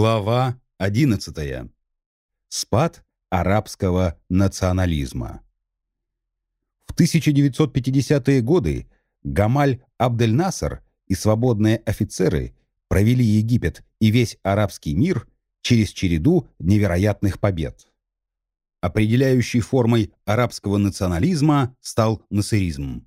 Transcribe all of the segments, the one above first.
Глава 11. Спад арабского национализма. В 1950-е годы Гамаль Абдель-Наср и свободные офицеры провели Египет и весь арабский мир через череду невероятных побед. Определяющей формой арабского национализма стал насыризм.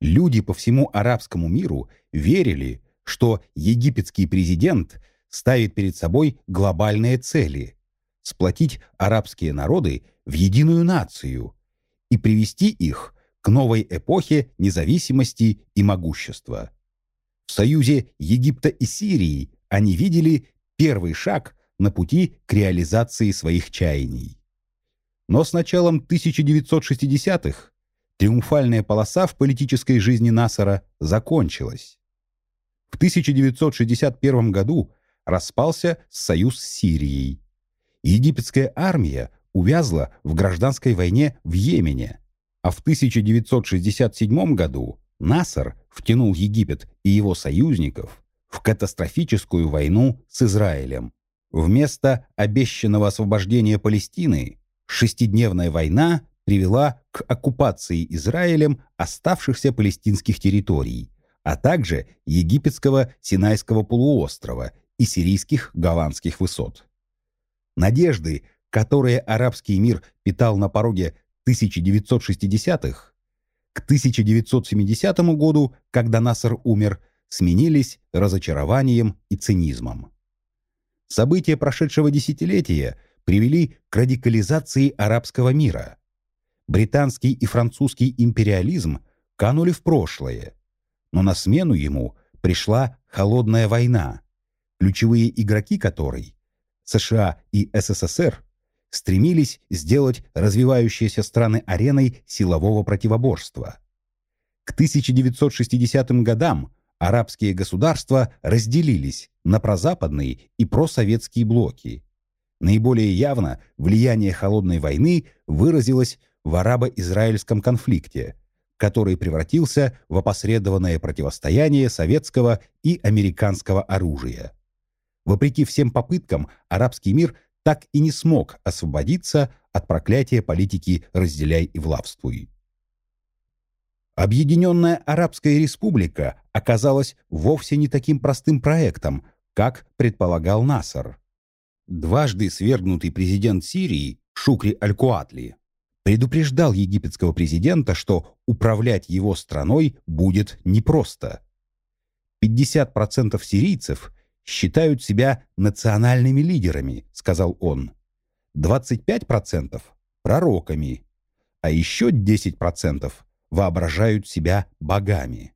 Люди по всему арабскому миру верили, что египетский президент ставит перед собой глобальные цели – сплотить арабские народы в единую нацию и привести их к новой эпохе независимости и могущества. В союзе Египта и Сирии они видели первый шаг на пути к реализации своих чаяний. Но с началом 1960-х триумфальная полоса в политической жизни Насара закончилась. В 1961 году распался союз с Сирией. Египетская армия увязла в гражданской войне в Йемене, а в 1967 году Насар втянул Египет и его союзников в катастрофическую войну с Израилем. Вместо обещанного освобождения Палестины шестидневная война привела к оккупации Израилем оставшихся палестинских территорий, а также египетского Синайского полуострова и сирийских голландских высот. Надежды, которые арабский мир питал на пороге 1960-х, к 1970 году, когда Наср умер, сменились разочарованием и цинизмом. События прошедшего десятилетия привели к радикализации арабского мира. Британский и французский империализм канули в прошлое, но на смену ему пришла холодная война, ключевые игроки которой, США и СССР, стремились сделать развивающиеся страны ареной силового противоборства. К 1960 годам арабские государства разделились на прозападные и просоветские блоки. Наиболее явно влияние холодной войны выразилось в арабо-израильском конфликте, который превратился в опосредованное противостояние советского и американского оружия. Вопреки всем попыткам, арабский мир так и не смог освободиться от проклятия политики «разделяй и влавствуй». Объединенная Арабская Республика оказалась вовсе не таким простым проектом, как предполагал Насар. Дважды свергнутый президент Сирии Шукри Аль-Куатли предупреждал египетского президента, что управлять его страной будет непросто. 50% сирийцев считают себя национальными лидерами, сказал он. 25% – пророками, а еще 10% воображают себя богами.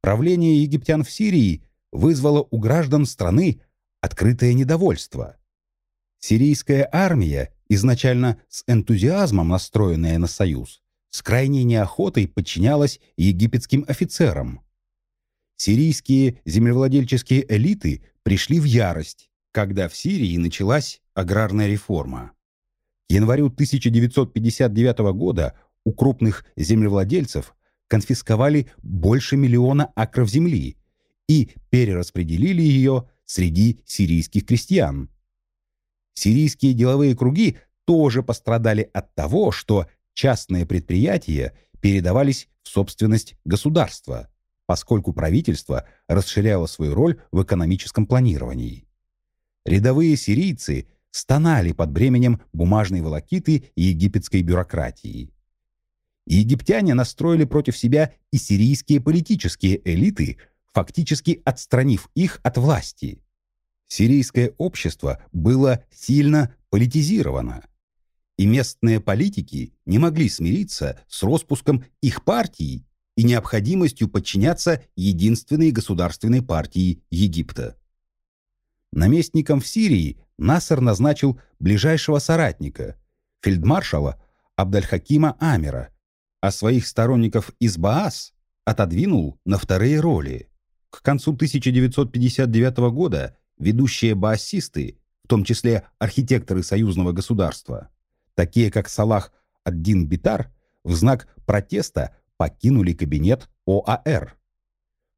Правление египтян в Сирии вызвало у граждан страны открытое недовольство. Сирийская армия, изначально с энтузиазмом настроенная на союз, с крайней неохотой подчинялась египетским офицерам, Сирийские землевладельческие элиты пришли в ярость, когда в Сирии началась аграрная реформа. К январю 1959 года у крупных землевладельцев конфисковали больше миллиона акров земли и перераспределили ее среди сирийских крестьян. Сирийские деловые круги тоже пострадали от того, что частные предприятия передавались в собственность государства – поскольку правительство расширяло свою роль в экономическом планировании. Рядовые сирийцы стонали под бременем бумажной волокиты и египетской бюрократии. Египтяне настроили против себя и сирийские политические элиты, фактически отстранив их от власти. Сирийское общество было сильно политизировано, и местные политики не могли смириться с распуском их партий и необходимостью подчиняться единственной государственной партии Египта. Наместником в Сирии Насар назначил ближайшего соратника, фельдмаршала Абдальхакима Амира, а своих сторонников из Баас отодвинул на вторые роли. К концу 1959 года ведущие баассисты, в том числе архитекторы союзного государства, такие как Салах ад-Дин Битар, в знак протеста покинули кабинет ОАР.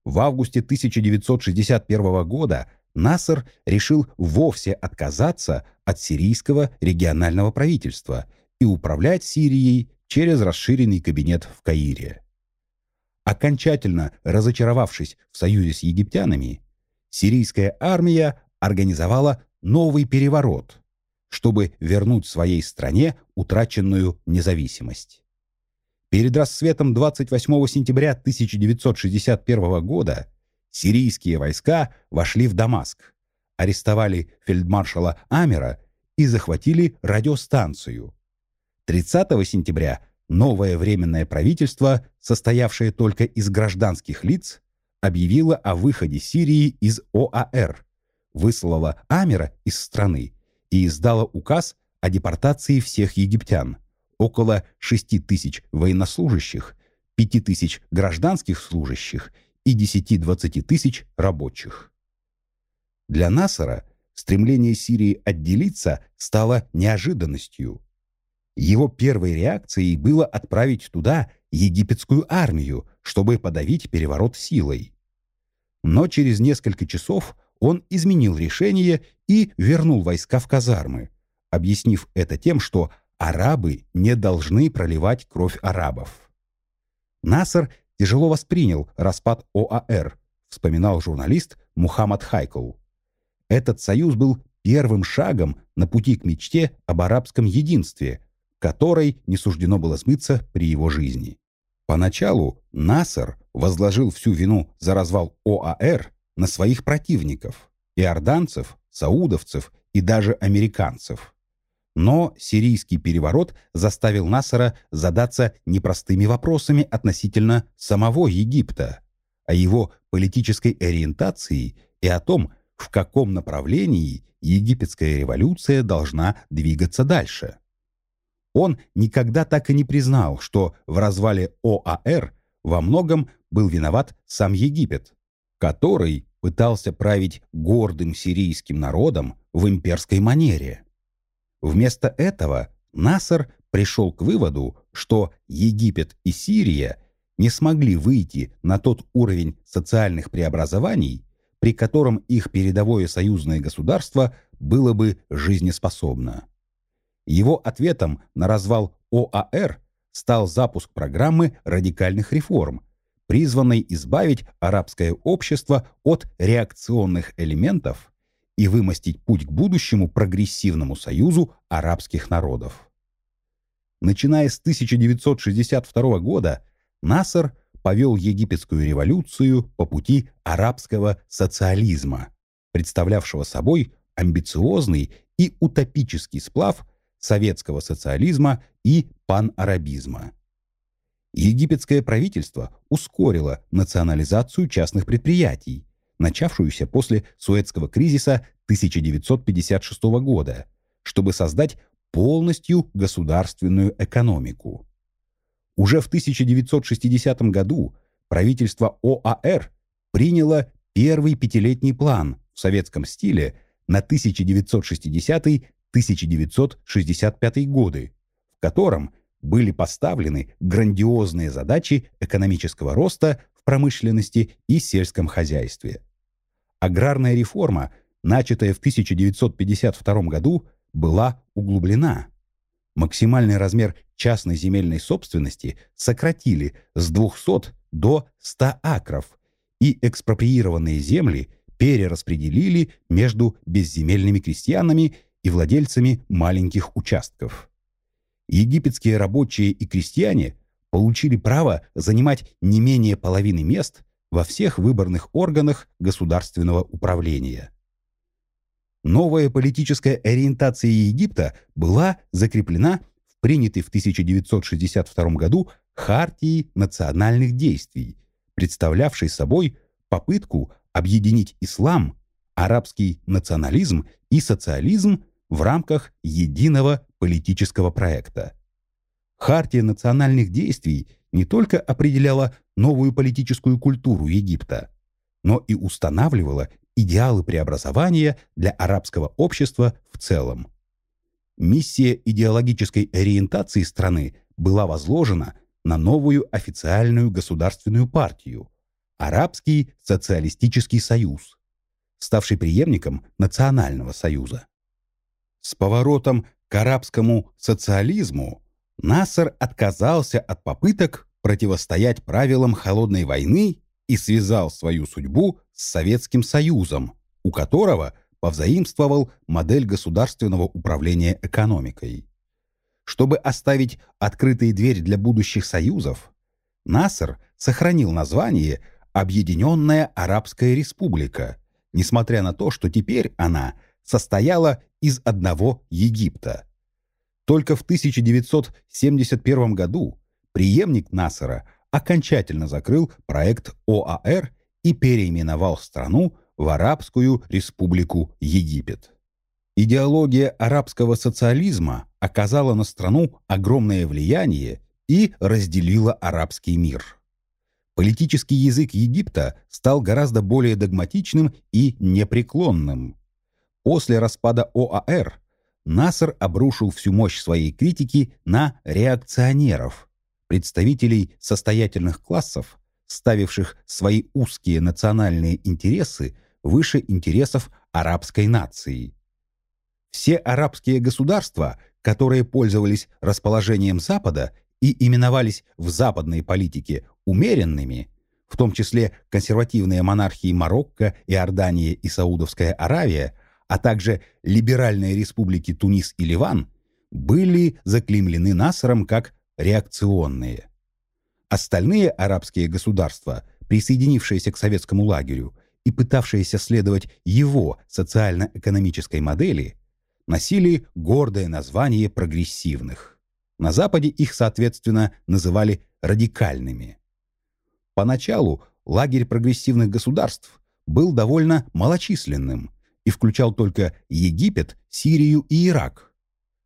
В августе 1961 года Насер решил вовсе отказаться от сирийского регионального правительства и управлять Сирией через расширенный кабинет в Каире. Окончательно разочаровавшись в союзе с египтянами, сирийская армия организовала новый переворот, чтобы вернуть своей стране утраченную независимость. Перед рассветом 28 сентября 1961 года сирийские войска вошли в Дамаск, арестовали фельдмаршала Амера и захватили радиостанцию. 30 сентября новое временное правительство, состоявшее только из гражданских лиц, объявило о выходе Сирии из ОАР, выслало Амера из страны и издало указ о депортации всех египтян, около 6 тысяч военнослужащих, 5 тысяч гражданских служащих и 10-20 тысяч рабочих. Для Насара стремление Сирии отделиться стало неожиданностью. Его первой реакцией было отправить туда египетскую армию, чтобы подавить переворот силой. Но через несколько часов он изменил решение и вернул войска в казармы, объяснив это тем, что арабы не должны проливать кровь арабов. Насар тяжело воспринял распад ОАР, вспоминал журналист Мухаммад Хайкл. Этот союз был первым шагом на пути к мечте об арабском единстве, которой не суждено было смыться при его жизни. Поначалу Насар возложил всю вину за развал ОАР на своих противников – иорданцев, саудовцев и даже американцев. Но сирийский переворот заставил Насара задаться непростыми вопросами относительно самого Египта, о его политической ориентации и о том, в каком направлении египетская революция должна двигаться дальше. Он никогда так и не признал, что в развале ОАР во многом был виноват сам Египет, который пытался править гордым сирийским народом в имперской манере. Вместо этого Насар пришел к выводу, что Египет и Сирия не смогли выйти на тот уровень социальных преобразований, при котором их передовое союзное государство было бы жизнеспособно. Его ответом на развал ОАР стал запуск программы радикальных реформ, призванной избавить арабское общество от реакционных элементов и вымостить путь к будущему прогрессивному союзу арабских народов. Начиная с 1962 года Насser повел египетскую революцию по пути арабского социализма, представлявшего собой амбициозный и утопический сплав советского социализма и панарабизма. Египетское правительство ускорило национализацию частных предприятий, начавшуюся после Суэцкого кризиса 1956 года, чтобы создать полностью государственную экономику. Уже в 1960 году правительство ОАР приняло первый пятилетний план в советском стиле на 1960-1965 годы, в котором были поставлены грандиозные задачи экономического роста в промышленности и сельском хозяйстве. Аграрная реформа, начатая в 1952 году, была углублена. Максимальный размер частной земельной собственности сократили с 200 до 100 акров, и экспроприированные земли перераспределили между безземельными крестьянами и владельцами маленьких участков. Египетские рабочие и крестьяне получили право занимать не менее половины мест во всех выборных органах государственного управления. Новая политическая ориентация Египта была закреплена в принятой в 1962 году Хартии национальных действий, представлявшей собой попытку объединить ислам, арабский национализм и социализм в рамках единого политического проекта. Хартия национальных действий не только определяла новую политическую культуру Египта, но и устанавливала идеалы преобразования для арабского общества в целом. Миссия идеологической ориентации страны была возложена на новую официальную государственную партию – Арабский социалистический союз, ставший преемником Национального союза. С поворотом к арабскому социализму Насser отказался от попыток противостоять правилам холодной войны и связал свою судьбу с Советским Союзом, у которого повзаимствовал модель государственного управления экономикой. Чтобы оставить открытой дверь для будущих союзов, Насер сохранил название «Объединенная Арабская Республика», несмотря на то, что теперь она состояла из одного Египта. Только в 1971 году преемник Насера окончательно закрыл проект ОАР и переименовал страну в Арабскую Республику Египет. Идеология арабского социализма оказала на страну огромное влияние и разделила арабский мир. Политический язык Египта стал гораздо более догматичным и непреклонным. После распада ОАР Насер обрушил всю мощь своей критики на реакционеров, представителей состоятельных классов, ставивших свои узкие национальные интересы выше интересов арабской нации. Все арабские государства, которые пользовались расположением Запада и именовались в западной политике умеренными, в том числе консервативные монархии Марокко, Иордания и Саудовская Аравия, а также либеральные республики Тунис и Ливан, были заклеймлены Насаром как реакционные. Остальные арабские государства, присоединившиеся к советскому лагерю и пытавшиеся следовать его социально-экономической модели, носили гордое название прогрессивных. На Западе их, соответственно, называли радикальными. Поначалу лагерь прогрессивных государств был довольно малочисленным и включал только Египет, Сирию и Ирак.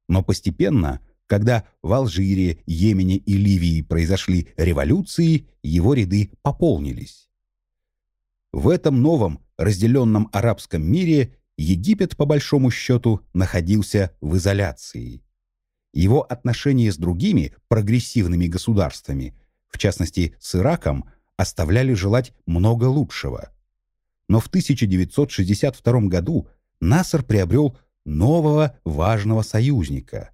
Но постепенно, когда в Алжире, Йемене и Ливии произошли революции, его ряды пополнились. В этом новом разделенном арабском мире Египет, по большому счету, находился в изоляции. Его отношения с другими прогрессивными государствами, в частности с Ираком, оставляли желать много лучшего. Но в 1962 году Наср приобрел нового важного союзника.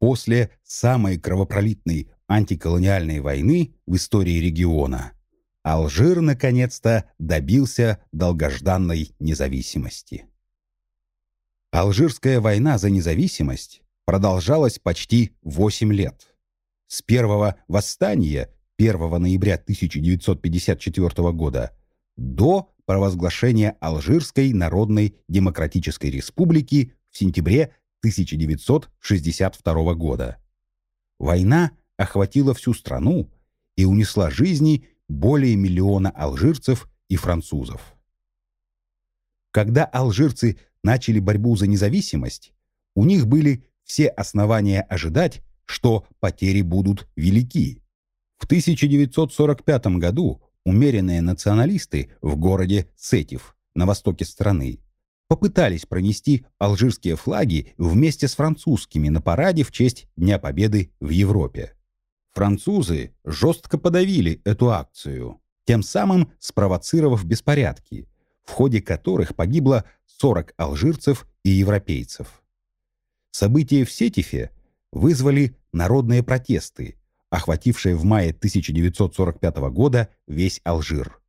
После самой кровопролитной антиколониальной войны в истории региона Алжир наконец-то добился долгожданной независимости. Алжирская война за независимость продолжалась почти 8 лет. С первого восстания 1 ноября 1954 года до провозглашения Алжирской Народной Демократической Республики в сентябре 1962 года. Война охватила всю страну и унесла жизни более миллиона алжирцев и французов. Когда алжирцы начали борьбу за независимость, у них были все основания ожидать, что потери будут велики. В 1945 году умеренные националисты в городе Сетив на востоке страны попытались пронести алжирские флаги вместе с французскими на параде в честь Дня Победы в Европе. Французы жестко подавили эту акцию, тем самым спровоцировав беспорядки, в ходе которых погибло 40 алжирцев и европейцев. События в Сетифе вызвали народные протесты, охватившие в мае 1945 года весь Алжир.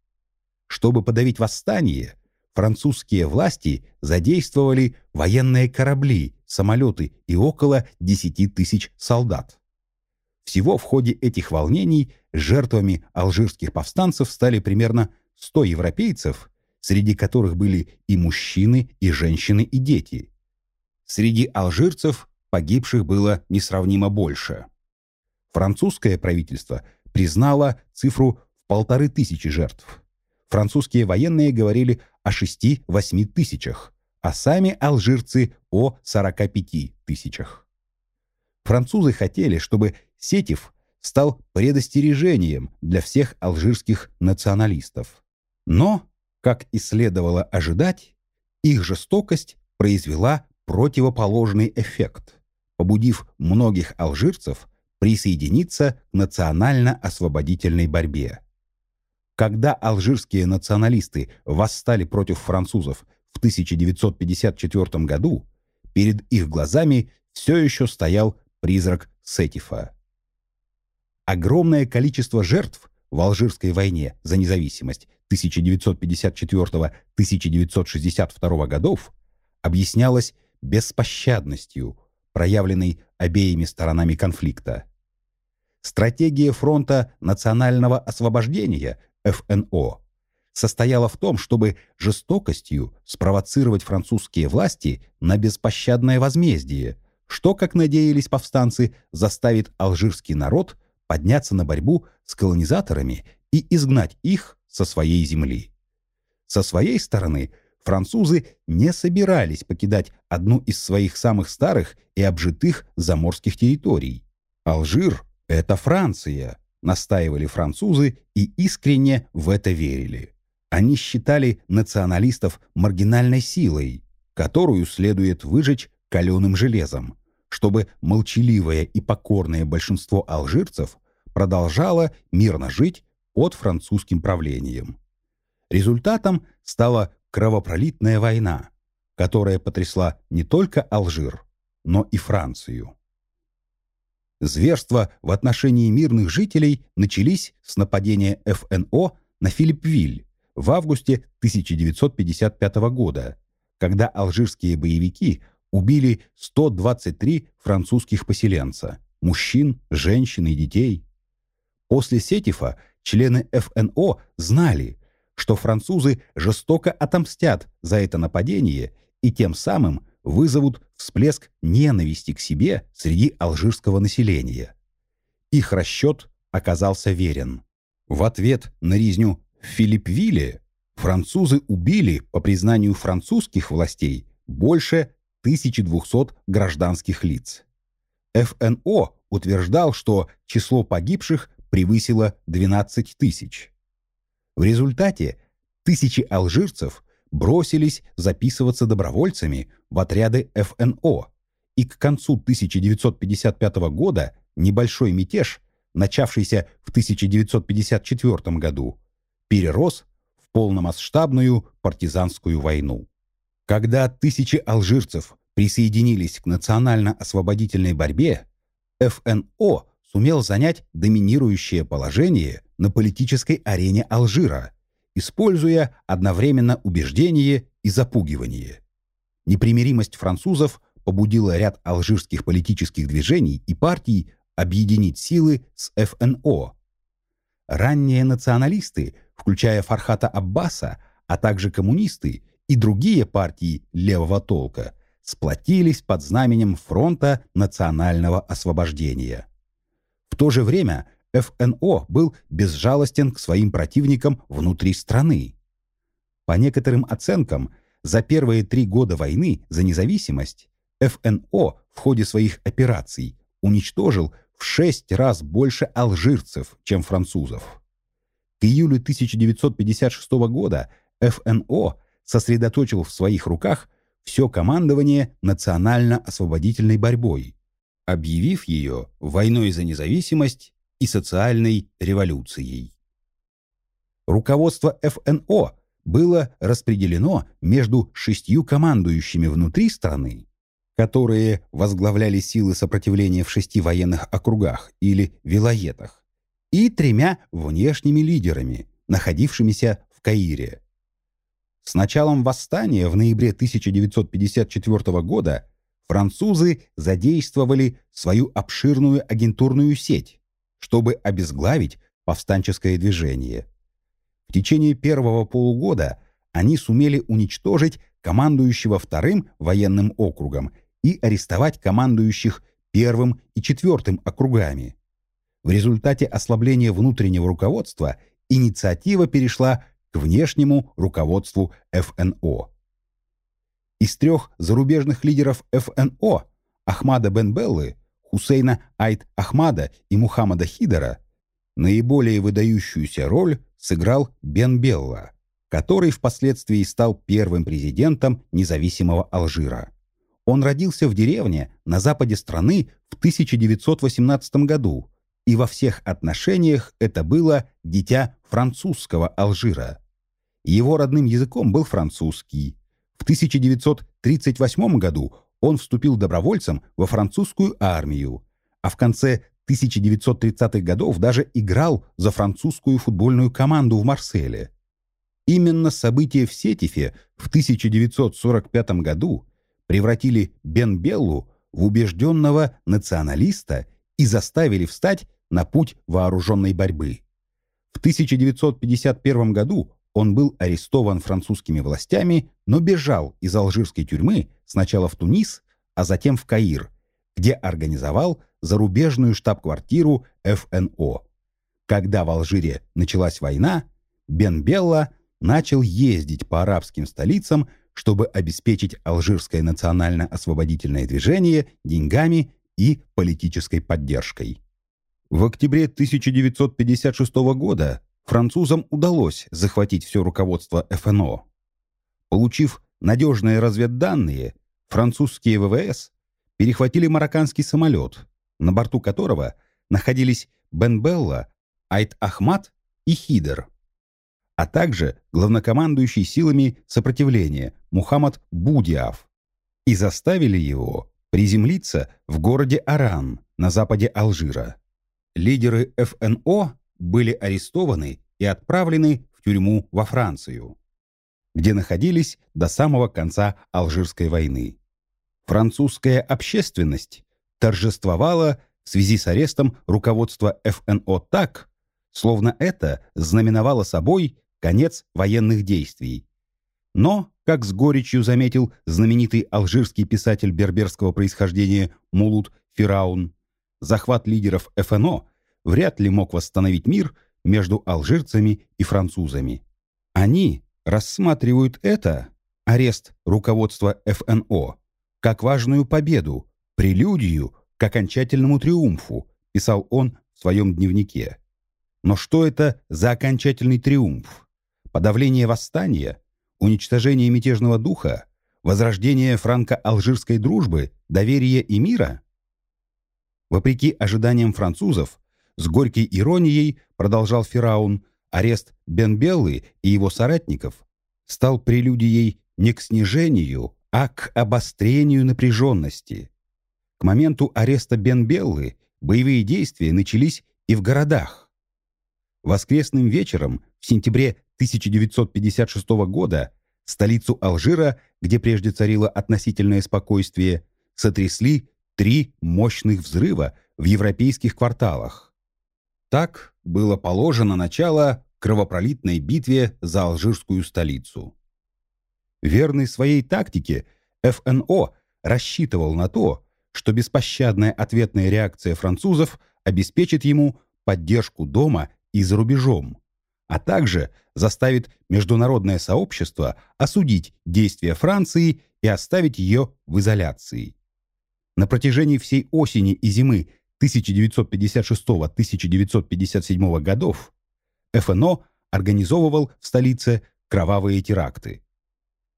Чтобы подавить восстание, французские власти задействовали военные корабли, самолеты и около 10 тысяч солдат. Всего в ходе этих волнений жертвами алжирских повстанцев стали примерно 100 европейцев, среди которых были и мужчины, и женщины, и дети. Среди алжирцев погибших было несравнимо больше. Французское правительство признало цифру в полторы тысячи жертв. Французские военные говорили о 6-8 тысячах, а сами алжирцы о 45 тысячах. Французы хотели, чтобы Сетев стал предостережением для всех алжирских националистов. Но, как и следовало ожидать, их жестокость произвела противоположный эффект, побудив многих алжирцев присоединиться к национально-освободительной борьбе. Когда алжирские националисты восстали против французов в 1954 году перед их глазами все еще стоял призрак Сетифа. Огромное количество жертв в Алжирской войне за независимость 1954-1962 годов объяснялось беспощадностью, проявленной обеими сторонами конфликта. Стратегия фронта национального освобождения ФНО состояла в том, чтобы жестокостью спровоцировать французские власти на беспощадное возмездие, что, как надеялись повстанцы, заставит алжирский народ подняться на борьбу с колонизаторами и изгнать их со своей земли. Со своей стороны, французы не собирались покидать одну из своих самых старых и обжитых заморских территорий. Алжир — это Франция, настаивали французы и искренне в это верили. Они считали националистов маргинальной силой, которую следует выжечь каленым железом, чтобы молчаливое и покорное большинство алжирцев продолжало мирно жить под французским правлением. Результатом стала кровопролитная война, которая потрясла не только Алжир, но и Францию. Зверства в отношении мирных жителей начались с нападения ФНО на Филиппвиль в августе 1955 года, когда алжирские боевики убили 123 французских поселенца – мужчин, женщин и детей. После Сетифа члены ФНО знали, что французы жестоко отомстят за это нападение и тем самым вызовут всплеск ненависти к себе среди алжирского населения. Их расчет оказался верен. В ответ на резню в Филиппвилле французы убили, по признанию французских властей, больше 1200 гражданских лиц. ФНО утверждал, что число погибших превысило 12 тысяч. В результате тысячи алжирцев бросились записываться добровольцами в отряды ФНО, и к концу 1955 года небольшой мятеж, начавшийся в 1954 году, перерос в полномасштабную партизанскую войну. Когда тысячи алжирцев присоединились к национально-освободительной борьбе, ФНО сумел занять доминирующее положение на политической арене Алжира, используя одновременно убеждение и запугивание. Непримиримость французов побудила ряд алжирских политических движений и партий объединить силы с ФНО. Ранние националисты, включая Фархата Аббаса, а также коммунисты и другие партии левого толка, сплотились под знаменем Фронта национального освобождения. В то же время ФНО был безжалостен к своим противникам внутри страны. По некоторым оценкам, за первые три года войны за независимость ФНО в ходе своих операций уничтожил в шесть раз больше алжирцев, чем французов. К июлю 1956 года ФНО сосредоточил в своих руках все командование национально-освободительной борьбой, объявив ее войной за независимость и социальной революцией. Руководство ФНО было распределено между шестью командующими внутри страны, которые возглавляли силы сопротивления в шести военных округах или вилоетах, и тремя внешними лидерами, находившимися в Каире. С началом восстания в ноябре 1954 года французы задействовали свою обширную агентурную сеть, чтобы обезглавить повстанческое движение. В течение первого полугода они сумели уничтожить командующего вторым военным округом и арестовать командующих первым и четвертым округами. В результате ослабления внутреннего руководства инициатива перешла к внешнему руководству ФНО. Из трех зарубежных лидеров ФНО Ахмада Бен-Беллы, Хусейна Айт-Ахмада и Мухаммада Хидера наиболее выдающуюся роль сыграл Бен Белла, который впоследствии стал первым президентом независимого Алжира. Он родился в деревне на западе страны в 1918 году, и во всех отношениях это было дитя французского Алжира. Его родным языком был французский. В 1938 году он вступил добровольцем во французскую армию, а в конце 1930-х годов даже играл за французскую футбольную команду в Марселе. Именно события в Сетифе в 1945 году превратили Бен Беллу в убежденного националиста и заставили встать на путь вооруженной борьбы. В 1951 году он был арестован французскими властями, но бежал из алжирской тюрьмы сначала в Тунис, а затем в Каир, где организовал зарубежную штаб-квартиру ФНО. Когда в Алжире началась война, Бен Белла начал ездить по арабским столицам, чтобы обеспечить алжирское национально-освободительное движение деньгами и политической поддержкой. В октябре 1956 года французам удалось захватить все руководство ФНО. Получив надежные разведданные, французские ВВС перехватили марокканский самолет, на борту которого находились Бен Белла, Айт Ахмад и Хидер, а также главнокомандующий силами сопротивления Мухаммад Будиав, и заставили его приземлиться в городе Аран на западе Алжира. Лидеры ФНО были арестованы и отправлены в тюрьму во Францию, где находились до самого конца Алжирской войны. Французская общественность торжествовала в связи с арестом руководства ФНО так, словно это знаменовало собой конец военных действий. Но, как с горечью заметил знаменитый алжирский писатель берберского происхождения Мулут Фираун, захват лидеров ФНО вряд ли мог восстановить мир между алжирцами и французами. Они рассматривают это, арест руководства ФНО, как важную победу, прелюдию к окончательному триумфу, писал он в своем дневнике. Но что это за окончательный триумф? Подавление восстания, уничтожение мятежного духа, возрождение франко-алжирской дружбы, доверия и мира? Вопреки ожиданиям французов, с горькой иронией продолжал Фераун, арест Бенбеллы и его соратников стал прелюдией не к снижению, а к обострению напряженности. К моменту ареста Бенбеллы боевые действия начались и в городах. Воскресным вечером в сентябре 1956 года столицу Алжира, где прежде царило относительное спокойствие, сотрясли три мощных взрыва в европейских кварталах. Так было положено начало кровопролитной битве за алжирскую столицу. Верный своей тактике, ФНО рассчитывал на то, что беспощадная ответная реакция французов обеспечит ему поддержку дома и за рубежом, а также заставит международное сообщество осудить действия Франции и оставить ее в изоляции. На протяжении всей осени и зимы 1956-1957 годов ФНО организовывал в столице кровавые теракты.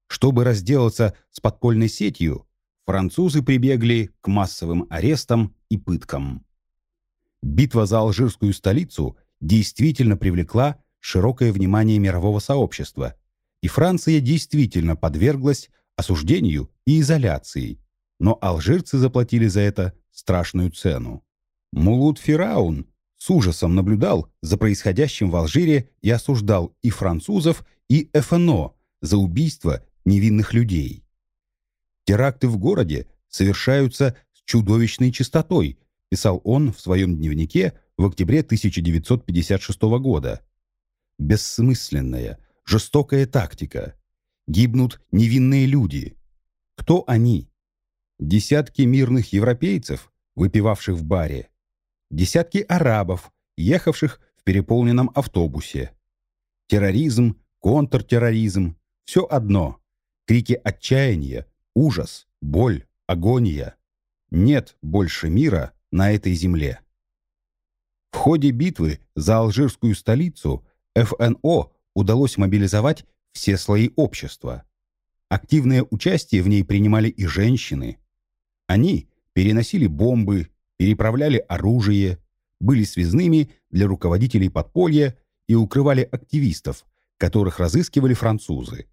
Чтобы разделаться с подпольной сетью, французы прибегли к массовым арестам и пыткам. Битва за алжирскую столицу действительно привлекла широкое внимание мирового сообщества, и Франция действительно подверглась осуждению и изоляции, но алжирцы заплатили за это страшную цену. Мулут Фираун с ужасом наблюдал за происходящим в Алжире и осуждал и французов, и ФНО за убийство невинных людей. Теракты в городе совершаются с чудовищной частотой, писал он в своем дневнике в октябре 1956 года. Бессмысленная, жестокая тактика. Гибнут невинные люди. Кто они? Десятки мирных европейцев, выпивавших в баре. Десятки арабов, ехавших в переполненном автобусе. Терроризм, контртерроризм – все одно. Крики отчаяния, ужас, боль, агония. Нет больше мира на этой земле. В ходе битвы за алжирскую столицу ФНО удалось мобилизовать все слои общества. Активное участие в ней принимали и женщины. Они переносили бомбы, переправляли оружие, были связными для руководителей подполья и укрывали активистов, которых разыскивали французы.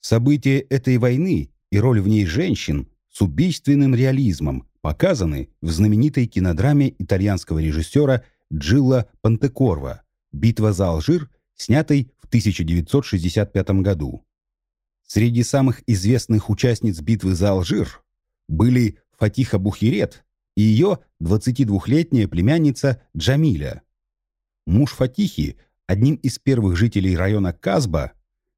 События этой войны и роль в ней женщин с убийственным реализмом показаны в знаменитой кинодраме итальянского режиссера Джилла Пантекорва «Битва за Алжир», снятой в 1965 году. Среди самых известных участниц битвы за Алжир были Фатиха Бухирет и ее 22-летняя племянница Джамиля. Муж Фатихи, одним из первых жителей района Казба,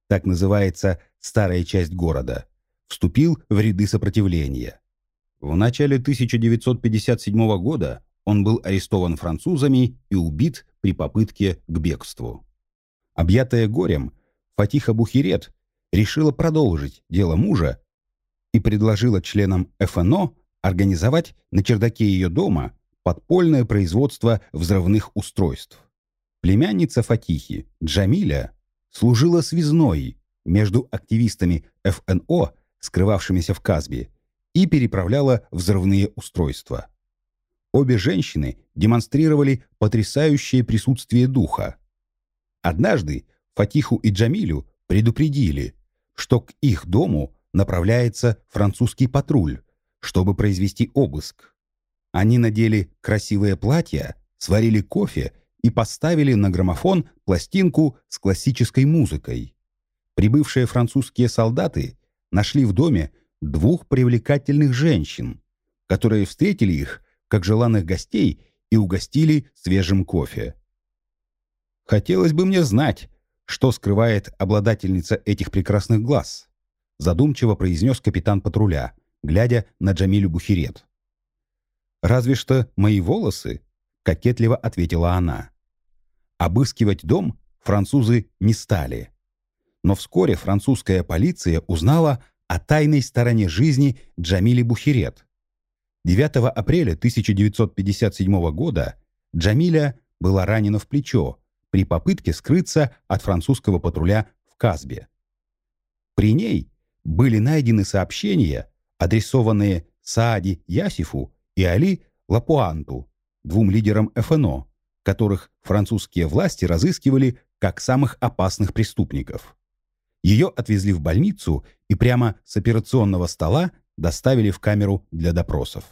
так называется старая часть города, вступил в ряды сопротивления. В начале 1957 года он был арестован французами и убит при попытке к бегству. Объятая горем, Фатиха Бухирет решила продолжить дело мужа и предложила членам ФНО организовать на чердаке ее дома подпольное производство взрывных устройств. Племянница Фатихи, Джамиля, служила связной между активистами ФНО, скрывавшимися в Казбе, и переправляла взрывные устройства. Обе женщины демонстрировали потрясающее присутствие духа. Однажды Фатиху и Джамилю предупредили, что к их дому направляется французский патруль, чтобы произвести обыск. Они надели красивые платья, сварили кофе и поставили на граммофон пластинку с классической музыкой. Прибывшие французские солдаты нашли в доме двух привлекательных женщин, которые встретили их как желанных гостей и угостили свежим кофе. Хотелось бы мне знать, что скрывает обладательница этих прекрасных глаз, задумчиво произнес капитан патруля, глядя на Джамилю Бухирет. «Разве что мои волосы», — кокетливо ответила она. Обыскивать дом французы не стали. Но вскоре французская полиция узнала о тайной стороне жизни Джамили Бухирет. 9 апреля 1957 года Джамиля была ранена в плечо при попытке скрыться от французского патруля в Казбе. При ней были найдены сообщения, адресованные Саади Ясифу и Али Лапуанту, двум лидерам ФНО, которых французские власти разыскивали как самых опасных преступников. Ее отвезли в больницу и прямо с операционного стола доставили в камеру для допросов.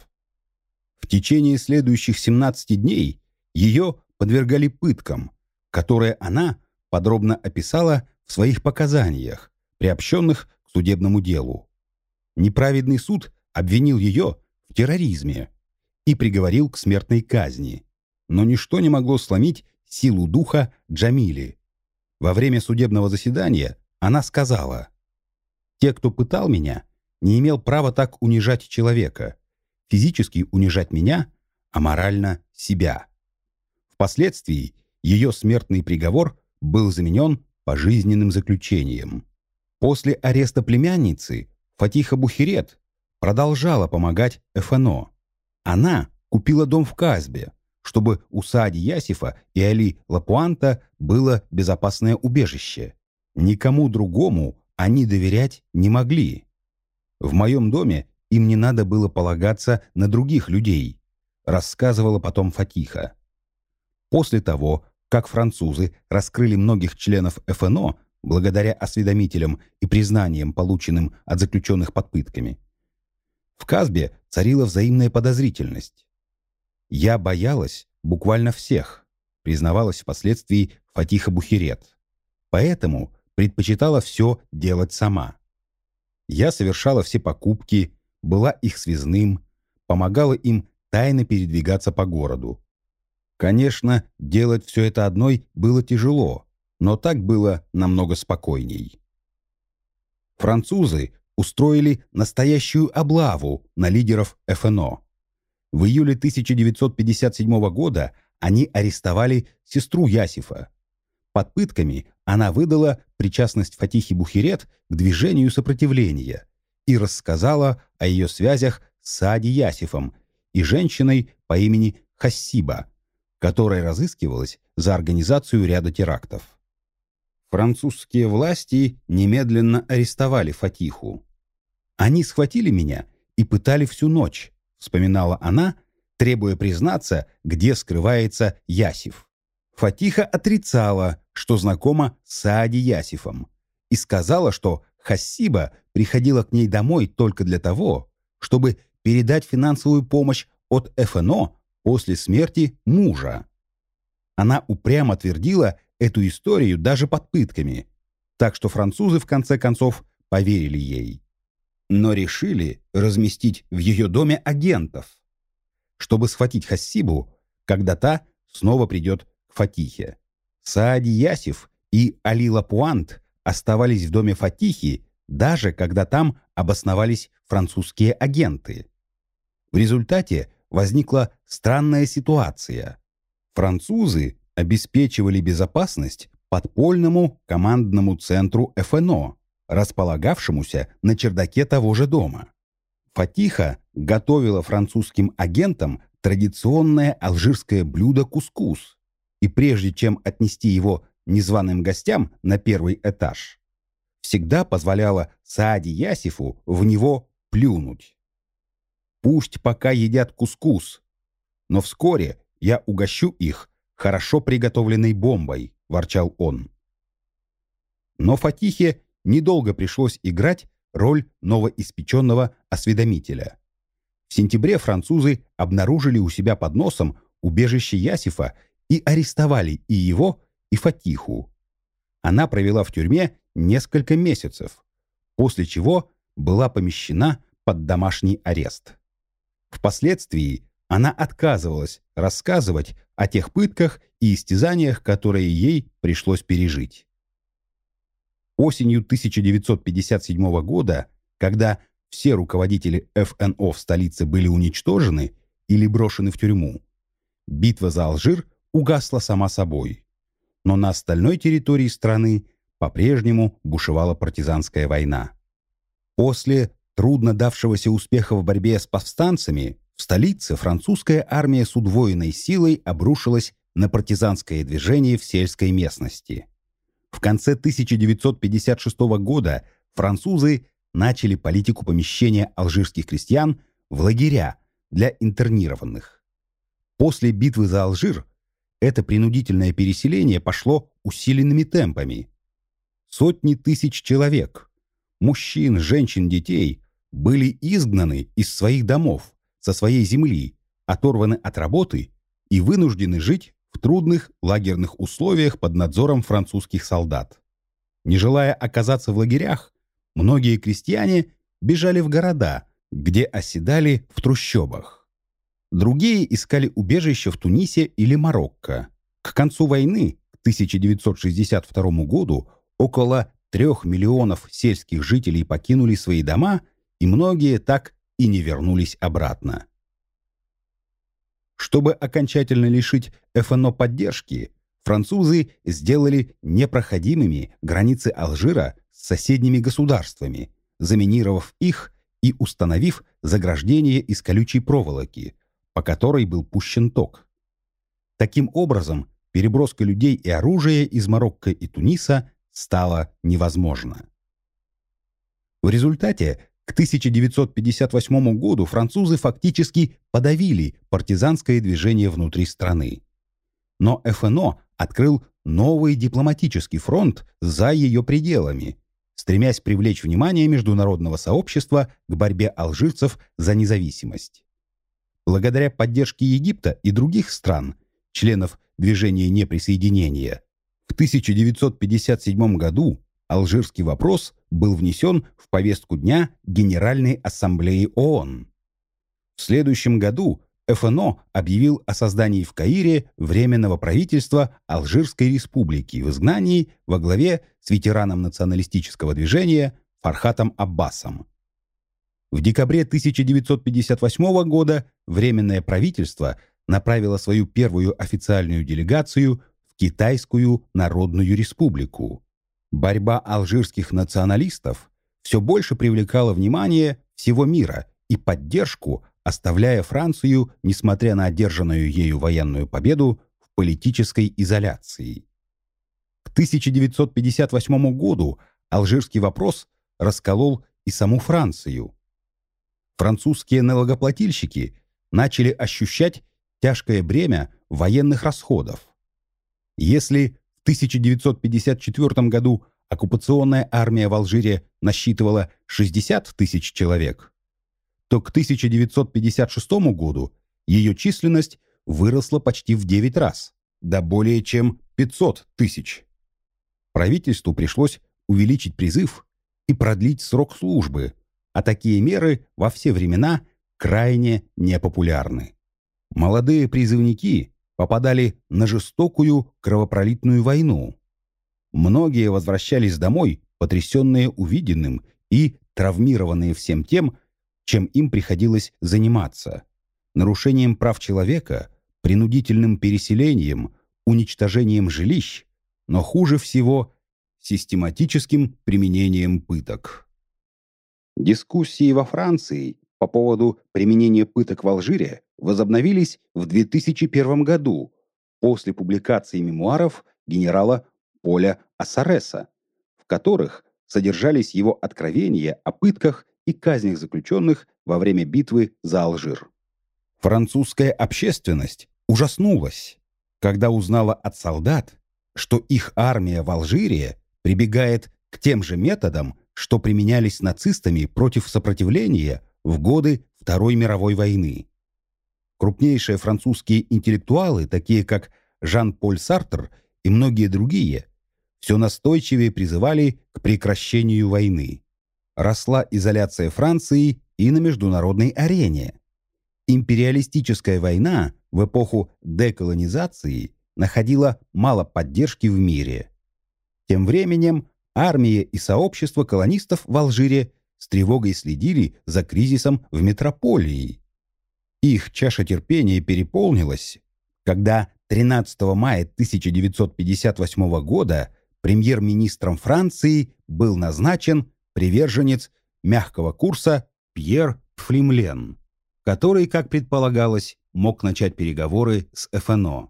В течение следующих 17 дней ее подвергали пыткам, которые она подробно описала в своих показаниях, приобщенных к судебному делу. Неправедный суд обвинил ее в терроризме и приговорил к смертной казни, но ничто не могло сломить силу духа Джамили. Во время судебного заседания она сказала, «Те, кто пытал меня, не имел права так унижать человека, физически унижать меня, а морально себя». Впоследствии ее смертный приговор был заменен пожизненным заключением. После ареста племянницы Фатиха Бухирет продолжала помогать ФНО. Она купила дом в Казбе, чтобы у Саади Ясифа и Али Лапуанта было безопасное убежище. Никому другому они доверять не могли. В моем доме им не надо было полагаться на других людей, рассказывала потом Фатиха. После того, как французы раскрыли многих членов ФНО благодаря осведомителям и признаниям, полученным от заключенных под пытками, в Казбе царила взаимная подозрительность. «Я боялась буквально всех», признавалась впоследствии Фатиха Бухирет. Поэтому предпочитала все делать сама. Я совершала все покупки, была их связным, помогала им тайно передвигаться по городу. Конечно, делать все это одной было тяжело, но так было намного спокойней. Французы устроили настоящую облаву на лидеров ФНО. В июле 1957 года они арестовали сестру Ясифа, под пытками она выдала причастность Фатихи Бухирет к движению сопротивления и рассказала о ее связях с Саади Ясифом и женщиной по имени Хассиба, которая разыскивалась за организацию ряда терактов. Французские власти немедленно арестовали Фатиху. «Они схватили меня и пытали всю ночь», — вспоминала она, требуя признаться, где скрывается Ясиф. Фатиха отрицала, что знакома с Саади Ясифом, и сказала, что Хассиба приходила к ней домой только для того, чтобы передать финансовую помощь от ФНО после смерти мужа. Она упрямо твердила эту историю даже под пытками, так что французы в конце концов поверили ей. Но решили разместить в ее доме агентов, чтобы схватить Хассибу, когда та снова придет к Фатихе. Саади Ясиф и Али Лапуант оставались в доме Фатихи, даже когда там обосновались французские агенты. В результате возникла странная ситуация. Французы обеспечивали безопасность подпольному командному центру ФНО, располагавшемуся на чердаке того же дома. Фатиха готовила французским агентам традиционное алжирское блюдо кускус, и прежде чем отнести его незваным гостям на первый этаж, всегда позволяла Саади Ясифу в него плюнуть. Пусть пока едят кускус, но вскоре я угощу их хорошо приготовленной бомбой, ворчал он. Но Фатихе недолго пришлось играть роль новоиспеченного осведомителя. В сентябре французы обнаружили у себя под носом убежище Ясифа и арестовали и его, и Фатиху. Она провела в тюрьме несколько месяцев, после чего была помещена под домашний арест. Впоследствии она отказывалась рассказывать о тех пытках и истязаниях, которые ей пришлось пережить. Осенью 1957 года, когда все руководители ФНО в столице были уничтожены или брошены в тюрьму, битва за Алжир угасла сама собой. Но на остальной территории страны по-прежнему бушевала партизанская война. После трудно давшегося успеха в борьбе с повстанцами в столице французская армия с удвоенной силой обрушилась на партизанское движение в сельской местности. В конце 1956 года французы начали политику помещения алжирских крестьян в лагеря для интернированных. После битвы за Алжир это принудительное переселение пошло усиленными темпами. Сотни тысяч человек, мужчин, женщин, детей, были изгнаны из своих домов, со своей земли, оторваны от работы и вынуждены жить в трудных лагерных условиях под надзором французских солдат. Не желая оказаться в лагерях, многие крестьяне бежали в города, где оседали в трущобах. Другие искали убежище в Тунисе или Марокко. К концу войны, к 1962 году, около трех миллионов сельских жителей покинули свои дома, и многие так и не вернулись обратно. Чтобы окончательно лишить ФНО поддержки, французы сделали непроходимыми границы Алжира с соседними государствами, заминировав их и установив заграждение из колючей проволоки, по которой был пущен ток. Таким образом, переброска людей и оружия из Марокко и Туниса стала невозможна. В результате к 1958 году французы фактически подавили партизанское движение внутри страны. Но ФНО открыл новый дипломатический фронт за ее пределами, стремясь привлечь внимание международного сообщества к борьбе алжирцев за независимость. Благодаря поддержке Египта и других стран, членов движения неприсоединения, в 1957 году алжирский вопрос был внесен в повестку дня Генеральной Ассамблеи ООН. В следующем году ФНО объявил о создании в Каире Временного правительства Алжирской республики в изгнании во главе с ветераном националистического движения Фархатом Аббасом. В декабре 1958 года Временное правительство направило свою первую официальную делегацию в Китайскую Народную Республику. Борьба алжирских националистов все больше привлекала внимание всего мира и поддержку, оставляя Францию, несмотря на одержанную ею военную победу, в политической изоляции. К 1958 году алжирский вопрос расколол и саму Францию. Французские налогоплательщики начали ощущать тяжкое бремя военных расходов. Если 1954 году оккупационная армия в Алжире насчитывала 60 тысяч человек, то к 1956 году ее численность выросла почти в 9 раз, до более чем 500 тысяч. Правительству пришлось увеличить призыв и продлить срок службы, а такие меры во все времена крайне непопулярны. Молодые призывники попадали на жестокую кровопролитную войну. Многие возвращались домой, потрясенные увиденным и травмированные всем тем, чем им приходилось заниматься. Нарушением прав человека, принудительным переселением, уничтожением жилищ, но хуже всего – систематическим применением пыток. Дискуссии во Франции по поводу применения пыток в Алжире возобновились в 2001 году после публикации мемуаров генерала Поля Ассареса, в которых содержались его откровения о пытках и казнях заключенных во время битвы за Алжир. Французская общественность ужаснулась, когда узнала от солдат, что их армия в Алжире прибегает к тем же методам, что применялись нацистами против сопротивления в годы Второй мировой войны. Крупнейшие французские интеллектуалы, такие как Жан-Поль Сартр и многие другие, все настойчивее призывали к прекращению войны. Росла изоляция Франции и на международной арене. Империалистическая война в эпоху деколонизации находила мало поддержки в мире. Тем временем армия и сообщество колонистов в Алжире с тревогой следили за кризисом в метрополии. Их чаша терпения переполнилась, когда 13 мая 1958 года премьер-министром Франции был назначен приверженец мягкого курса Пьер Флимлен, который, как предполагалось, мог начать переговоры с ФНО.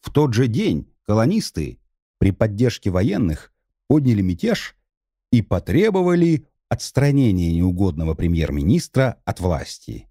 В тот же день колонисты при поддержке военных подняли мятеж и потребовали отстранения неугодного премьер-министра от власти.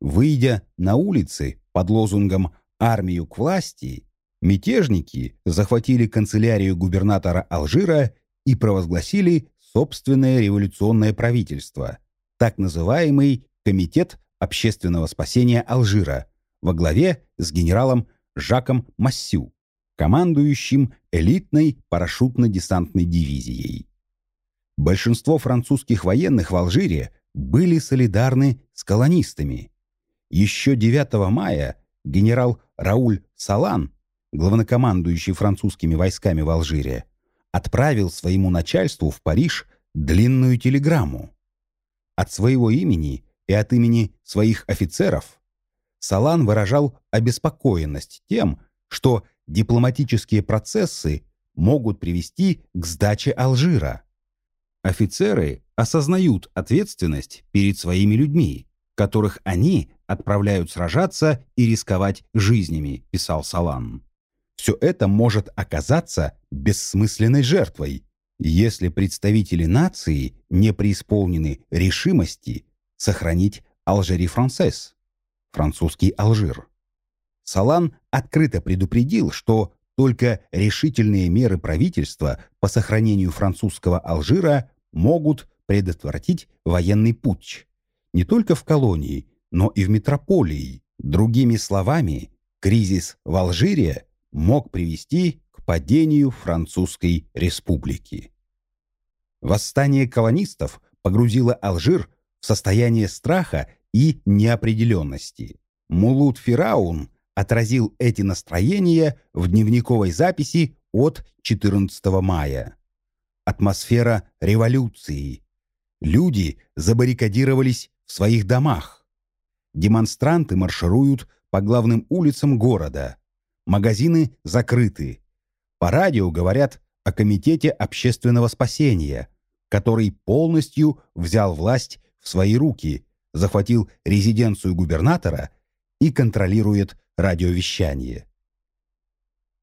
Выйдя на улицы под лозунгом «Армию к власти», мятежники захватили канцелярию губернатора Алжира и провозгласили собственное революционное правительство, так называемый Комитет общественного спасения Алжира во главе с генералом Жаком Массю, командующим элитной парашютно-десантной дивизией. Большинство французских военных в Алжире были солидарны с колонистами. Еще 9 мая генерал Рауль Салан, главнокомандующий французскими войсками в Алжире, отправил своему начальству в Париж длинную телеграмму. От своего имени и от имени своих офицеров Салан выражал обеспокоенность тем, что дипломатические процессы могут привести к сдаче Алжира. Офицеры осознают ответственность перед своими людьми, которых они отправляют сражаться и рисковать жизнями, писал Салан. Все это может оказаться бессмысленной жертвой, если представители нации не преисполнены решимости сохранить Алжири Францесс, французский Алжир. Салан открыто предупредил, что только решительные меры правительства по сохранению французского Алжира могут предотвратить военный путч не только в колонии, но и в метрополии. Другими словами, кризис в Алжире мог привести к падению Французской республики. Восстание колонистов погрузило Алжир в состояние страха и неопределенности. Мулут Фираун отразил эти настроения в дневниковой записи от 14 мая. Атмосфера революции. Люди забаррикадировались в своих домах. Демонстранты маршируют по главным улицам города. Магазины закрыты. По радио говорят о Комитете общественного спасения, который полностью взял власть в свои руки, захватил резиденцию губернатора и контролирует радиовещание.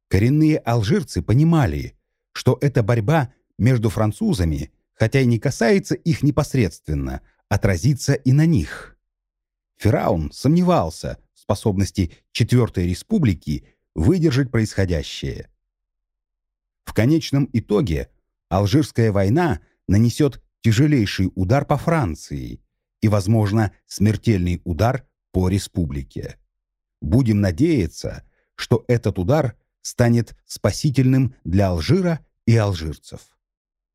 Коренные алжирцы понимали, что эта борьба между французами, хотя и не касается их непосредственно, отразится и на них. Фераун сомневался в способности Четвертой Республики выдержать происходящее. В конечном итоге Алжирская война нанесет тяжелейший удар по Франции и, возможно, смертельный удар по республике. Будем надеяться, что этот удар станет спасительным для Алжира и алжирцев.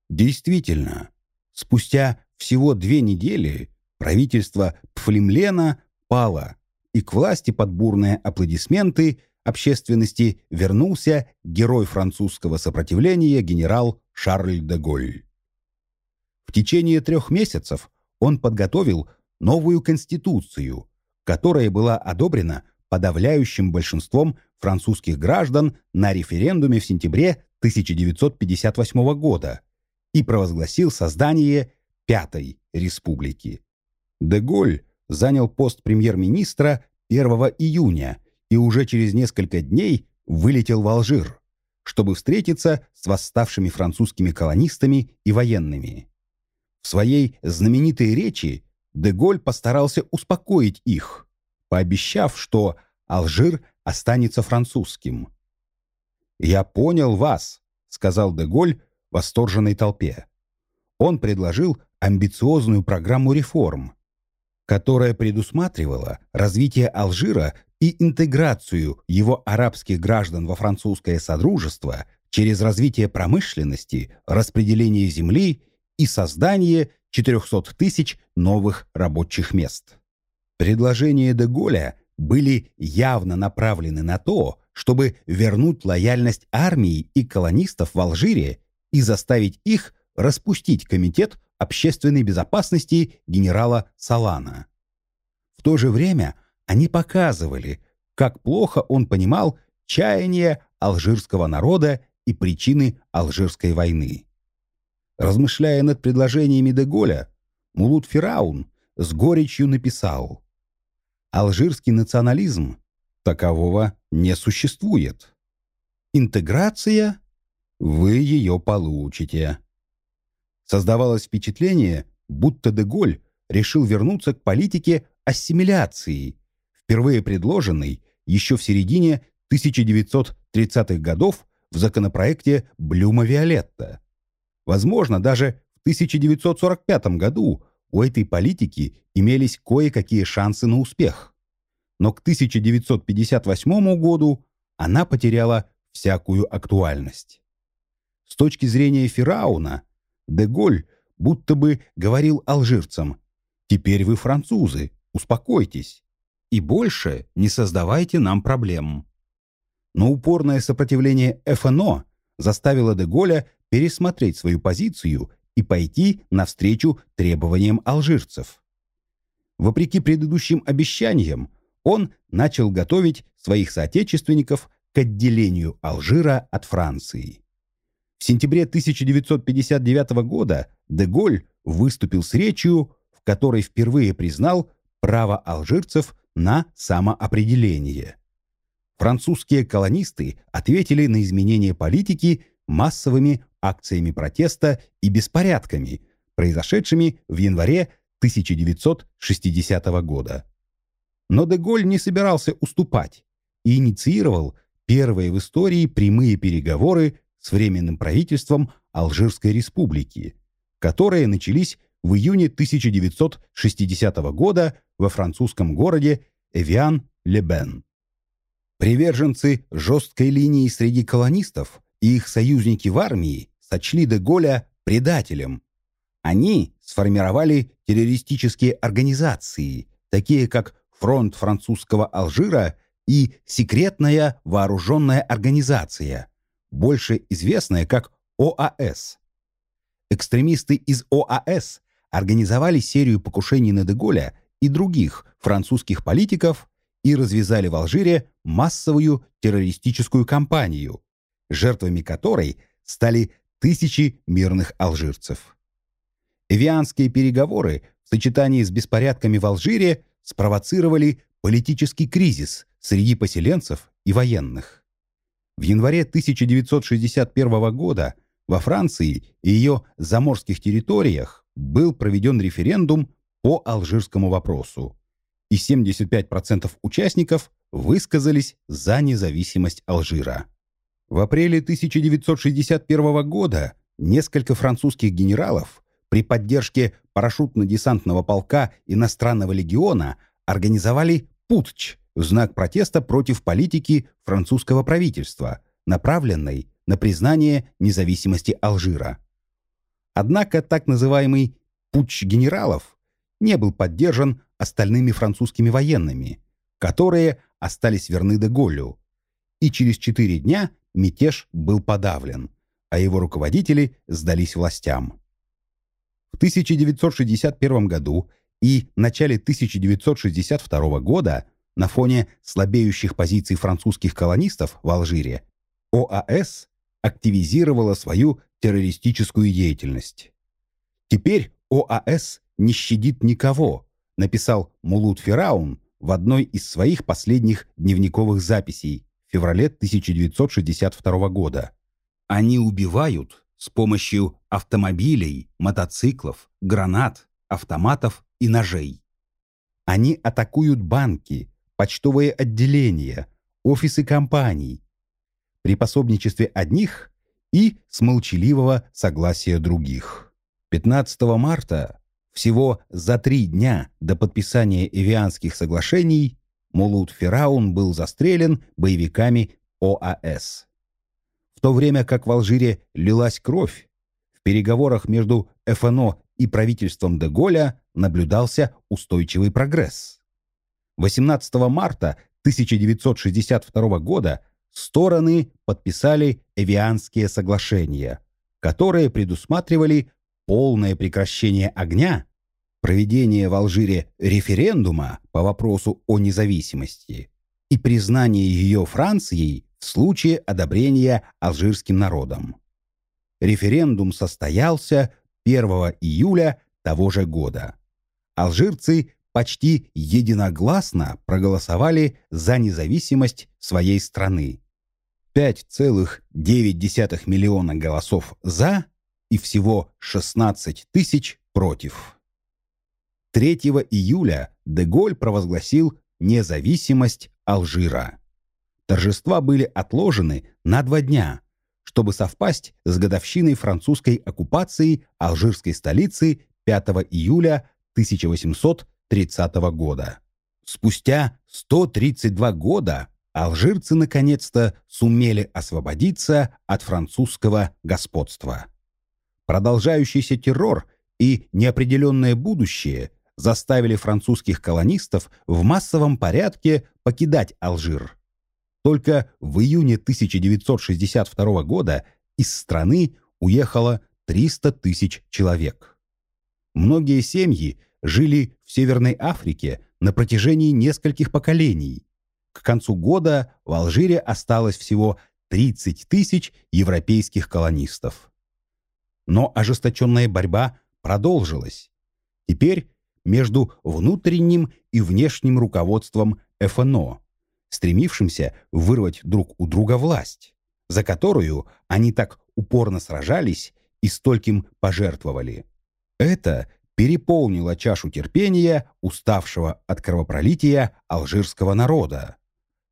Действительно, спустя всего две недели правительство Пфлемлена пало, и к власти под бурные аплодисменты общественности вернулся герой французского сопротивления генерал Шарль де Голь. В течение трех месяцев он подготовил новую конституцию, которая была одобрена подавляющим большинством французских граждан на референдуме в сентябре 1958 года и провозгласил создание Пятой Республики. Деголь занял пост премьер-министра 1 июня и уже через несколько дней вылетел в Алжир, чтобы встретиться с восставшими французскими колонистами и военными. В своей знаменитой речи Деголь постарался успокоить их, пообещав, что Алжир останется французским. «Я понял вас», — сказал Деголь восторженной толпе. Он предложил амбициозную программу реформ, которая предусматривала развитие Алжира и интеграцию его арабских граждан во французское содружество через развитие промышленности, распределение земли и создание 400 тысяч новых рабочих мест. Предложения де Голля были явно направлены на то, чтобы вернуть лояльность армии и колонистов в Алжире и заставить их распустить Комитет общественной безопасности генерала Салана. В то же время они показывали, как плохо он понимал чаяния алжирского народа и причины Алжирской войны. Размышляя над предложениями Деголя, Мулут Фираун с горечью написал «Алжирский национализм такового не существует. Интеграция – вы ее получите». Создавалось впечатление, будто Деголь решил вернуться к политике ассимиляции, впервые предложенной еще в середине 1930-х годов в законопроекте Блюма-Виолетта. Возможно, даже в 1945 году у этой политики имелись кое-какие шансы на успех. Но к 1958 году она потеряла всякую актуальность. С точки зрения Ферауна, Деголь будто бы говорил алжирцам «Теперь вы французы, успокойтесь, и больше не создавайте нам проблем». Но упорное сопротивление ФНО заставило Деголя пересмотреть свою позицию и пойти навстречу требованиям алжирцев. Вопреки предыдущим обещаниям, он начал готовить своих соотечественников к отделению Алжира от Франции. В сентябре 1959 года Деголь выступил с речью, в которой впервые признал право алжирцев на самоопределение. Французские колонисты ответили на изменение политики массовыми акциями протеста и беспорядками, произошедшими в январе 1960 года. Но Деголь не собирался уступать и инициировал первые в истории прямые переговоры с Временным правительством Алжирской республики, которые начались в июне 1960 года во французском городе Эвиан-Лебен. Приверженцы жесткой линии среди колонистов и их союзники в армии сочли де Голля предателем. Они сформировали террористические организации, такие как Фронт французского Алжира и секретная вооруженная организация, больше известная как ОАС. Экстремисты из ОАС организовали серию покушений на Деголя и других французских политиков и развязали в Алжире массовую террористическую кампанию, жертвами которой стали тысячи мирных алжирцев. Эвианские переговоры в сочетании с беспорядками в Алжире спровоцировали политический кризис среди поселенцев и военных. В январе 1961 года во Франции и ее заморских территориях был проведен референдум по алжирскому вопросу, и 75% участников высказались за независимость Алжира. В апреле 1961 года несколько французских генералов при поддержке парашютно-десантного полка иностранного легиона организовали путч в знак протеста против политики французского правительства, направленной на признание независимости Алжира. Однако так называемый «путч генералов» не был поддержан остальными французскими военными, которые остались верны де Голлю, и через четыре дня мятеж был подавлен, а его руководители сдались властям. В 1961 году и начале 1962 года на фоне слабеющих позиций французских колонистов в Алжире ОАС активизировала свою террористическую деятельность. Теперь ОАС не щадит никого, написал Мулут Фераун в одной из своих последних дневниковых записей в феврале 1962 года. Они убивают с помощью автомобилей, мотоциклов, гранат, автоматов и ножей. Они атакуют банки, почтовые отделения, офисы компаний, при пособничестве одних и с молчаливого согласия других. 15 марта, всего за три дня до подписания Эвианских соглашений, Мулут Фераун был застрелен боевиками ОАС. В то время как в Алжире лилась кровь, в переговорах между ФНО и правительством Деголя наблюдался устойчивый прогресс. 18 марта 1962 года стороны подписали Эвианские соглашения, которые предусматривали полное прекращение огня, проведение в Алжире референдума по вопросу о независимости и признание ее Францией в случае одобрения алжирским народом. Референдум состоялся 1 июля того же года. Алжирцы почти единогласно проголосовали за независимость своей страны. 5,9 миллиона голосов «за» и всего 16 тысяч против. 3 июля Деголь провозгласил независимость Алжира. Торжества были отложены на два дня, чтобы совпасть с годовщиной французской оккупации алжирской столицы 5 июля 1830 года. Спустя 132 года алжирцы наконец-то сумели освободиться от французского господства. Продолжающийся террор и неопределенное будущее заставили французских колонистов в массовом порядке покидать Алжир. Только в июне 1962 года из страны уехало 300 тысяч человек. Многие семьи жили в Северной Африке на протяжении нескольких поколений. К концу года в Алжире осталось всего 30 тысяч европейских колонистов. Но ожесточенная борьба продолжилась. Теперь между внутренним и внешним руководством ФНО, стремившимся вырвать друг у друга власть, за которую они так упорно сражались и стольким пожертвовали. Это переполнило чашу терпения уставшего от кровопролития алжирского народа.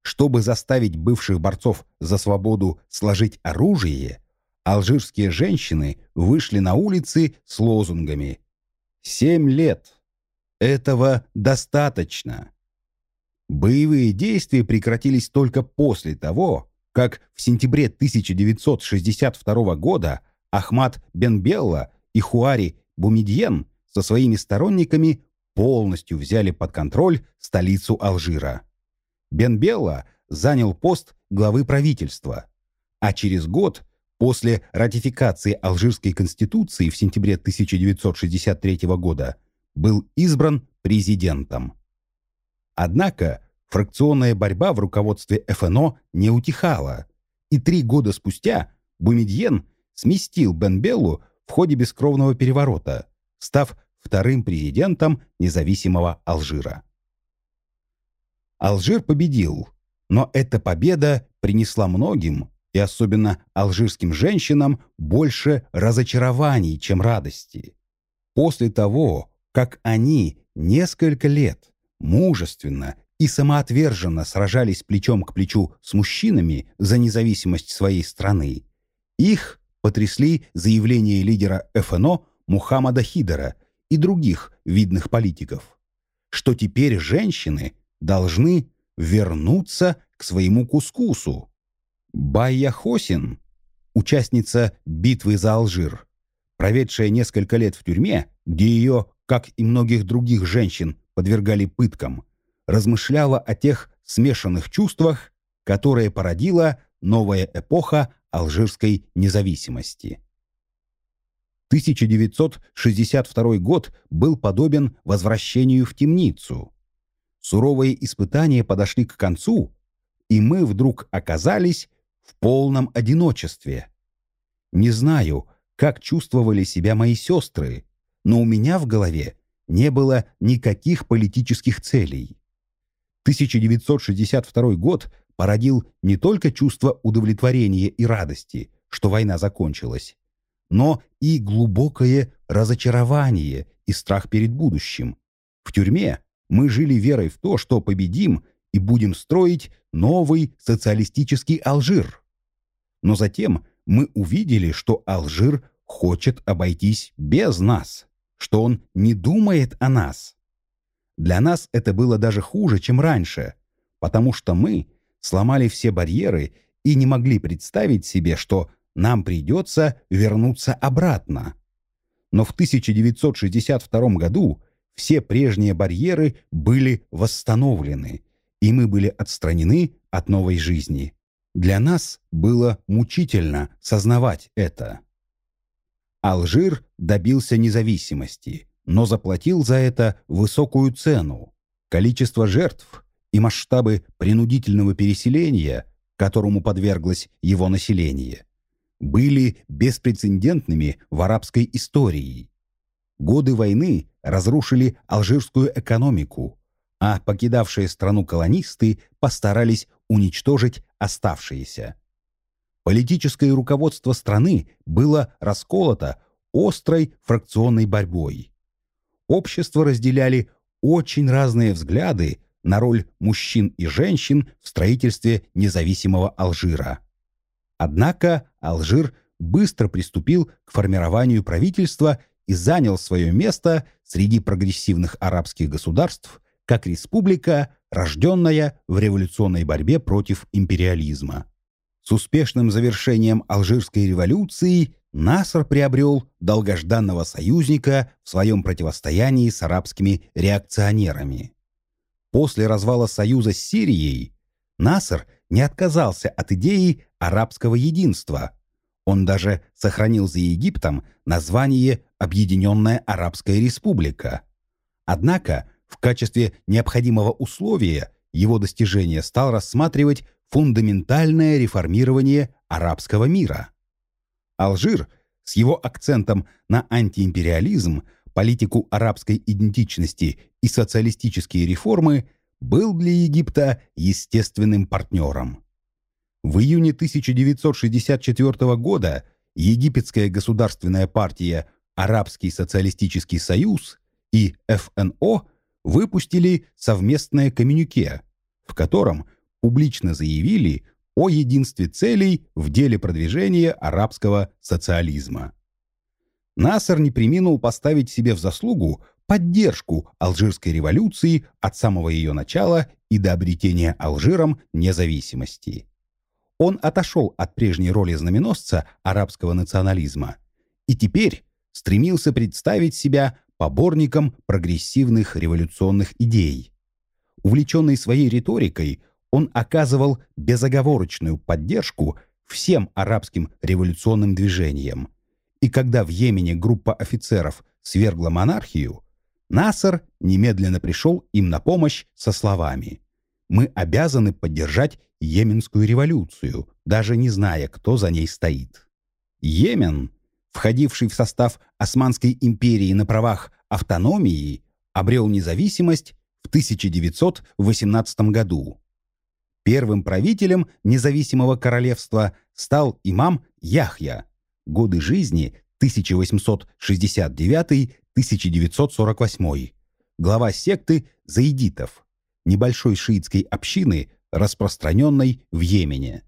Чтобы заставить бывших борцов за свободу сложить оружие, алжирские женщины вышли на улицы с лозунгами «Семь лет! Этого достаточно!» Боевые действия прекратились только после того, как в сентябре 1962 года Ахмад Бенбелла и Хуари Бумидьен со своими сторонниками полностью взяли под контроль столицу Алжира. Бенбелла занял пост главы правительства, а через год после ратификации Алжирской конституции в сентябре 1963 года был избран президентом. Однако фракционная борьба в руководстве ФНО не утихала, и три года спустя Бумедьен сместил Бенбеллу в ходе бескровного переворота, став вторым президентом независимого Алжира. Алжир победил, но эта победа принесла многим и особенно алжирским женщинам больше разочарований, чем радости. После того, как они несколько лет мужественно и самоотверженно сражались плечом к плечу с мужчинами за независимость своей страны, их потрясли заявления лидера ФНО Мухаммада Хидера и других видных политиков, что теперь женщины должны вернуться к своему кускусу. Байя Хосин, участница битвы за Алжир, проведшая несколько лет в тюрьме, где ее, как и многих других женщин, подвергали пыткам, размышляла о тех смешанных чувствах, которые породила новая эпоха алжирской независимости. 1962 год был подобен возвращению в темницу. Суровые испытания подошли к концу, и мы вдруг оказались в полном одиночестве. Не знаю, как чувствовали себя мои сестры, но у меня в голове не было никаких политических целей. 1962 год породил не только чувство удовлетворения и радости, что война закончилась, но и глубокое разочарование и страх перед будущим. В тюрьме мы жили верой в то, что победим и будем строить новый социалистический Алжир. Но затем мы увидели, что Алжир хочет обойтись без нас, что он не думает о нас. Для нас это было даже хуже, чем раньше, потому что мы – сломали все барьеры и не могли представить себе, что нам придется вернуться обратно. Но в 1962 году все прежние барьеры были восстановлены, и мы были отстранены от новой жизни. Для нас было мучительно сознавать это. Алжир добился независимости, но заплатил за это высокую цену. Количество жертв и масштабы принудительного переселения, которому подверглось его население, были беспрецедентными в арабской истории. Годы войны разрушили алжирскую экономику, а покидавшие страну колонисты постарались уничтожить оставшиеся. Политическое руководство страны было расколото острой фракционной борьбой. Общество разделяли очень разные взгляды на роль мужчин и женщин в строительстве независимого Алжира. Однако Алжир быстро приступил к формированию правительства и занял свое место среди прогрессивных арабских государств как республика, рожденная в революционной борьбе против империализма. С успешным завершением Алжирской революции Наср приобрел долгожданного союзника в своем противостоянии с арабскими реакционерами. После развала союза с Сирией Насер не отказался от идеи арабского единства. Он даже сохранил за Египтом название «Объединенная Арабская Республика». Однако в качестве необходимого условия его достижения стал рассматривать фундаментальное реформирование арабского мира. Алжир с его акцентом на антиимпериализм – политику арабской идентичности и социалистические реформы, был для Египта естественным партнером. В июне 1964 года египетская государственная партия «Арабский социалистический союз» и ФНО выпустили совместное коммюнике, в котором публично заявили о единстве целей в деле продвижения арабского социализма. Насер не приминул поставить себе в заслугу поддержку Алжирской революции от самого ее начала и до обретения Алжиром независимости. Он отошел от прежней роли знаменосца арабского национализма и теперь стремился представить себя поборником прогрессивных революционных идей. Увлеченный своей риторикой, он оказывал безоговорочную поддержку всем арабским революционным движениям, и когда в Йемене группа офицеров свергла монархию, Насер немедленно пришел им на помощь со словами «Мы обязаны поддержать Йеменскую революцию, даже не зная, кто за ней стоит». Йемен, входивший в состав Османской империи на правах автономии, обрел независимость в 1918 году. Первым правителем независимого королевства стал имам Яхья – Годы жизни 1869-1948. Глава секты заидитов, небольшой шиитской общины, распространенной в Йемене.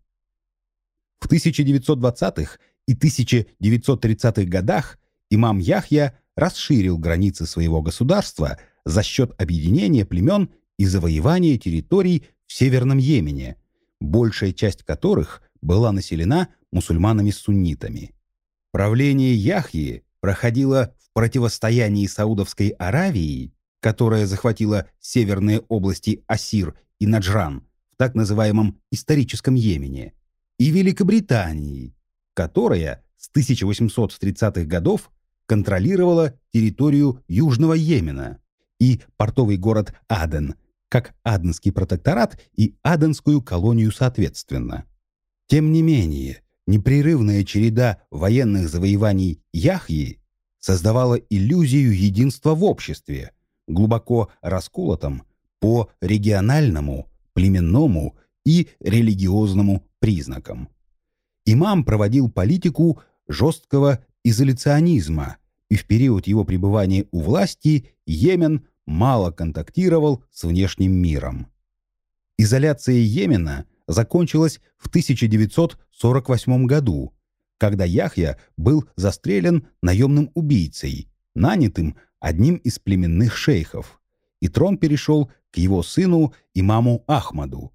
В 1920-х и 1930-х годах имам Яхья расширил границы своего государства за счет объединения племен и завоевания территорий в Северном Йемене, большая часть которых была населена мусульманами-суннитами. Правление Яхьи проходило противостоянии Саудовской Аравии, которая захватила северные области Асир и Наджран в так называемом историческом Йемене, и Великобритании, которая с 1830-х годов контролировала территорию Южного Йемена и портовый город Аден, как Аденский протекторат и Аденскую колонию соответственно. Тем не менее, непрерывная череда военных завоеваний Яхьи создавала иллюзию единства в обществе, глубоко расколотом по региональному, племенному и религиозному признакам. Имам проводил политику жесткого изоляционизма, и в период его пребывания у власти Йемен мало контактировал с внешним миром. Изоляция Йемена закончилась в 1948 году, когда Яхья был застрелен наемным убийцей, нанятым одним из племенных шейхов, и трон перешел к его сыну имаму Ахмаду.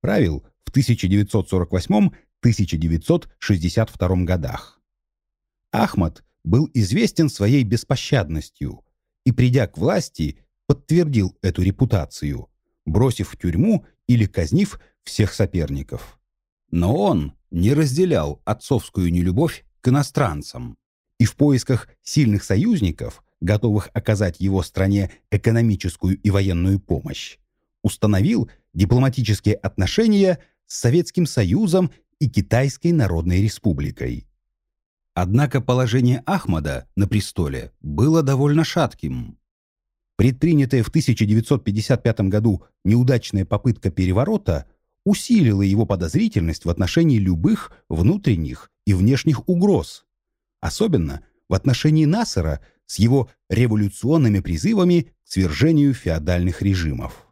Правил в 1948-1962 годах. Ахмад был известен своей беспощадностью и, придя к власти, подтвердил эту репутацию, бросив в тюрьму или казнив всех соперников. Но он не разделял отцовскую нелюбовь к иностранцам и в поисках сильных союзников, готовых оказать его стране экономическую и военную помощь, установил дипломатические отношения с Советским Союзом и Китайской Народной Республикой. Однако положение Ахмада на престоле было довольно шатким. Предпринятая в 1955 году неудачная попытка переворота усилила его подозрительность в отношении любых внутренних и внешних угроз, особенно в отношении Насара с его революционными призывами к свержению феодальных режимов.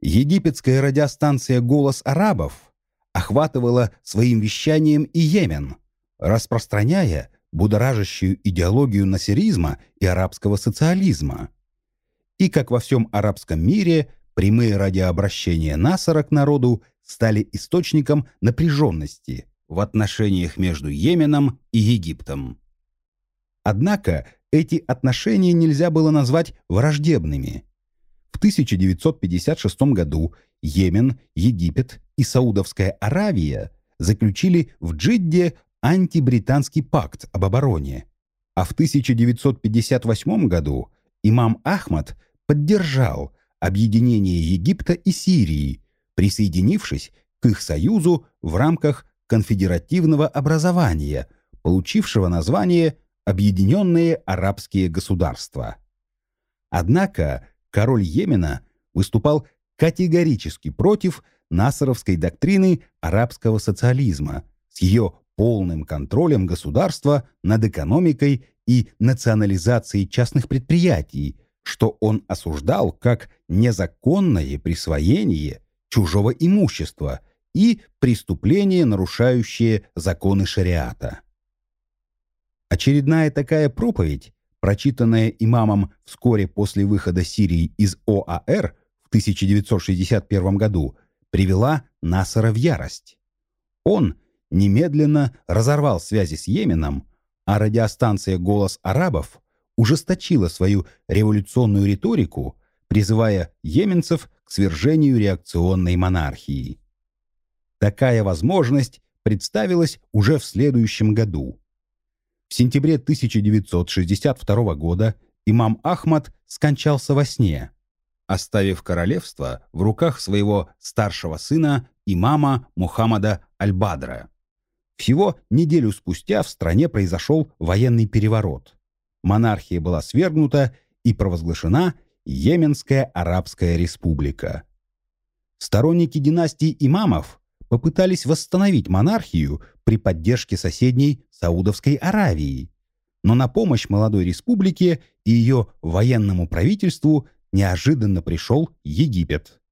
Египетская радиостанция «Голос арабов» охватывала своим вещанием и Йемен, распространяя будоражащую идеологию насеризма и арабского социализма. И, как во всем арабском мире, прямые радиообращения Насара к народу стали источником напряженности в отношениях между Йеменом и Египтом. Однако эти отношения нельзя было назвать враждебными – в 1956 году Йемен, Египет и Саудовская Аравия заключили в Джидде антибританский пакт об обороне, а в 1958 году имам Ахмад поддержал объединение Египта и Сирии, присоединившись к их союзу в рамках конфедеративного образования, получившего название Объединенные Арабские Государства. Однако король Йемена выступал категорически против насаровской доктрины арабского социализма с ее полным контролем государства над экономикой и национализацией частных предприятий, что он осуждал как незаконное присвоение чужого имущества и преступление, нарушающее законы шариата. Очередная такая проповедь прочитанная имамом вскоре после выхода Сирии из ОАР в 1961 году, привела Насара в ярость. Он немедленно разорвал связи с Йеменом, а радиостанция «Голос арабов» ужесточила свою революционную риторику, призывая йеменцев свержению реакционной монархии. Такая возможность представилась уже в следующем году. В сентябре 1962 года имам Ахмад скончался во сне, оставив королевство в руках своего старшего сына имама Мухаммада Аль-Бадра. Всего неделю спустя в стране произошел военный переворот. Монархия была свергнута и провозглашена Йеменская Арабская Республика. Сторонники династии имамов попытались восстановить монархию при поддержке соседней Саудовской Аравии. Но на помощь молодой республике и ее военному правительству неожиданно пришел Египет.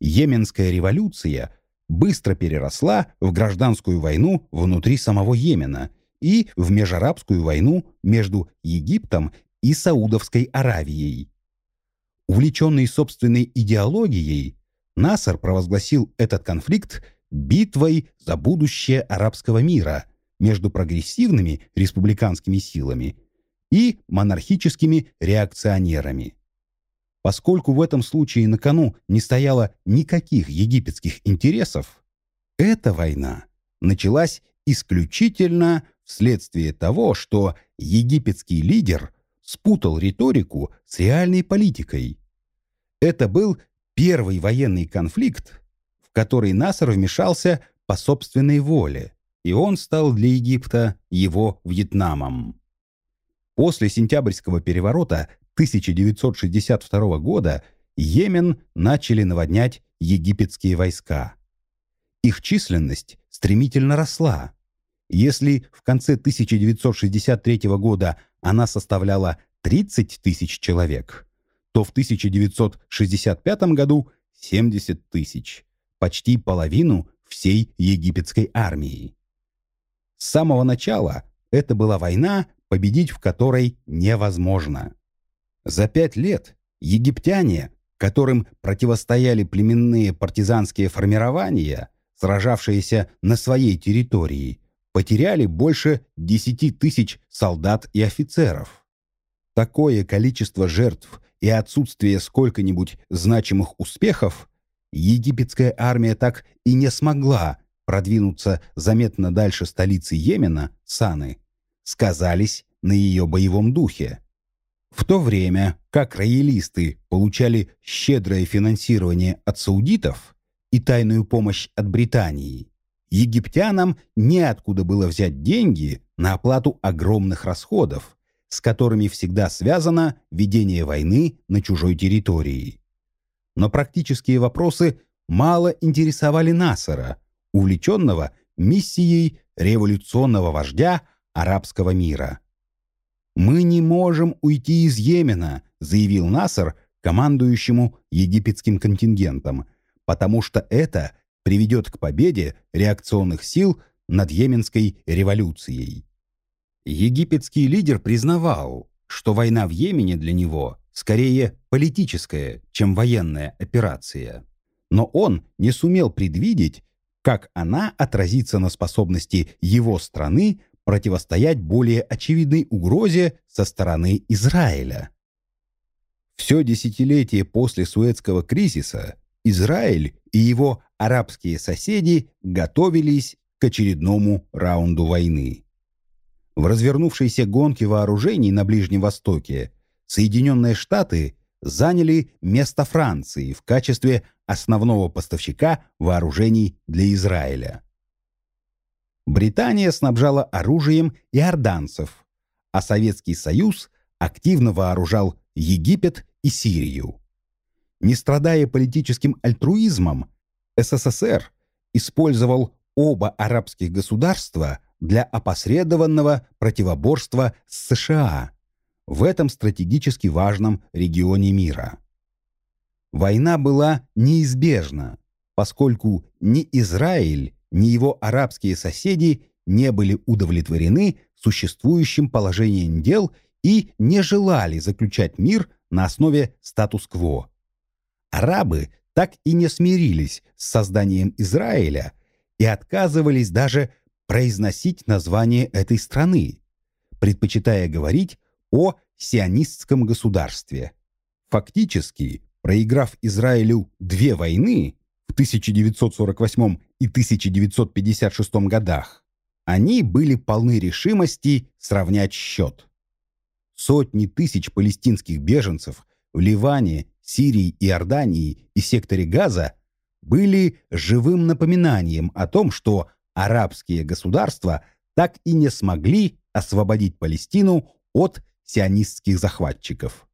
Йеменская революция быстро переросла в гражданскую войну внутри самого Йемена и в межарабскую войну между Египтом и Саудовской Аравией. Увлеченный собственной идеологией, Насар провозгласил этот конфликт битвой за будущее арабского мира между прогрессивными республиканскими силами и монархическими реакционерами. Поскольку в этом случае на кону не стояло никаких египетских интересов, эта война началась исключительно вследствие того, что египетский лидер спутал риторику с реальной политикой. Это был первый военный конфликт, в который Насар вмешался по собственной воле, и он стал для Египта его Вьетнамом. После сентябрьского переворота 1962 года Йемен начали наводнять египетские войска. Их численность стремительно росла. Если в конце 1963 года она составляла 30 тысяч человек, то в 1965 году 70 тысяч, почти половину всей египетской армии. С самого начала это была война, победить в которой невозможно. За пять лет египтяне, которым противостояли племенные партизанские формирования, сражавшиеся на своей территории, потеряли больше 10 тысяч солдат и офицеров. Такое количество жертв и отсутствие сколько-нибудь значимых успехов египетская армия так и не смогла продвинуться заметно дальше столицы Йемена, Саны, сказались на ее боевом духе. В то время как роялисты получали щедрое финансирование от саудитов и тайную помощь от Британии, египтянам неоткуда было взять деньги на оплату огромных расходов, с которыми всегда связано ведение войны на чужой территории. Но практические вопросы мало интересовали Насара, увлеченного миссией революционного вождя арабского мира. «Мы не можем уйти из Йемена», заявил Насар командующему египетским контингентом, потому что это приведет к победе реакционных сил над Йеменской революцией. Египетский лидер признавал, что война в Йемене для него скорее политическая, чем военная операция. Но он не сумел предвидеть, как она отразится на способности его страны противостоять более очевидной угрозе со стороны Израиля. Все десятилетие после Суэцкого кризиса Израиль и его арабские соседи готовились к очередному раунду войны. В развернувшейся гонке вооружений на Ближнем Востоке Соединенные Штаты заняли место Франции в качестве основного поставщика вооружений для Израиля. Британия снабжала оружием иорданцев, а Советский Союз активно вооружал Египет и Сирию. Не страдая политическим альтруизмом, СССР использовал оба арабских государства для опосредованного противоборства с США в этом стратегически важном регионе мира. Война была неизбежна, поскольку ни Израиль, ни его арабские соседи не были удовлетворены существующим положением дел и не желали заключать мир на основе статус-кво. Арабы так и не смирились с созданием Израиля и отказывались даже произносить название этой страны, предпочитая говорить о сионистском государстве. Фактически, проиграв Израилю две войны в 1948 и 1956 годах, они были полны решимости сравнять счет. Сотни тысяч палестинских беженцев в Ливане, Сирии, Иордании и секторе Газа были живым напоминанием о том, что арабские государства так и не смогли освободить Палестину от сионистских захватчиков.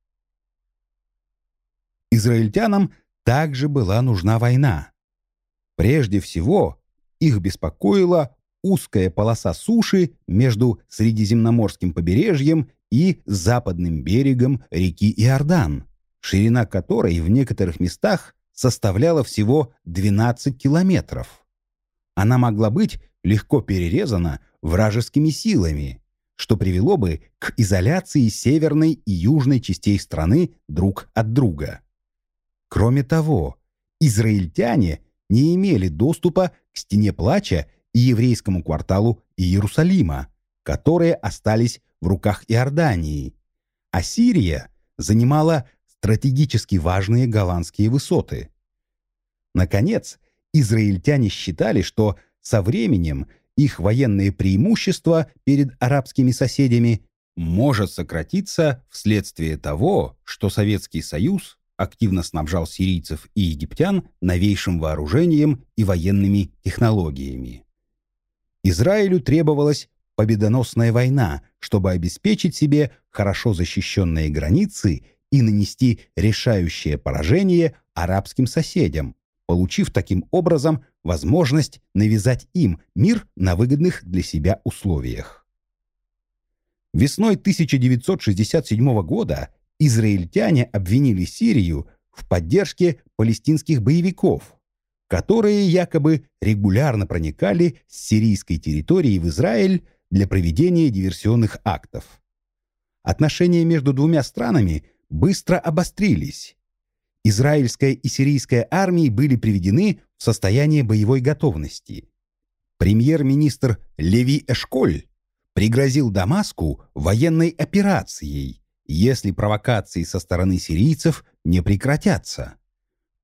Израильтянам также была нужна война. Прежде всего, их беспокоила узкая полоса суши между Средиземноморским побережьем и западным берегом реки Иордан, ширина которой в некоторых местах составляла всего 12 километров. она могла быть легко перерезана вражескими силами, что привело бы к изоляции северной и южной частей страны друг от друга. Кроме того, израильтяне не имели доступа к Стене Плача и еврейскому кварталу Иерусалима, которые остались в руках Иордании, а Сирия занимала стратегически важные голландские высоты. Наконец, израильтяне считали, что со временем их военное преимущество перед арабскими соседями может сократиться вследствие того, что Советский Союз активно снабжал сирийцев и египтян новейшим вооружением и военными технологиями. Израилю требовалась победоносная война, чтобы обеспечить себе хорошо защищенные границы и нанести решающее поражение арабским соседям, получив таким образом возможность навязать им мир на выгодных для себя условиях. Весной 1967 года израильтяне обвинили Сирию в поддержке палестинских боевиков, которые якобы регулярно проникали с сирийской территории в Израиль для проведения диверсионных актов. Отношения между двумя странами быстро обострились. Израильская и сирийская армии были приведены в состояние боевой готовности. Премьер-министр Леви Эшколь пригрозил Дамаску военной операцией, если провокации со стороны сирийцев не прекратятся.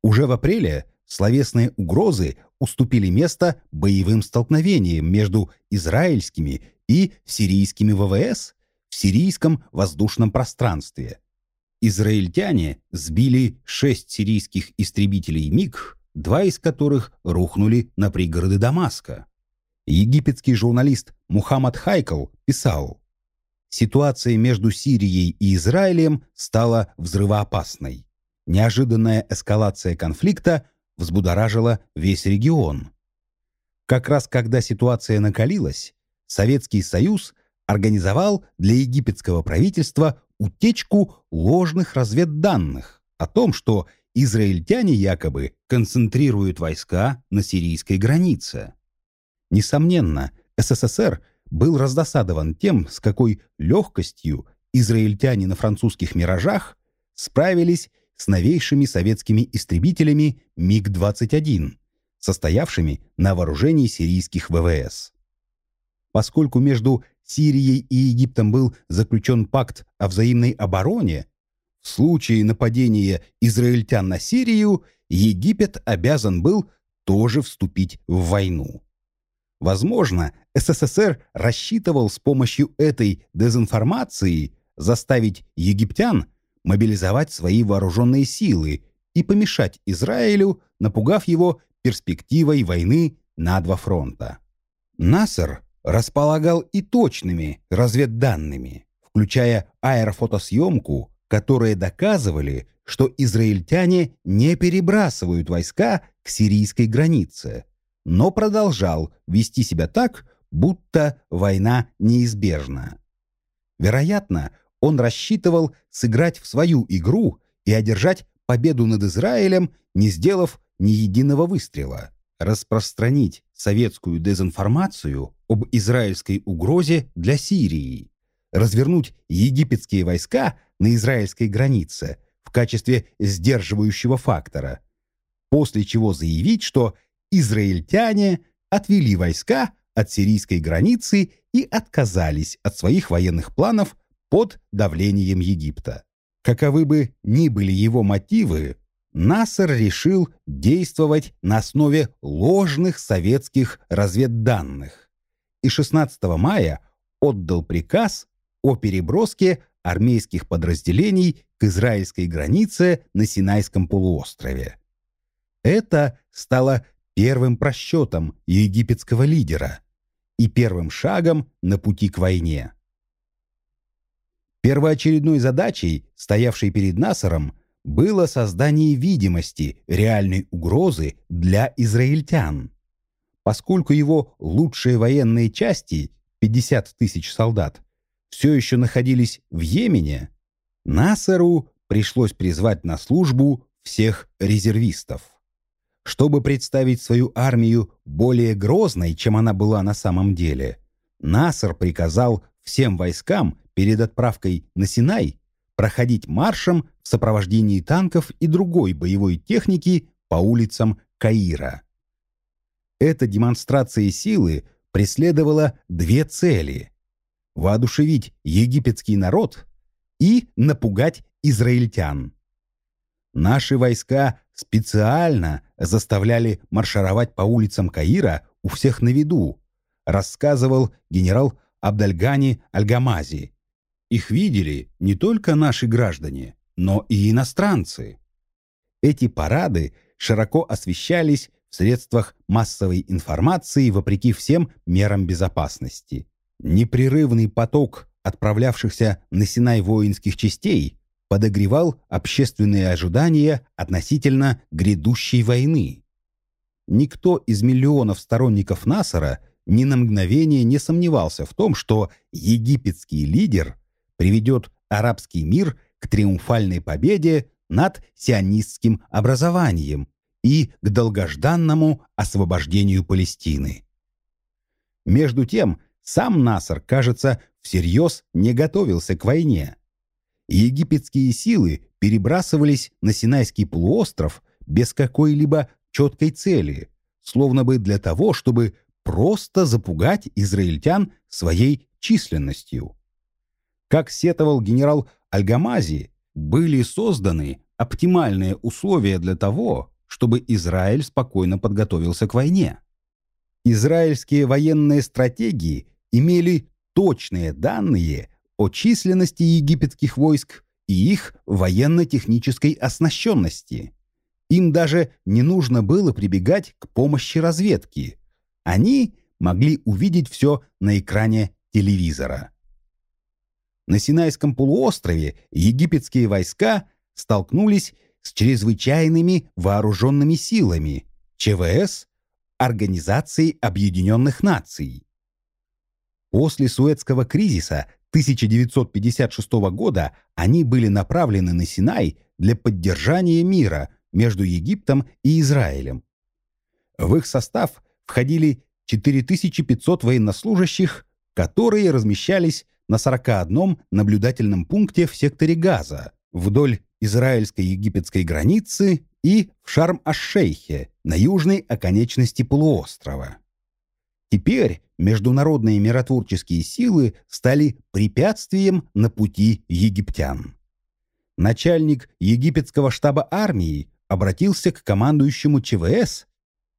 Уже в апреле словесные угрозы уступили место боевым столкновениям между израильскими и сирийскими ВВС в сирийском воздушном пространстве. Израильтяне сбили шесть сирийских истребителей МиГ, два из которых рухнули на пригороды Дамаска. Египетский журналист Мухаммад Хайкл писал, «Ситуация между Сирией и Израилем стала взрывоопасной. Неожиданная эскалация конфликта взбудоражила весь регион. Как раз когда ситуация накалилась, Советский Союз организовал для египетского правительства утечку ложных разведданных о том, что израильтяне якобы концентрируют войска на сирийской границе. Несомненно, СССР был раздосадован тем, с какой легкостью израильтяне на французских «Миражах» справились с новейшими советскими истребителями МиГ-21, состоявшими на вооружении сирийских ВВС. Поскольку между Сирией и Египтом был заключен пакт о взаимной обороне, в случае нападения израильтян на Сирию Египет обязан был тоже вступить в войну. Возможно, СССР рассчитывал с помощью этой дезинформации заставить египтян мобилизовать свои вооруженные силы и помешать Израилю, напугав его перспективой войны на два фронта. Насер располагал и точными разведданными, включая аэрофотосъемку, которые доказывали, что израильтяне не перебрасывают войска к сирийской границе, но продолжал вести себя так, будто война неизбежна. Вероятно, он рассчитывал сыграть в свою игру и одержать победу над Израилем, не сделав ни единого выстрела распространить советскую дезинформацию об израильской угрозе для Сирии, развернуть египетские войска на израильской границе в качестве сдерживающего фактора, после чего заявить, что израильтяне отвели войска от сирийской границы и отказались от своих военных планов под давлением Египта. Каковы бы ни были его мотивы, Нассер решил действовать на основе ложных советских разведданных и 16 мая отдал приказ о переброске армейских подразделений к израильской границе на Синайском полуострове. Это стало первым просчетом египетского лидера и первым шагом на пути к войне. Первоочередной задачей, стоявшей перед Насаром, было создание видимости реальной угрозы для израильтян. Поскольку его лучшие военные части, 50 тысяч солдат, все еще находились в Йемене, Насеру пришлось призвать на службу всех резервистов. Чтобы представить свою армию более грозной, чем она была на самом деле, Наср приказал всем войскам перед отправкой на Синай проходить маршем в сопровождении танков и другой боевой техники по улицам Каира. Эта демонстрация силы преследовала две цели – воодушевить египетский народ и напугать израильтян. Наши войска специально заставляли маршировать по улицам Каира у всех на виду, рассказывал генерал Абдальгани Альгамази. Их видели не только наши граждане, но и иностранцы. Эти парады широко освещались в средствах массовой информации вопреки всем мерам безопасности. Непрерывный поток отправлявшихся на Синай воинских частей подогревал общественные ожидания относительно грядущей войны. Никто из миллионов сторонников Насара ни на мгновение не сомневался в том, что египетский лидер приведет арабский мир к триумфальной победе над сионистским образованием и к долгожданному освобождению Палестины. Между тем, сам Насар, кажется, всерьез не готовился к войне. Египетские силы перебрасывались на Синайский полуостров без какой-либо четкой цели, словно бы для того, чтобы просто запугать израильтян своей численностью. Как сетовал генерал Альгамази, были созданы оптимальные условия для того, чтобы Израиль спокойно подготовился к войне. Израильские военные стратегии имели точные данные о численности египетских войск и их военно-технической оснащенности. Им даже не нужно было прибегать к помощи разведки. Они могли увидеть все на экране телевизора. На Синайском полуострове египетские войска столкнулись с чрезвычайными вооруженными силами ЧВС Организации Объединенных Наций. После Суэцкого кризиса 1956 года они были направлены на Синай для поддержания мира между Египтом и Израилем. В их состав входили 4500 военнослужащих, которые размещались на 41 наблюдательном пункте в секторе Газа вдоль израильско-египетской границы и в Шарм-аш-Шейхе на южной оконечности полуострова. Теперь международные миротворческие силы стали препятствием на пути египтян. Начальник египетского штаба армии обратился к командующему ЧВС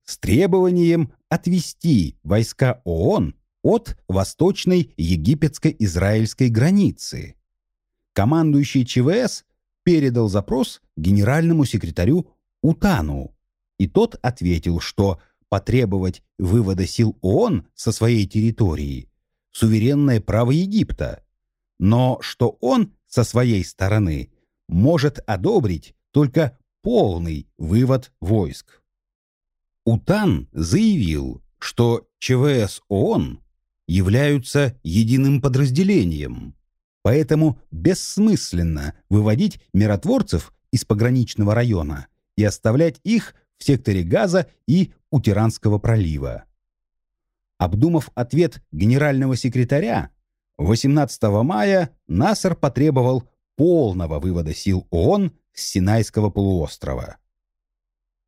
с требованием отвести войска ООН от восточной египетско-израильской границы. Командующий ЧВС передал запрос генеральному секретарю Утану, и тот ответил, что потребовать вывода сил ООН со своей территории – суверенное право Египта, но что он со своей стороны может одобрить только полный вывод войск. Утан заявил, что ЧВС ООН являются единым подразделением, поэтому бессмысленно выводить миротворцев из пограничного района и оставлять их в секторе Газа и у Тиранского пролива. Обдумав ответ генерального секретаря, 18 мая Насер потребовал полного вывода сил ООН с Синайского полуострова.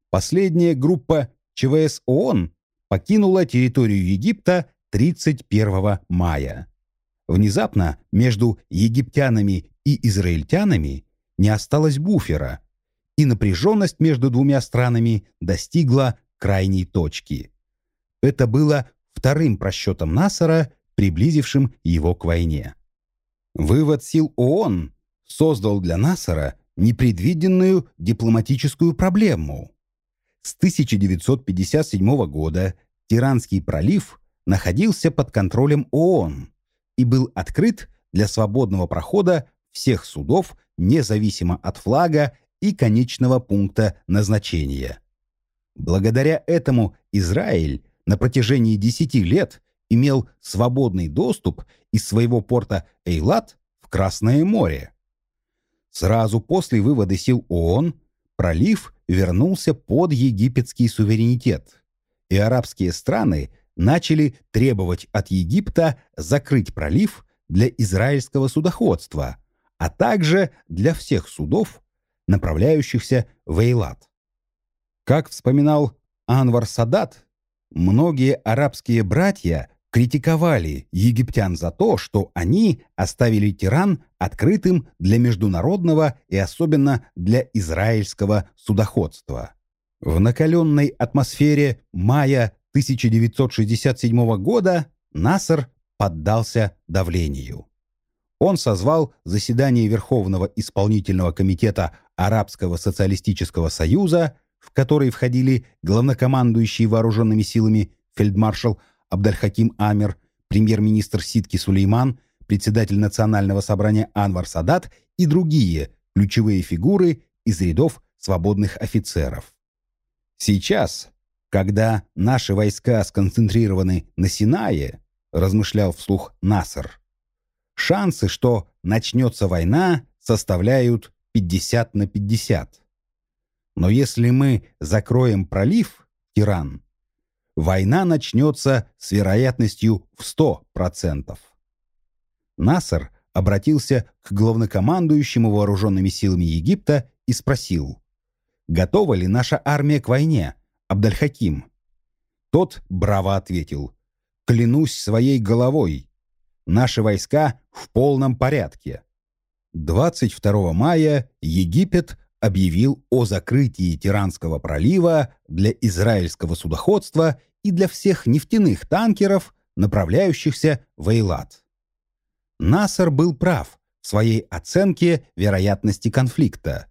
Последняя группа ЧВС ООН покинула территорию Египта 31 мая. Внезапно между египтянами и израильтянами не осталось буфера, и напряженность между двумя странами достигла крайней точки. Это было вторым просчетом Насара, приблизившим его к войне. Вывод сил ООН создал для Насара непредвиденную дипломатическую проблему. С 1957 года Тиранский пролив находился под контролем ООН и был открыт для свободного прохода всех судов независимо от флага и конечного пункта назначения. Благодаря этому Израиль на протяжении 10 лет имел свободный доступ из своего порта Эйлат в Красное море. Сразу после вывода сил ООН пролив вернулся под египетский суверенитет, и арабские страны начали требовать от Египта закрыть пролив для израильского судоходства, а также для всех судов, направляющихся в Эйлат. Как вспоминал Анвар Садат, многие арабские братья критиковали египтян за то, что они оставили Тиран открытым для международного и особенно для израильского судоходства. В накаленной атмосфере мая 1967 года Насер поддался давлению. Он созвал заседание Верховного исполнительного комитета Арабского социалистического союза, в который входили главнокомандующий вооруженными силами фельдмаршал Абдальхаким Амер, премьер-министр Ситки Сулейман, председатель Национального собрания Анвар Садат и другие ключевые фигуры из рядов свободных офицеров. Сейчас, когда наши войска сконцентрированы на Синае, размышлял вслух Насер, шансы, что начнется война, составляют 50 на 50. Но если мы закроем пролив, Тиран, война начнется с вероятностью в 100%. Насар обратился к главнокомандующему вооруженными силами Египта и спросил, готова ли наша армия к войне, Абдальхаким? Тот браво ответил, клянусь своей головой, наши войска в полном порядке. 22 мая Египет объявил о закрытии Тиранского пролива для израильского судоходства и для всех нефтяных танкеров, направляющихся в Эйлат. Насар был прав в своей оценке вероятности конфликта.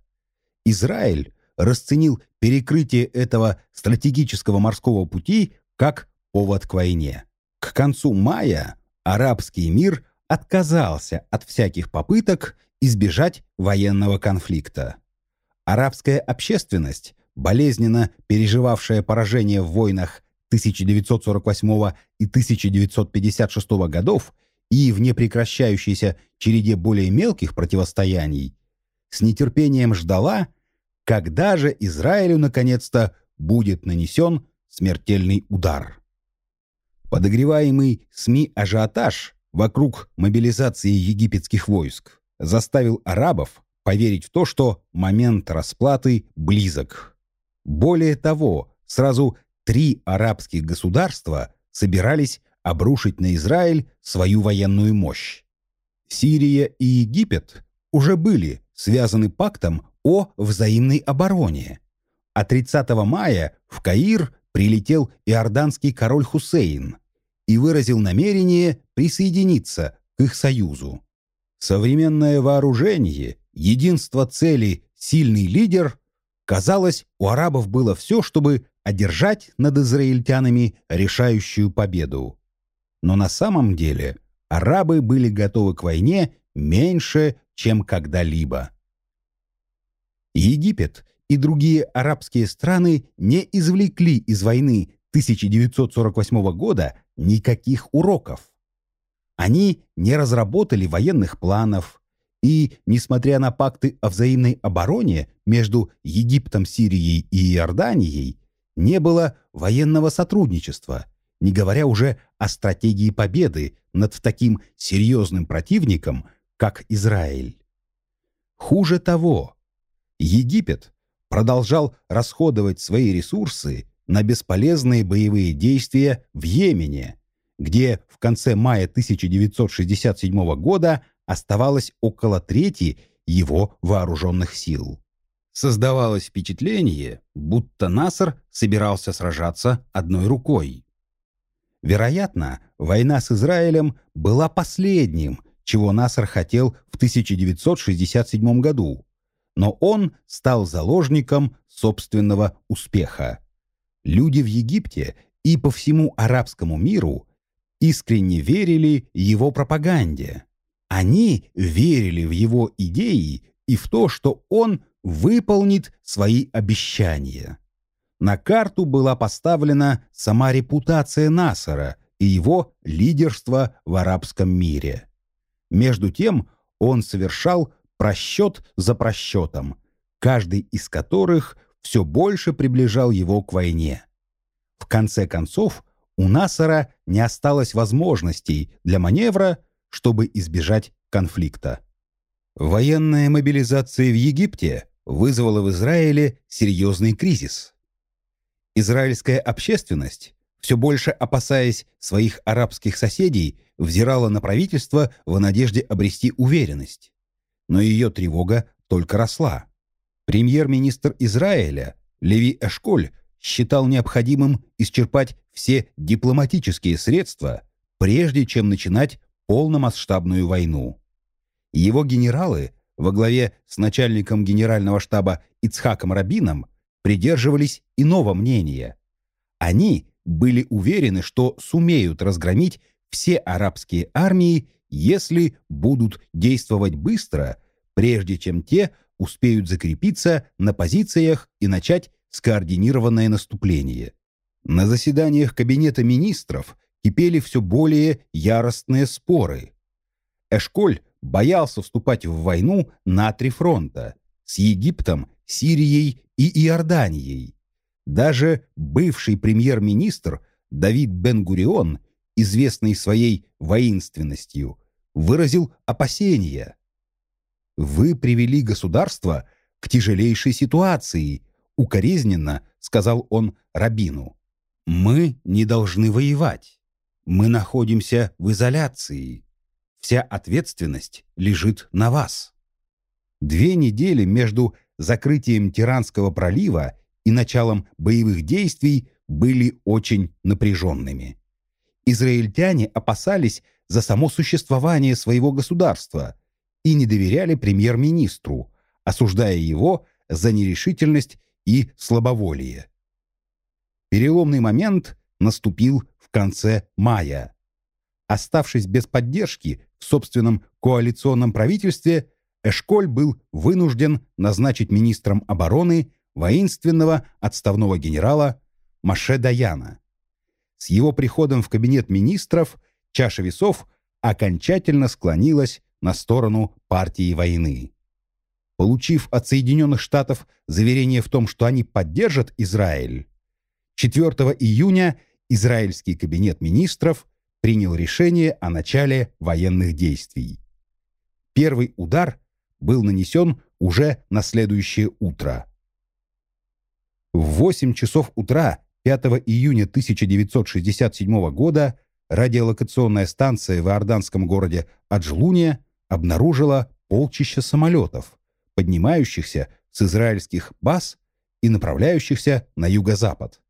Израиль расценил перекрытие этого стратегического морского пути как повод к войне. К концу мая арабский мир отказался от всяких попыток избежать военного конфликта. Арабская общественность, болезненно переживавшая поражение в войнах 1948 и 1956 годов и в непрекращающейся череде более мелких противостояний, с нетерпением ждала, когда же Израилю наконец-то будет нанесен смертельный удар. Подогреваемый СМИ ажиотаж вокруг мобилизации египетских войск заставил арабов поверить в то, что момент расплаты близок. Более того, сразу три арабских государства собирались обрушить на Израиль свою военную мощь. Сирия и Египет уже были связаны пактом о взаимной обороне. А 30 мая в Каир прилетел иорданский король Хусейн и выразил намерение присоединиться к их союзу. Современное вооружение, единство цели, сильный лидер Казалось, у арабов было все, чтобы одержать над израильтянами решающую победу. Но на самом деле арабы были готовы к войне меньше, чем когда-либо. Египет и другие арабские страны не извлекли из войны 1948 года никаких уроков. Они не разработали военных планов, и, несмотря на пакты о взаимной обороне между Египтом, Сирией и Иорданией, не было военного сотрудничества, не говоря уже о стратегии победы над таким серьезным противником, как Израиль. Хуже того, Египет продолжал расходовать свои ресурсы на бесполезные боевые действия в Йемене, где в конце мая 1967 года оставалось около трети его вооруженных сил. Создавалось впечатление, будто Наср собирался сражаться одной рукой. Вероятно, война с Израилем была последним, чего Наср хотел в 1967 году, но он стал заложником собственного успеха. Люди в Египте и по всему арабскому миру искренне верили его пропаганде. Они верили в его идеи и в то, что он выполнит свои обещания. На карту была поставлена сама репутация Насара и его лидерство в арабском мире. Между тем он совершал просчет за просчетом, каждый из которых все больше приближал его к войне. В конце концов, у Насара не осталось возможностей для маневра, чтобы избежать конфликта. Военная мобилизация в Египте вызвала в Израиле серьезный кризис. Израильская общественность, все больше опасаясь своих арабских соседей, взирала на правительство в надежде обрести уверенность. Но ее тревога только росла. Премьер-министр Израиля Леви Эшколь считал необходимым исчерпать все дипломатические средства, прежде чем начинать полномасштабную войну. Его генералы во главе с начальником генерального штаба Ицхаком Рабином придерживались иного мнения. Они были уверены, что сумеют разгромить все арабские армии, если будут действовать быстро, прежде чем те успеют закрепиться на позициях и начать скоординированное наступление. На заседаниях Кабинета министров кипели все более яростные споры. Эшколь боялся вступать в войну на три фронта – с Египтом, Сирией и Иорданией. Даже бывший премьер-министр Давид Бен-Гурион, известный своей воинственностью, выразил опасения. «Вы привели государство к тяжелейшей ситуации», укоризненно сказал он Рабину. «Мы не должны воевать. Мы находимся в изоляции. Вся ответственность лежит на вас». Две недели между закрытием Тиранского пролива и началом боевых действий были очень напряженными. Израильтяне опасались за само существование своего государства и не доверяли премьер-министру, осуждая его за нерешительность и слабоволие. Переломный момент наступил в конце мая. Оставшись без поддержки в собственном коалиционном правительстве, Эшколь был вынужден назначить министром обороны воинственного отставного генерала Маше Даяна. С его приходом в кабинет министров чаша весов окончательно склонилась на сторону партии войны. Получив от Соединенных Штатов заверение в том, что они поддержат Израиль, 4 июня израильский кабинет министров принял решение о начале военных действий. Первый удар был нанесен уже на следующее утро. В 8 часов утра 5 июня 1967 года радиолокационная станция в иорданском городе Аджлуне обнаружила полчища самолетов, поднимающихся с израильских баз и направляющихся на юго-запад.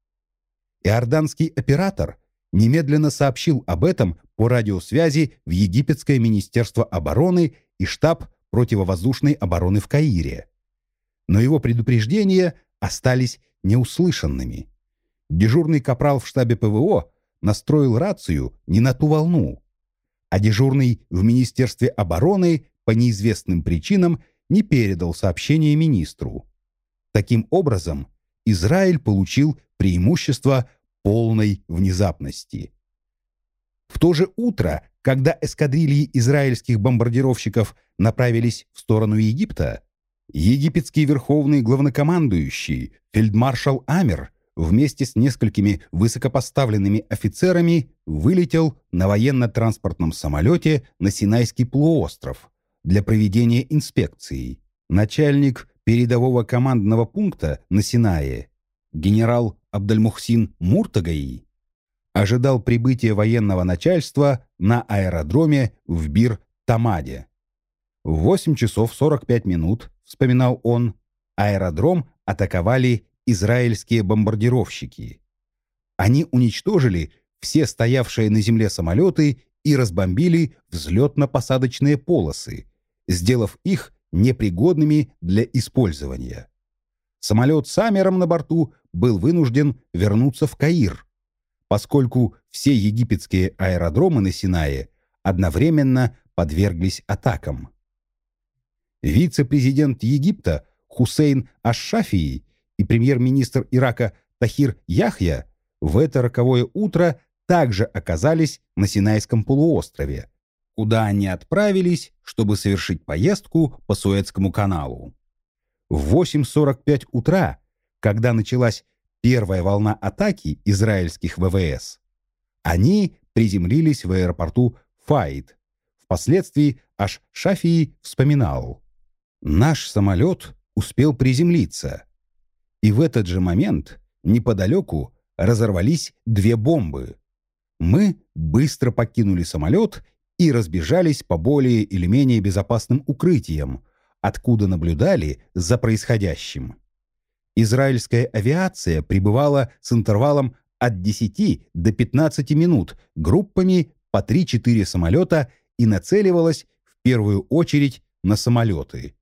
Иорданский оператор немедленно сообщил об этом по радиосвязи в Египетское министерство обороны и штаб противовоздушной обороны в Каире. Но его предупреждения остались неуслышанными. Дежурный капрал в штабе ПВО настроил рацию не на ту волну, а дежурный в Министерстве обороны по неизвестным причинам не передал сообщение министру. Таким образом, Израиль получил преимущество полной внезапности. В то же утро, когда эскадрильи израильских бомбардировщиков направились в сторону Египта, египетский верховный главнокомандующий фельдмаршал Амер вместе с несколькими высокопоставленными офицерами вылетел на военно-транспортном самолете на Синайский полуостров для проведения инспекции. Начальник передового командного пункта на Синае, генерал Абдальмухсин Муртагаи, ожидал прибытия военного начальства на аэродроме в Бир-Тамаде. В 8 часов 45 минут, вспоминал он, аэродром атаковали израильские бомбардировщики. Они уничтожили все стоявшие на земле самолеты и разбомбили взлетно-посадочные полосы, сделав их непригодными для использования. Самолет с Амером на борту был вынужден вернуться в Каир, поскольку все египетские аэродромы на Синае одновременно подверглись атакам. Вице-президент Египта Хусейн Аш-Шафии и премьер-министр Ирака Тахир Яхья в это роковое утро также оказались на Синайском полуострове, куда они отправились, чтобы совершить поездку по Суэцкому каналу. В 8.45 утра когда началась первая волна атаки израильских ВВС, они приземлились в аэропорту Фаид. Впоследствии аж Шафии вспоминал. «Наш самолет успел приземлиться. И в этот же момент неподалеку разорвались две бомбы. Мы быстро покинули самолет и разбежались по более или менее безопасным укрытиям, откуда наблюдали за происходящим. Израильская авиация прибывала с интервалом от 10 до 15 минут группами по 3-4 самолета и нацеливалась в первую очередь на самолеты.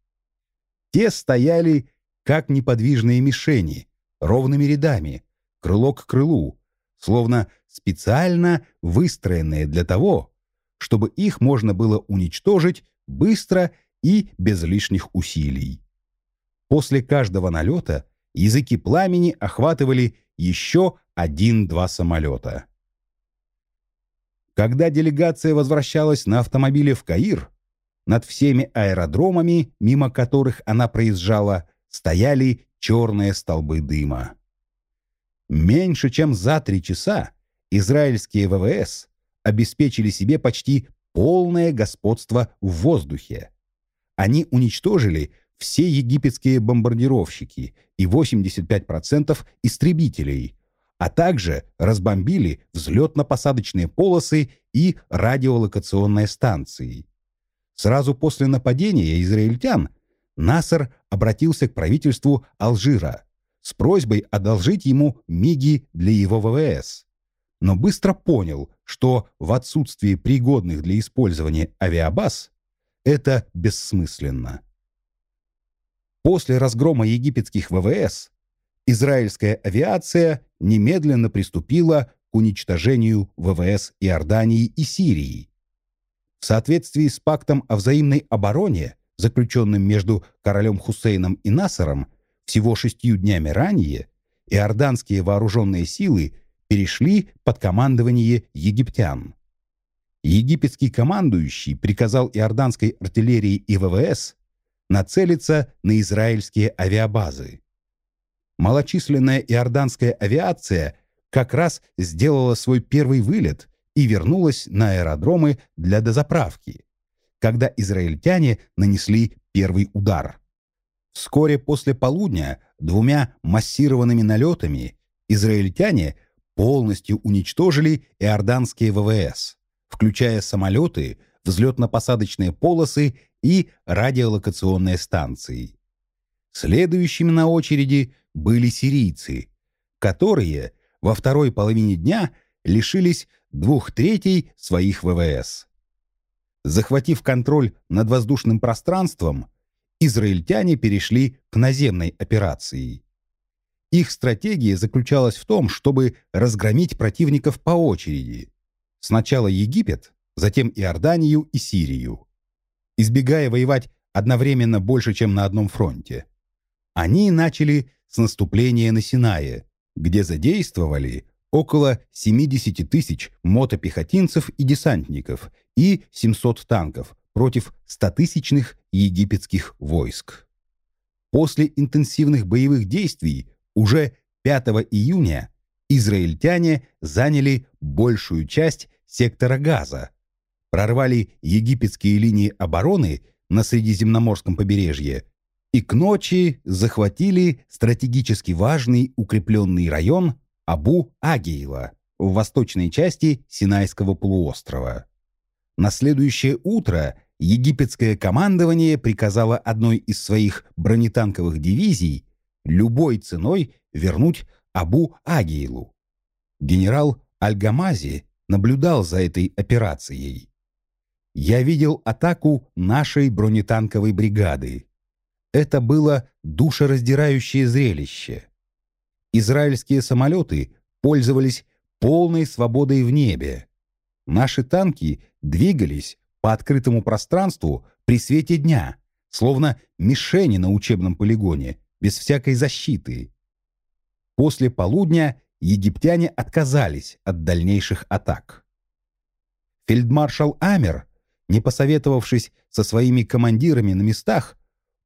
Те стояли как неподвижные мишени, ровными рядами, крыло к крылу, словно специально выстроенные для того, чтобы их можно было уничтожить быстро и без лишних усилий. После каждого налета языки пламени охватывали еще один-два самолета. Когда делегация возвращалась на автомобиле в Каир, над всеми аэродромами, мимо которых она проезжала, стояли черные столбы дыма. Меньше чем за три часа израильские ВВС обеспечили себе почти полное господство в воздухе. Они уничтожили все египетские бомбардировщики и 85% истребителей, а также разбомбили взлетно-посадочные полосы и радиолокационные станции. Сразу после нападения израильтян Насser обратился к правительству Алжира с просьбой одолжить ему МИГи для его ВВС, но быстро понял, что в отсутствии пригодных для использования авиабаз это бессмысленно. После разгрома египетских ВВС израильская авиация немедленно приступила к уничтожению ВВС Иордании и Сирии. В соответствии с пактом о взаимной обороне, заключенным между королем Хусейном и Насаром всего шестью днями ранее, иорданские вооруженные силы перешли под командование египтян. Египетский командующий приказал иорданской артиллерии и ВВС нацелиться на израильские авиабазы. Малочисленная иорданская авиация как раз сделала свой первый вылет и вернулась на аэродромы для дозаправки, когда израильтяне нанесли первый удар. Вскоре после полудня двумя массированными налетами израильтяне полностью уничтожили иорданские ВВС, включая самолеты, взлетно-посадочные полосы и радиолокационные станции. Следующими на очереди были сирийцы, которые во второй половине дня лишились двух третей своих ВВС. Захватив контроль над воздушным пространством, израильтяне перешли к наземной операции. Их стратегия заключалась в том, чтобы разгромить противников по очереди. Сначала Египет, затем Иорданию и Сирию избегая воевать одновременно больше, чем на одном фронте. Они начали с наступления на Синае, где задействовали около 70 тысяч мотопехотинцев и десантников и 700 танков против 100-тысячных египетских войск. После интенсивных боевых действий уже 5 июня израильтяне заняли большую часть сектора Газа, прорвали египетские линии обороны на Средиземноморском побережье и к ночи захватили стратегически важный укрепленный район Абу-Агиила в восточной части Синайского полуострова. На следующее утро египетское командование приказало одной из своих бронетанковых дивизий любой ценой вернуть Абу-Агиилу. Генерал Аль-Гамази наблюдал за этой операцией я видел атаку нашей бронетанковой бригады. Это было душераздирающее зрелище. Израильские самолеты пользовались полной свободой в небе. Наши танки двигались по открытому пространству при свете дня, словно мишени на учебном полигоне, без всякой защиты. После полудня египтяне отказались от дальнейших атак. Фельдмаршал Амер не посоветовавшись со своими командирами на местах,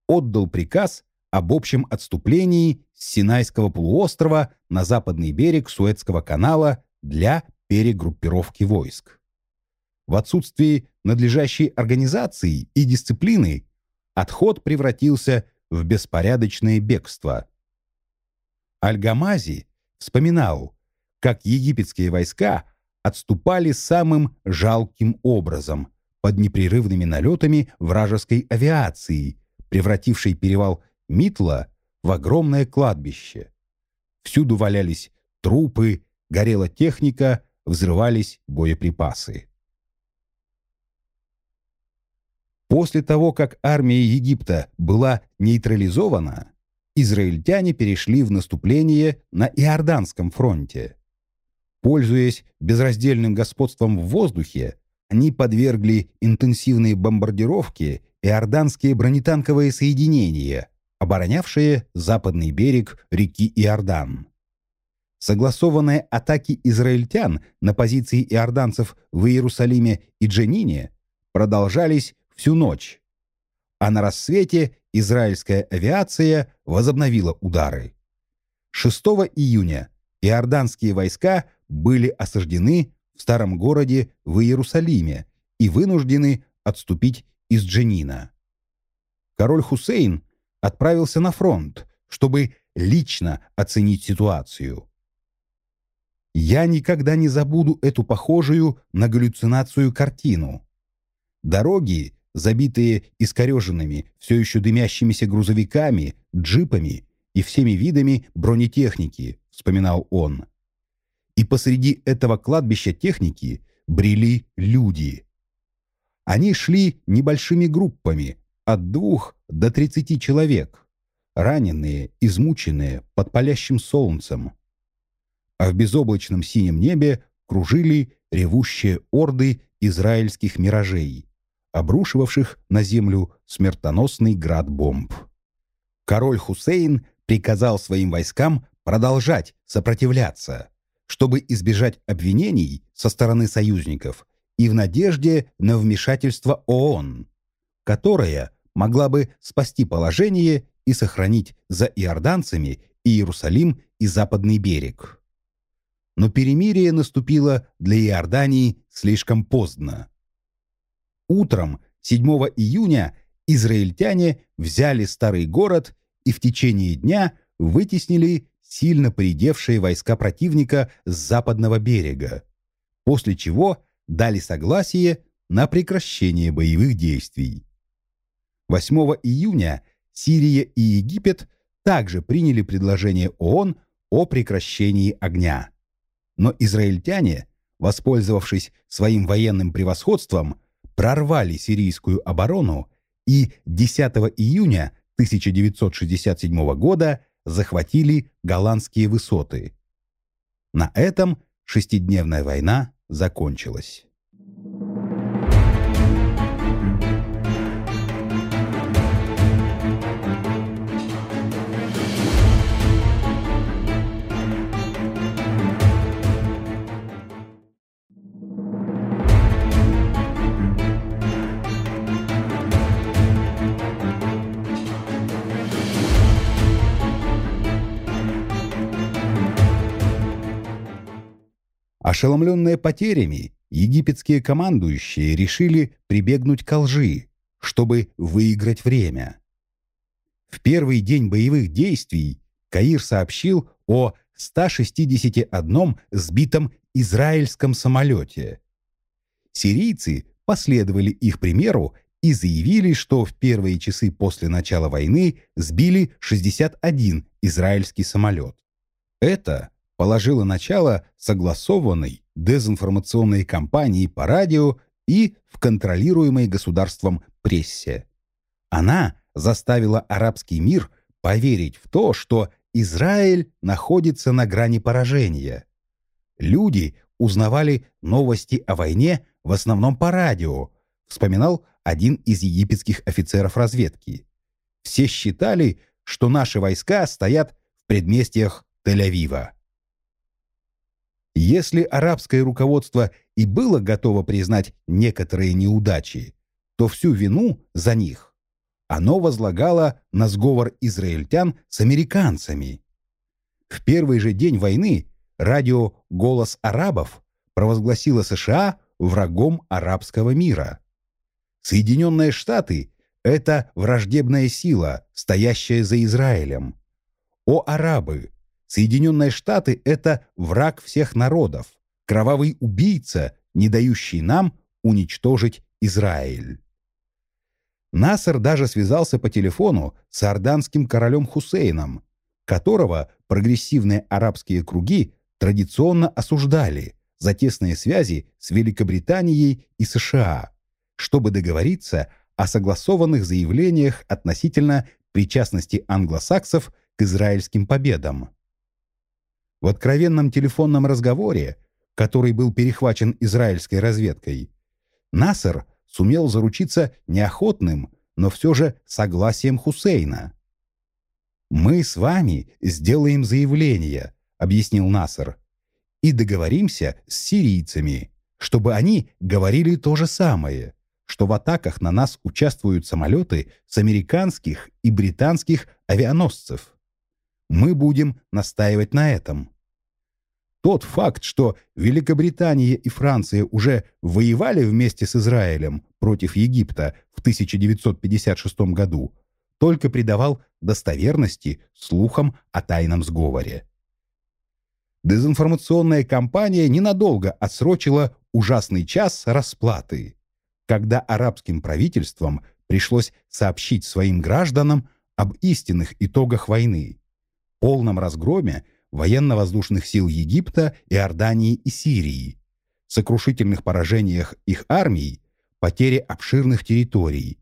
отдал приказ об общем отступлении с Синайского полуострова на западный берег Суэцкого канала для перегруппировки войск. В отсутствии надлежащей организации и дисциплины отход превратился в беспорядочное бегство. Аль-Гамази вспоминал, как египетские войска отступали самым жалким образом под непрерывными налетами вражеской авиации, превратившей перевал Митла в огромное кладбище. Всюду валялись трупы, горела техника, взрывались боеприпасы. После того, как армия Египта была нейтрализована, израильтяне перешли в наступление на Иорданском фронте. Пользуясь безраздельным господством в воздухе, они подвергли интенсивной бомбардировке иорданские бронетанковые соединения, оборонявшие западный берег реки Иордан. Согласованные атаки израильтян на позиции иорданцев в Иерусалиме и Дженине продолжались всю ночь, а на рассвете израильская авиация возобновила удары. 6 июня иорданские войска были осаждены в старом городе в Иерусалиме и вынуждены отступить из Дженина. Король Хусейн отправился на фронт, чтобы лично оценить ситуацию. Я никогда не забуду эту похожую на галлюцинацию картину. Дороги забитые искореженными, все еще дымящимися грузовиками, джипами и всеми видами бронетехники, вспоминал он. И посреди этого кладбища техники брели люди. Они шли небольшими группами, от двух до тридцати человек, раненые, измученные под палящим солнцем. А в безоблачном синем небе кружили ревущие орды израильских миражей обрушивавших на землю смертоносный град бомб. Король Хусейн приказал своим войскам продолжать сопротивляться, чтобы избежать обвинений со стороны союзников и в надежде на вмешательство ООН, которая могла бы спасти положение и сохранить за иорданцами Иерусалим и Западный берег. Но перемирие наступило для Иордании слишком поздно. Утром 7 июня израильтяне взяли старый город и в течение дня вытеснили сильно поредевшие войска противника с западного берега, после чего дали согласие на прекращение боевых действий. 8 июня Сирия и Египет также приняли предложение ООН о прекращении огня. Но израильтяне, воспользовавшись своим военным превосходством, прорвали сирийскую оборону и 10 июня 1967 года захватили голландские высоты. На этом шестидневная война закончилась. Ошеломленные потерями, египетские командующие решили прибегнуть к лжи, чтобы выиграть время. В первый день боевых действий Каир сообщил о 161 сбитом израильском самолете. Сирийцы последовали их примеру и заявили, что в первые часы после начала войны сбили 61 израильский самолет. Это положила начало согласованной дезинформационной кампании по радио и в контролируемой государством прессе. Она заставила арабский мир поверить в то, что Израиль находится на грани поражения. Люди узнавали новости о войне в основном по радио, вспоминал один из египетских офицеров разведки. Все считали, что наши войска стоят в предместьях Тель-Авива. Если арабское руководство и было готово признать некоторые неудачи, то всю вину за них оно возлагало на сговор израильтян с американцами. В первый же день войны радио «Голос арабов» провозгласило США врагом арабского мира. Соединенные Штаты – это враждебная сила, стоящая за Израилем. О арабы! Соединенные Штаты – это враг всех народов, кровавый убийца, не дающий нам уничтожить Израиль. Насер даже связался по телефону с орданским королем Хусейном, которого прогрессивные арабские круги традиционно осуждали за тесные связи с Великобританией и США, чтобы договориться о согласованных заявлениях относительно причастности англосаксов к израильским победам. В откровенном телефонном разговоре, который был перехвачен израильской разведкой, Насер сумел заручиться неохотным, но все же согласием Хусейна. «Мы с вами сделаем заявление», — объяснил Насер, «и договоримся с сирийцами, чтобы они говорили то же самое, что в атаках на нас участвуют самолеты с американских и британских авианосцев. Мы будем настаивать на этом». Тот факт, что Великобритания и Франция уже воевали вместе с Израилем против Египта в 1956 году, только придавал достоверности слухам о тайном сговоре. Дезинформационная кампания ненадолго отсрочила ужасный час расплаты, когда арабским правительствам пришлось сообщить своим гражданам об истинных итогах войны, полном разгроме военно-воздушных сил Египта, Иордании и Сирии, сокрушительных поражениях их армий, потере обширных территорий,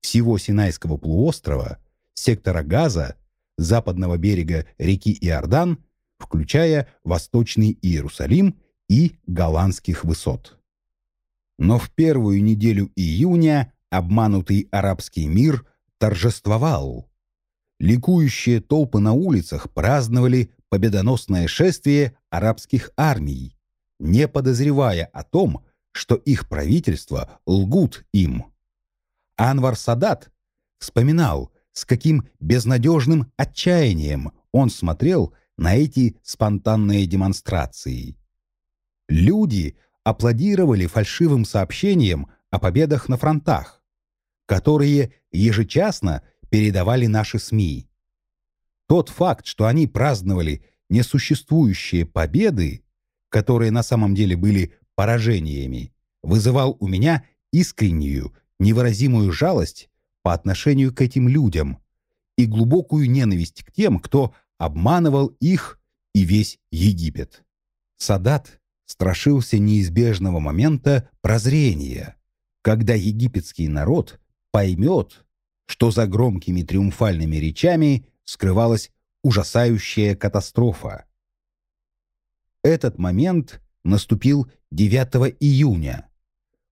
всего Синайского полуострова, сектора Газа, западного берега реки Иордан, включая Восточный Иерусалим и голландских высот. Но в первую неделю июня обманутый арабский мир торжествовал. Ликующие толпы на улицах праздновали победоносное шествие арабских армий, не подозревая о том, что их правительства лгут им. Анвар Садат вспоминал, с каким безнадежным отчаянием он смотрел на эти спонтанные демонстрации. Люди аплодировали фальшивым сообщениям о победах на фронтах, которые ежечасно передавали наши СМИ. Тот факт, что они праздновали несуществующие победы, которые на самом деле были поражениями, вызывал у меня искреннюю, невыразимую жалость по отношению к этим людям и глубокую ненависть к тем, кто обманывал их и весь Египет. Садат страшился неизбежного момента прозрения, когда египетский народ поймет, что за громкими триумфальными речами скрывалась ужасающая катастрофа. Этот момент наступил 9 июня,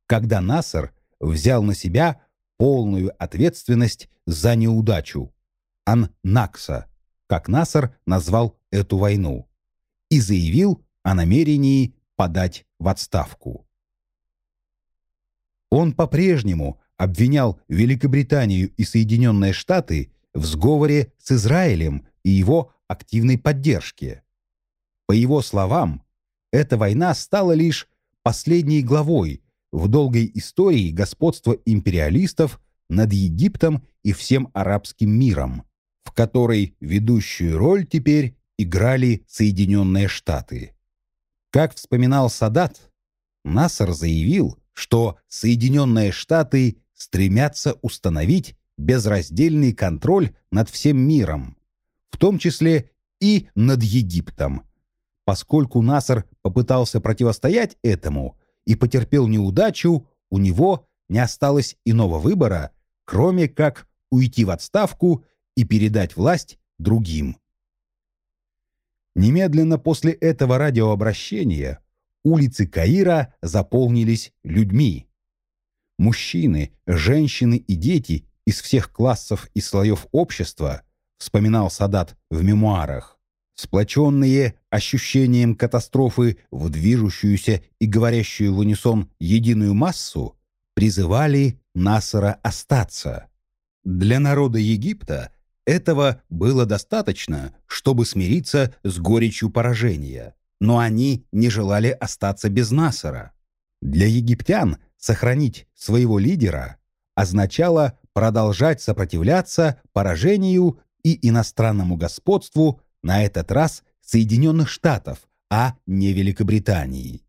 когда Насер взял на себя полную ответственность за неудачу Ан-Накса, как Насер назвал эту войну, и заявил о намерении подать в отставку. Он по-прежнему обвинял Великобританию и Соединенные Штаты в сговоре с Израилем и его активной поддержке. По его словам, эта война стала лишь последней главой в долгой истории господства империалистов над Египтом и всем арабским миром, в которой ведущую роль теперь играли Соединенные Штаты. Как вспоминал Садат, Насар заявил, что Соединенные Штаты стремятся установить безраздельный контроль над всем миром, в том числе и над Египтом. Поскольку Насар попытался противостоять этому и потерпел неудачу, у него не осталось иного выбора, кроме как уйти в отставку и передать власть другим. Немедленно после этого радиообращения улицы Каира заполнились людьми. Мужчины, женщины и дети из всех классов и слоев общества, вспоминал Садат в мемуарах, сплоченные ощущением катастрофы в движущуюся и говорящую в унисон единую массу, призывали Насара остаться. Для народа Египта этого было достаточно, чтобы смириться с горечью поражения, но они не желали остаться без Насара. Для египтян сохранить своего лидера означало продолжать сопротивляться поражению и иностранному господству, на этот раз Соединенных Штатов, а не Великобритании.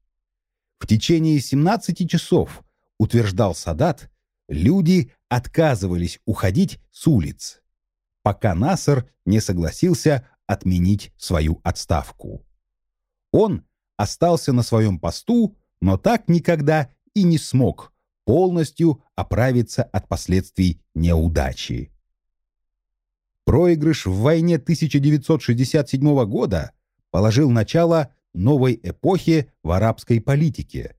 В течение 17 часов, утверждал Садат, люди отказывались уходить с улиц, пока Насер не согласился отменить свою отставку. Он остался на своем посту, но так никогда и не смог полностью оправиться от последствий неудачи. Проигрыш в войне 1967 года положил начало новой эпохе в арабской политике.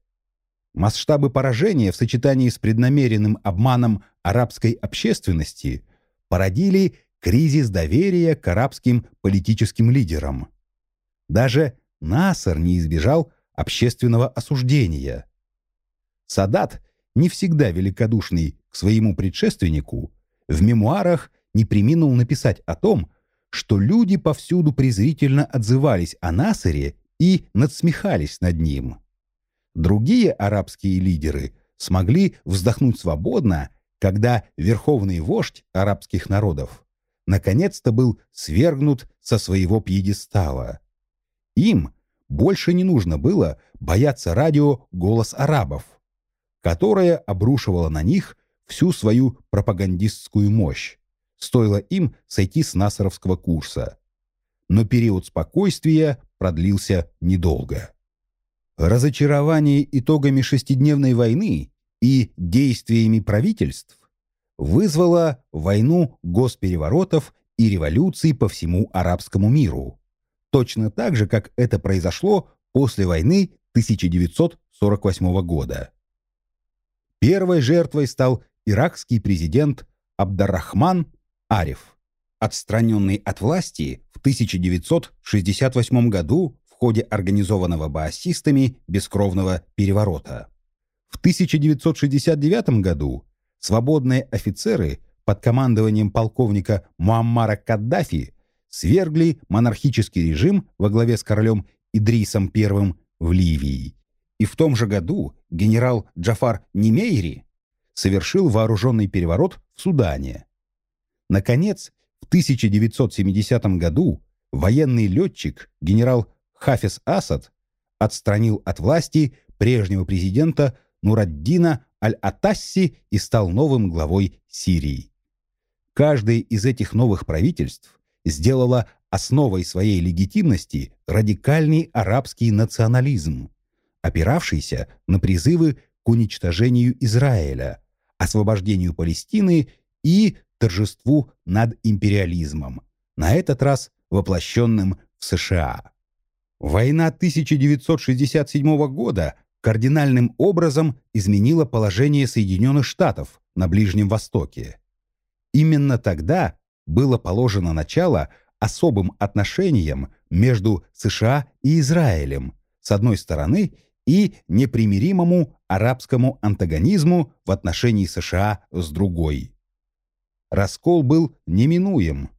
Масштабы поражения в сочетании с преднамеренным обманом арабской общественности породили кризис доверия к арабским политическим лидерам. Даже Насар не избежал общественного осуждения. Садат не всегда великодушный к своему предшественнику, в мемуарах не приминул написать о том, что люди повсюду презрительно отзывались о Насаре и надсмехались над ним. Другие арабские лидеры смогли вздохнуть свободно, когда верховный вождь арабских народов наконец-то был свергнут со своего пьедестала. Им больше не нужно было бояться радио «Голос арабов», которая обрушивала на них всю свою пропагандистскую мощь. Стоило им сойти с насаровского курса. Но период спокойствия продлился недолго. Разочарование итогами шестидневной войны и действиями правительств вызвало войну госпереворотов и революций по всему арабскому миру. Точно так же, как это произошло после войны 1948 года. Первой жертвой стал иракский президент Абдаррахман Ариф, отстраненный от власти в 1968 году в ходе организованного баассистами бескровного переворота. В 1969 году свободные офицеры под командованием полковника Муаммара Каддафи свергли монархический режим во главе с королем Идрисом I в Ливии и в том же году генерал Джафар Немейри совершил вооруженный переворот в Судане. Наконец, в 1970 году военный летчик генерал Хафиз Асад отстранил от власти прежнего президента Нураддина Аль-Атасси и стал новым главой Сирии. Каждое из этих новых правительств сделало основой своей легитимности радикальный арабский национализм, опиравшийся на призывы к уничтожению Израиля, освобождению Палестины и торжеству над империализмом, на этот раз воплощенным в США. Война 1967 года кардинальным образом изменила положение Соединенных Штатов на Ближнем Востоке. Именно тогда было положено начало особым отношениям между США и Израилем, с одной стороны, и непримиримому арабскому антагонизму в отношении США с другой. Раскол был неминуем,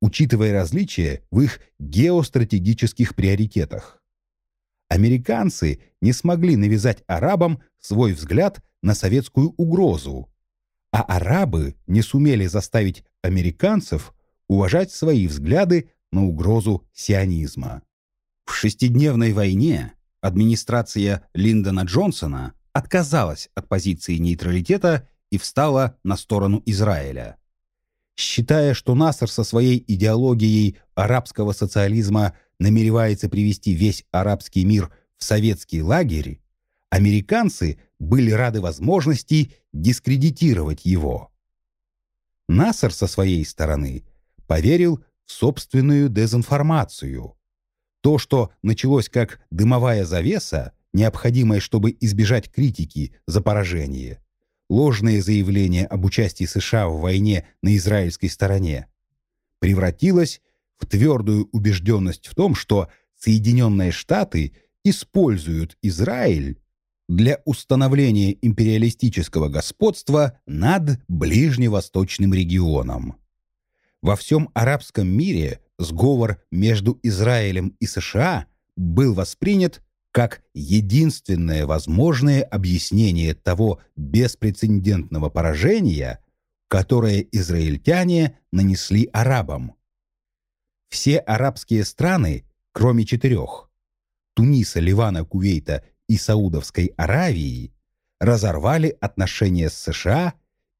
учитывая различия в их геостратегических приоритетах. Американцы не смогли навязать арабам свой взгляд на советскую угрозу, а арабы не сумели заставить американцев уважать свои взгляды на угрозу сионизма. В шестидневной войне администрация Линдона Джонсона отказалась от позиции нейтралитета и встала на сторону Израиля. Считая, что Насер со своей идеологией арабского социализма намеревается привести весь арабский мир в советский лагерь, американцы были рады возможности дискредитировать его. Насер со своей стороны поверил в собственную дезинформацию – то, что началось как дымовая завеса, необходимая, чтобы избежать критики за поражение, ложные заявления об участии США в войне на израильской стороне, превратилось в твердую убежденность в том, что Соединенные Штаты используют Израиль для установления империалистического господства над ближневосточным регионом. Во всем арабском мире сговор между Израилем и США был воспринят как единственное возможное объяснение того беспрецедентного поражения, которое израильтяне нанесли арабам. Все арабские страны, кроме четырех – Туниса, Ливана, Кувейта и Саудовской Аравии, разорвали отношения с США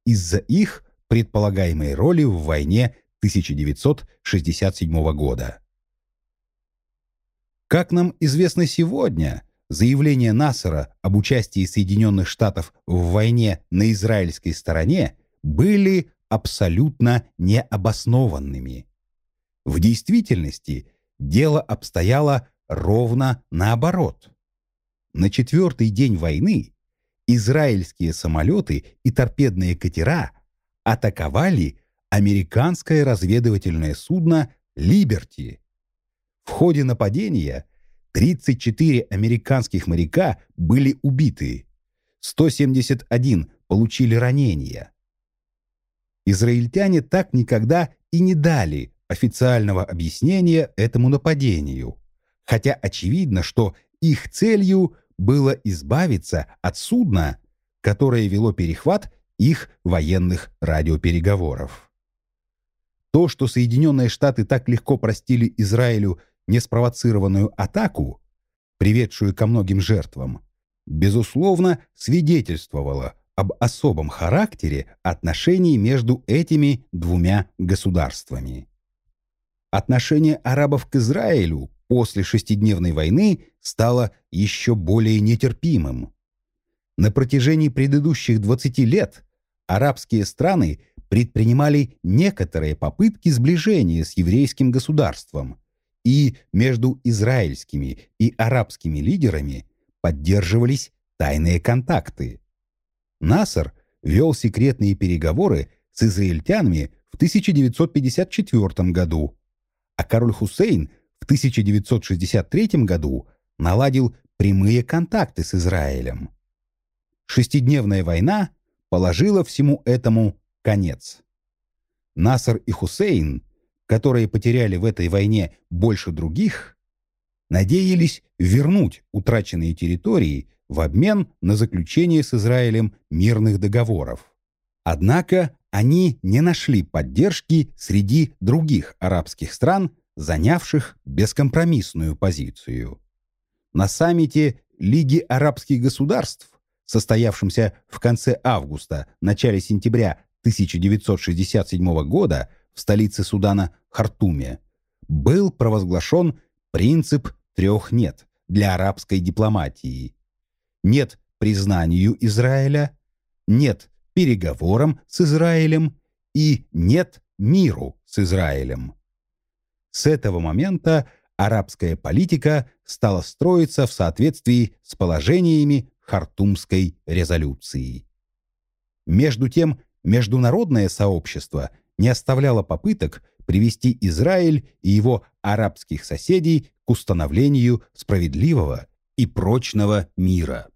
из-за их предполагаемой роли в войне 1967 года. Как нам известно сегодня, заявления Нассера об участии Соединенных Штатов в войне на израильской стороне были абсолютно необоснованными. В действительности дело обстояло ровно наоборот. На четвертый день войны израильские самолеты и торпедные катера атаковали американское разведывательное судно «Либерти». В ходе нападения 34 американских моряка были убиты, 171 получили ранения. Израильтяне так никогда и не дали официального объяснения этому нападению, хотя очевидно, что их целью было избавиться от судна, которое вело перехват их военных радиопереговоров. То, что Соединенные Штаты так легко простили Израилю неспровоцированную атаку, приведшую ко многим жертвам, безусловно, свидетельствовало об особом характере отношений между этими двумя государствами. Отношение арабов к Израилю после шестидневной войны стало еще более нетерпимым. На протяжении предыдущих 20 лет арабские страны предпринимали некоторые попытки сближения с еврейским государством, и между израильскими и арабскими лидерами поддерживались тайные контакты. Насар вел секретные переговоры с израильтянами в 1954 году, а король Хусейн в 1963 году наладил прямые контакты с Израилем. Шестидневная война положила всему этому конец. Насар и Хусейн, которые потеряли в этой войне больше других, надеялись вернуть утраченные территории в обмен на заключение с Израилем мирных договоров. Однако они не нашли поддержки среди других арабских стран, занявших бескомпромиссную позицию. На саммите Лиги арабских государств, состоявшемся в конце августа, начале сентября 1967 года в столице Судана Хартуме, был провозглашен принцип трех «нет» для арабской дипломатии. Нет признанию Израиля, нет переговорам с Израилем и нет миру с Израилем. С этого момента арабская политика стала строиться в соответствии с положениями Хартумской резолюции. Между тем, международное сообщество не оставляло попыток привести Израиль и его арабских соседей к установлению справедливого и прочного мира.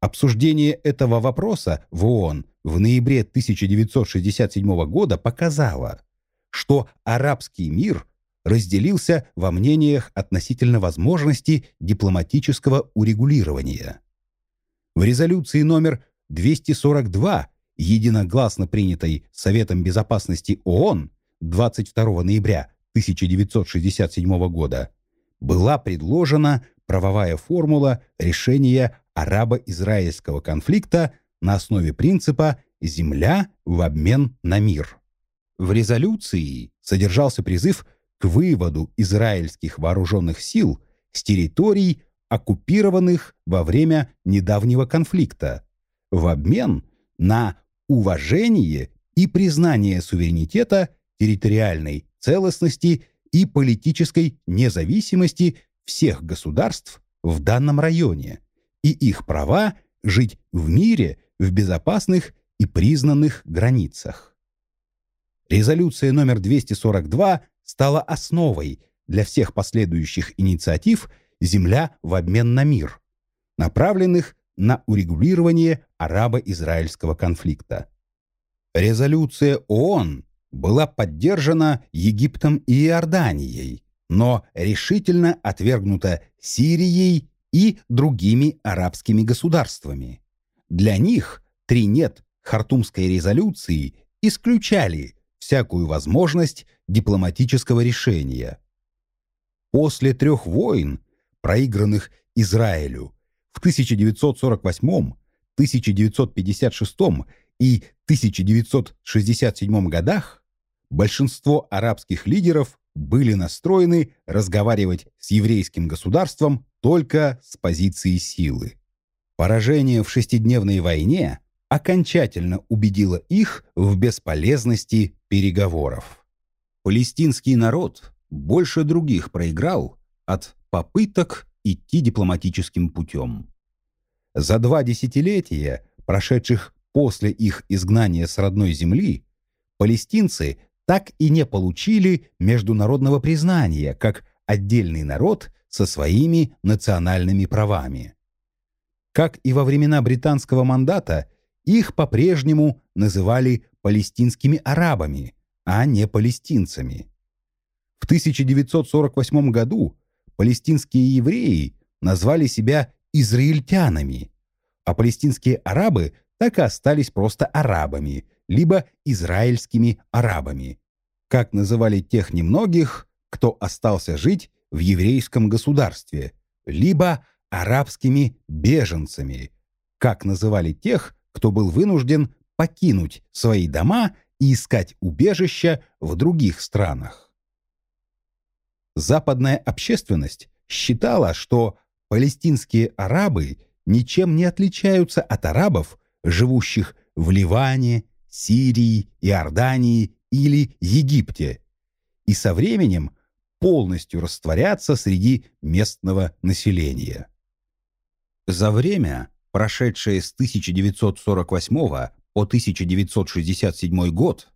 Обсуждение этого вопроса в ООН в ноябре 1967 года показало, что арабский мир разделился во мнениях относительно возможности дипломатического урегулирования. В резолюции номер 242, единогласно принятой Советом Безопасности ООН 22 ноября 1967 года, была предложена правовая формула решения арабо-израильского конфликта на основе принципа «земля в обмен на мир». В резолюции содержался призыв к выводу израильских вооруженных сил с территорий, оккупированных во время недавнего конфликта, в обмен на уважение и признание суверенитета, территориальной целостности и политической независимости всех государств в данном районе и их права жить в мире в безопасных и признанных границах. Резолюция номер 242 стала основой для всех последующих инициатив «Земля в обмен на мир», направленных на урегулирование арабо-израильского конфликта. Резолюция ООН была поддержана Египтом и Иорданией, но решительно отвергнута Сирией и другими арабскими государствами. Для них три «нет» Хартумской резолюции исключали всякую возможность дипломатического решения. После трех войн, проигранных Израилю в 1948, 1956 и 1967 годах, большинство арабских лидеров были настроены разговаривать с еврейским государством только с позиции силы. Поражение в шестидневной войне окончательно убедило их в бесполезности переговоров. Палестинский народ больше других проиграл от попыток идти дипломатическим путем. За два десятилетия, прошедших после их изгнания с родной земли, палестинцы так и не получили международного признания как отдельный народ со своими национальными правами. Как и во времена британского мандата, их по-прежнему называли палестинскими арабами, а не палестинцами. В 1948 году палестинские евреи назвали себя израильтянами, а палестинские арабы так и остались просто арабами, либо израильскими арабами, как называли тех немногих, кто остался жить в еврейском государстве, либо арабскими беженцами, как называли тех, кто был вынужден покинуть свои дома и искать убежища в других странах. Западная общественность считала, что палестинские арабы ничем не отличаются от арабов, живущих в Ливане, Сирии, Иордании или Египте, и со временем полностью растворятся среди местного населения. За время, прошедшее с 1948 по 1967 год,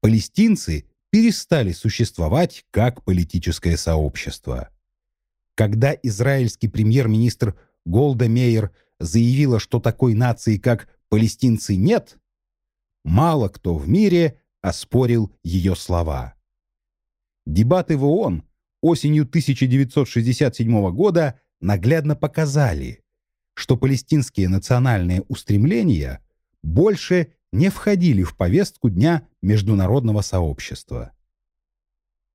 палестинцы перестали существовать как политическое сообщество. Когда израильский премьер-министр Голда Мейер заявила, что такой нации, как палестинцы, нет, мало кто в мире оспорил ее слова. Дебаты в ООН осенью 1967 года наглядно показали, что палестинские национальные устремления больше не входили в повестку дня международного сообщества.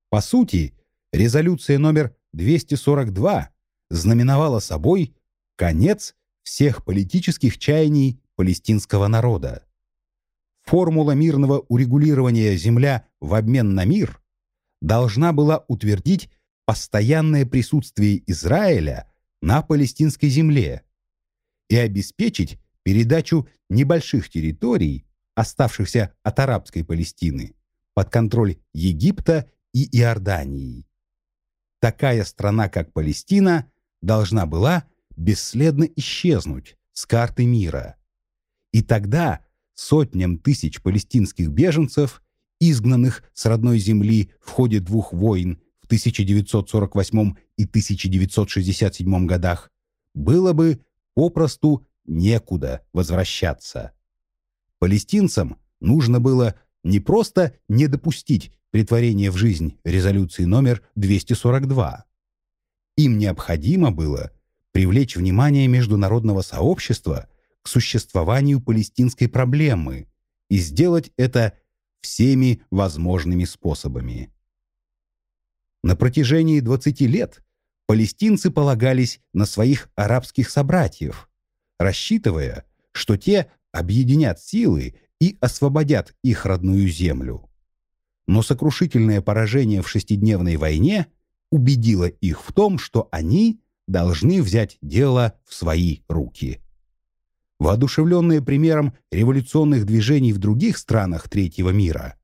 По сути, резолюция номер 242 знаменовала собой конец всех политических чаяний палестинского народа формула мирного урегулирования «Земля в обмен на мир» должна была утвердить постоянное присутствие Израиля на палестинской земле и обеспечить передачу небольших территорий, оставшихся от арабской Палестины, под контроль Египта и Иордании. Такая страна, как Палестина, должна была бесследно исчезнуть с карты мира. И тогда сотням тысяч палестинских беженцев, изгнанных с родной земли в ходе двух войн в 1948 и 1967 годах, было бы попросту некуда возвращаться. Палестинцам нужно было не просто не допустить притворения в жизнь резолюции номер 242. Им необходимо было привлечь внимание международного сообщества к существованию палестинской проблемы и сделать это всеми возможными способами. На протяжении 20 лет палестинцы полагались на своих арабских собратьев, рассчитывая, что те объединят силы и освободят их родную землю. Но сокрушительное поражение в шестидневной войне убедило их в том, что они должны взять дело в свои руки. Воодушевленные примером революционных движений в других странах третьего мира,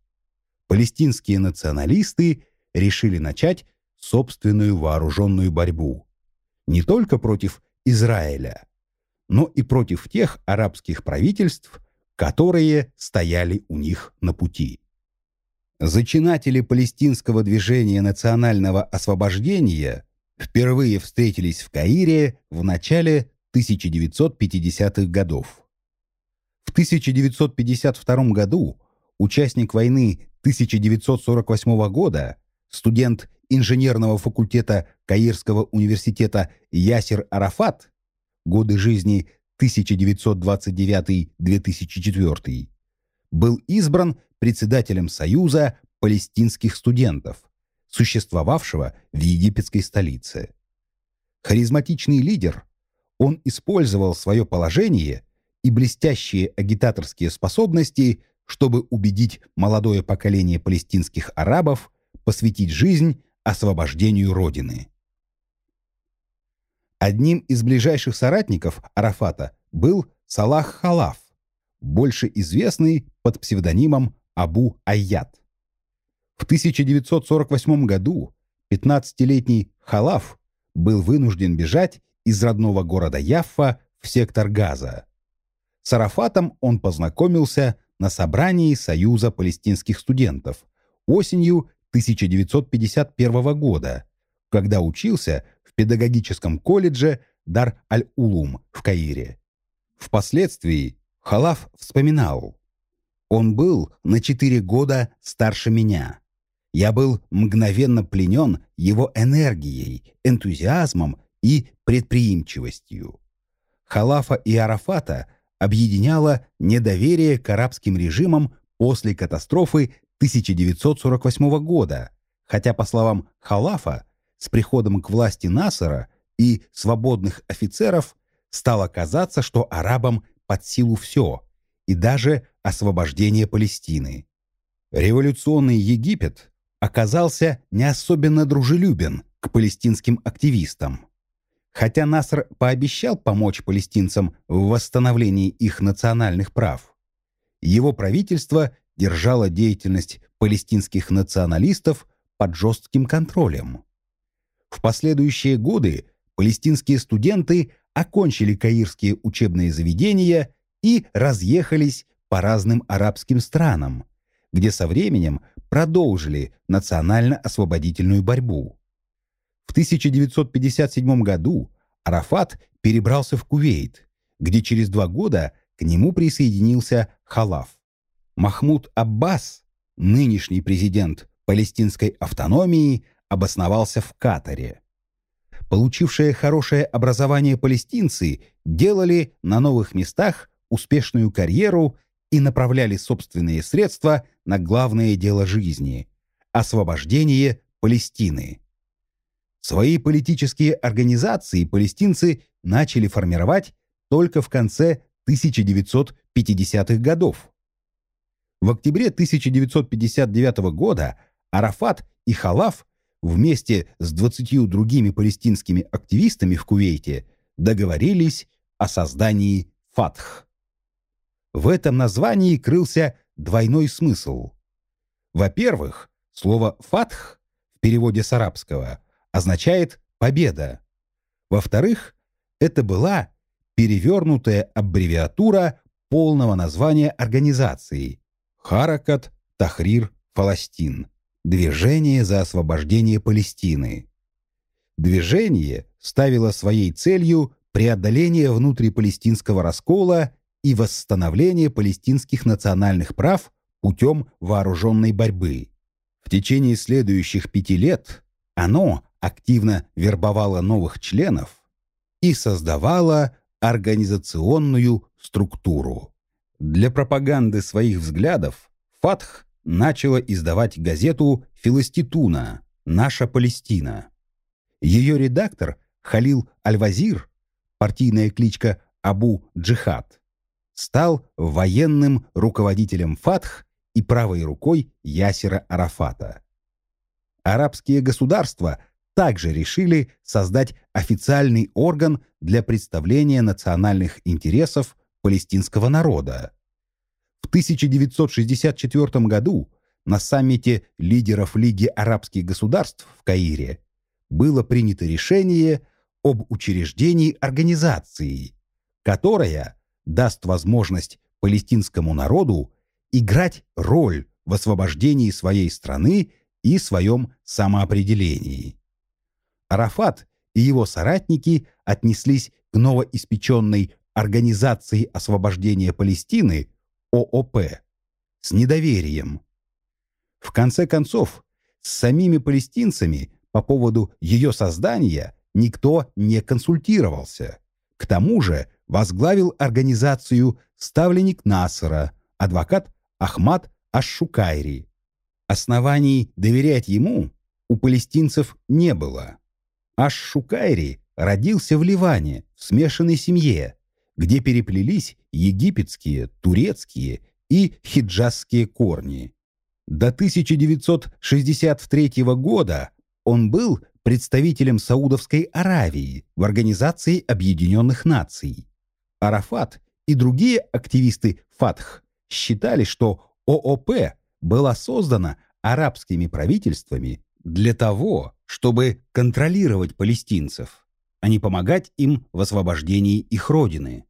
палестинские националисты решили начать собственную вооруженную борьбу не только против Израиля, но и против тех арабских правительств, которые стояли у них на пути. Зачинатели палестинского движения национального освобождения впервые встретились в Каире в начале 1950-х годов. В 1952 году участник войны 1948 года, студент инженерного факультета Каирского университета Ясер Арафат, годы жизни 1929-2004, был избран председателем Союза палестинских студентов, существовавшего в египетской столице. Харизматичный лидер, он использовал свое положение и блестящие агитаторские способности, чтобы убедить молодое поколение палестинских арабов посвятить жизнь освобождению Родины. Одним из ближайших соратников Арафата был Салах Халаф, больше известный под псевдонимом Абу Айят. В 1948 году 15-летний Халаф был вынужден бежать из родного города Яффа в сектор Газа. С Арафатом он познакомился на собрании Союза палестинских студентов осенью 1951 года, когда учился педагогическом колледже Дар-аль-Улум в Каире. Впоследствии Халаф вспоминал, «Он был на четыре года старше меня. Я был мгновенно пленен его энергией, энтузиазмом и предприимчивостью. Халафа и Арафата объединяло недоверие к арабским режимам после катастрофы 1948 года, хотя, по словам Халафа, с приходом к власти Насара и свободных офицеров стало казаться, что арабам под силу все, и даже освобождение Палестины. Революционный Египет оказался не особенно дружелюбен к палестинским активистам. Хотя Наср пообещал помочь палестинцам в восстановлении их национальных прав, его правительство держало деятельность палестинских националистов под жестким контролем. В последующие годы палестинские студенты окончили каирские учебные заведения и разъехались по разным арабским странам, где со временем продолжили национально-освободительную борьбу. В 1957 году Арафат перебрался в Кувейт, где через два года к нему присоединился Халаф. Махмуд Аббас, нынешний президент палестинской автономии, обосновался в Катаре. Получившие хорошее образование палестинцы делали на новых местах успешную карьеру и направляли собственные средства на главное дело жизни – освобождение Палестины. Свои политические организации палестинцы начали формировать только в конце 1950-х годов. В октябре 1959 года Арафат и Халаф вместе с 20 другими палестинскими активистами в Кувейте договорились о создании «Фатх». В этом названии крылся двойной смысл. Во-первых, слово «фатх» в переводе с арабского означает «победа». Во-вторых, это была перевернутая аббревиатура полного названия организации «Харакат Тахрир Фаластин» – Движение за освобождение Палестины. Движение ставило своей целью преодоление внутрипалестинского раскола и восстановление палестинских национальных прав путем вооруженной борьбы. В течение следующих пяти лет оно активно вербовало новых членов и создавало организационную структуру. Для пропаганды своих взглядов Фатх начала издавать газету «Филоституна. Наша Палестина». Ее редактор Халил Аль-Вазир, партийная кличка Абу Джихад, стал военным руководителем Фатх и правой рукой Ясера Арафата. Арабские государства также решили создать официальный орган для представления национальных интересов палестинского народа. В 1964 году на саммите лидеров Лиги арабских государств в Каире было принято решение об учреждении организации, которая даст возможность палестинскому народу играть роль в освобождении своей страны и своем самоопределении. Арафат и его соратники отнеслись к новоиспеченной Организации освобождения Палестины ООП с недоверием. В конце концов, с самими палестинцами по поводу ее создания никто не консультировался. К тому же возглавил организацию ставленник Насара, адвокат Ахмад Аш-Шукайри. Оснований доверять ему у палестинцев не было. Аш-Шукайри родился в Ливане в смешанной семье, где переплелись египетские, турецкие и хиджазские корни. До 1963 года он был представителем Саудовской Аравии в Организации Объединенных Наций. Арафат и другие активисты Фатх считали, что ООП была создана арабскими правительствами для того, чтобы контролировать палестинцев, а не помогать им в освобождении их родины.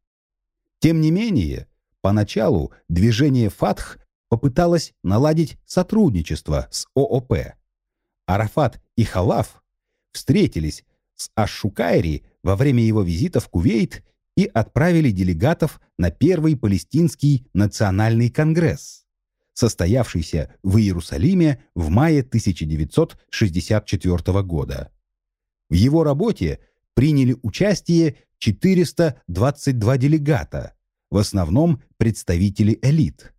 Тем не менее, поначалу движение Фатх попыталось наладить сотрудничество с ООП. Арафат и Халаф встретились с Аш-Шукайри во время его визита в Кувейт и отправили делегатов на Первый Палестинский национальный конгресс, состоявшийся в Иерусалиме в мае 1964 года. В его работе приняли участие 422 делегата, в основном представители элит.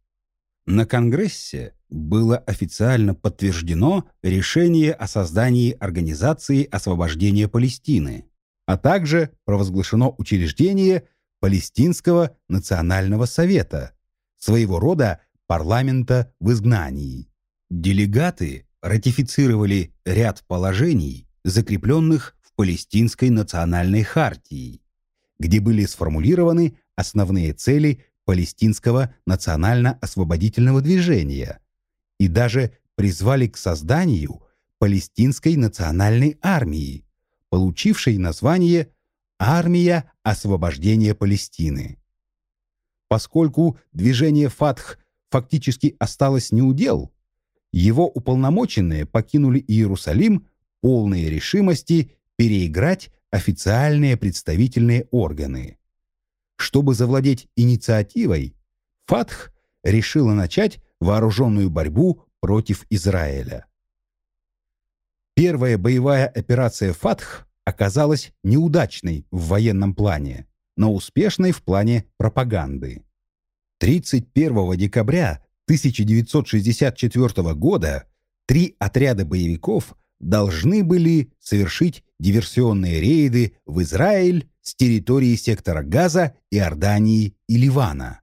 На Конгрессе было официально подтверждено решение о создании Организации освобождения Палестины, а также провозглашено учреждение Палестинского национального совета, своего рода парламента в изгнании. Делегаты ратифицировали ряд положений, закрепленных Палестинской национальной хартии, где были сформулированы основные цели палестинского национально-освободительного движения и даже призвали к созданию палестинской национальной армии, получившей название «Армия освобождения Палестины». Поскольку движение «Фатх» фактически осталось неудел, его уполномоченные покинули Иерусалим полные решимости переиграть официальные представительные органы. Чтобы завладеть инициативой, Фатх решила начать вооруженную борьбу против Израиля. Первая боевая операция «Фатх» оказалась неудачной в военном плане, но успешной в плане пропаганды. 31 декабря 1964 года три отряда боевиков должны были совершить диверсионные рейды в Израиль с территории сектора Газа, Иордании и Ливана.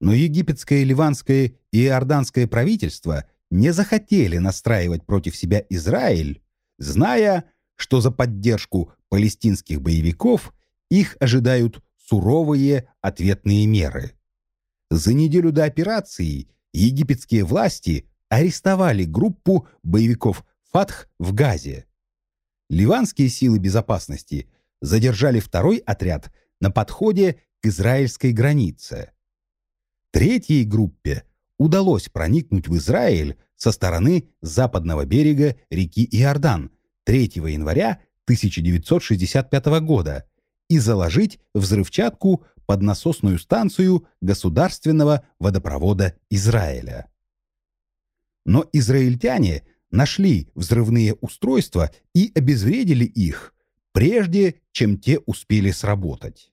Но египетское, ливанское и иорданское правительство не захотели настраивать против себя Израиль, зная, что за поддержку палестинских боевиков их ожидают суровые ответные меры. За неделю до операции египетские власти арестовали группу боевиков «Фатх» в Газе. Ливанские силы безопасности задержали второй отряд на подходе к израильской границе. Третьей группе удалось проникнуть в Израиль со стороны западного берега реки Иордан 3 января 1965 года и заложить взрывчатку под насосную станцию государственного водопровода Израиля. Но израильтяне нашли взрывные устройства и обезвредили их, прежде чем те успели сработать.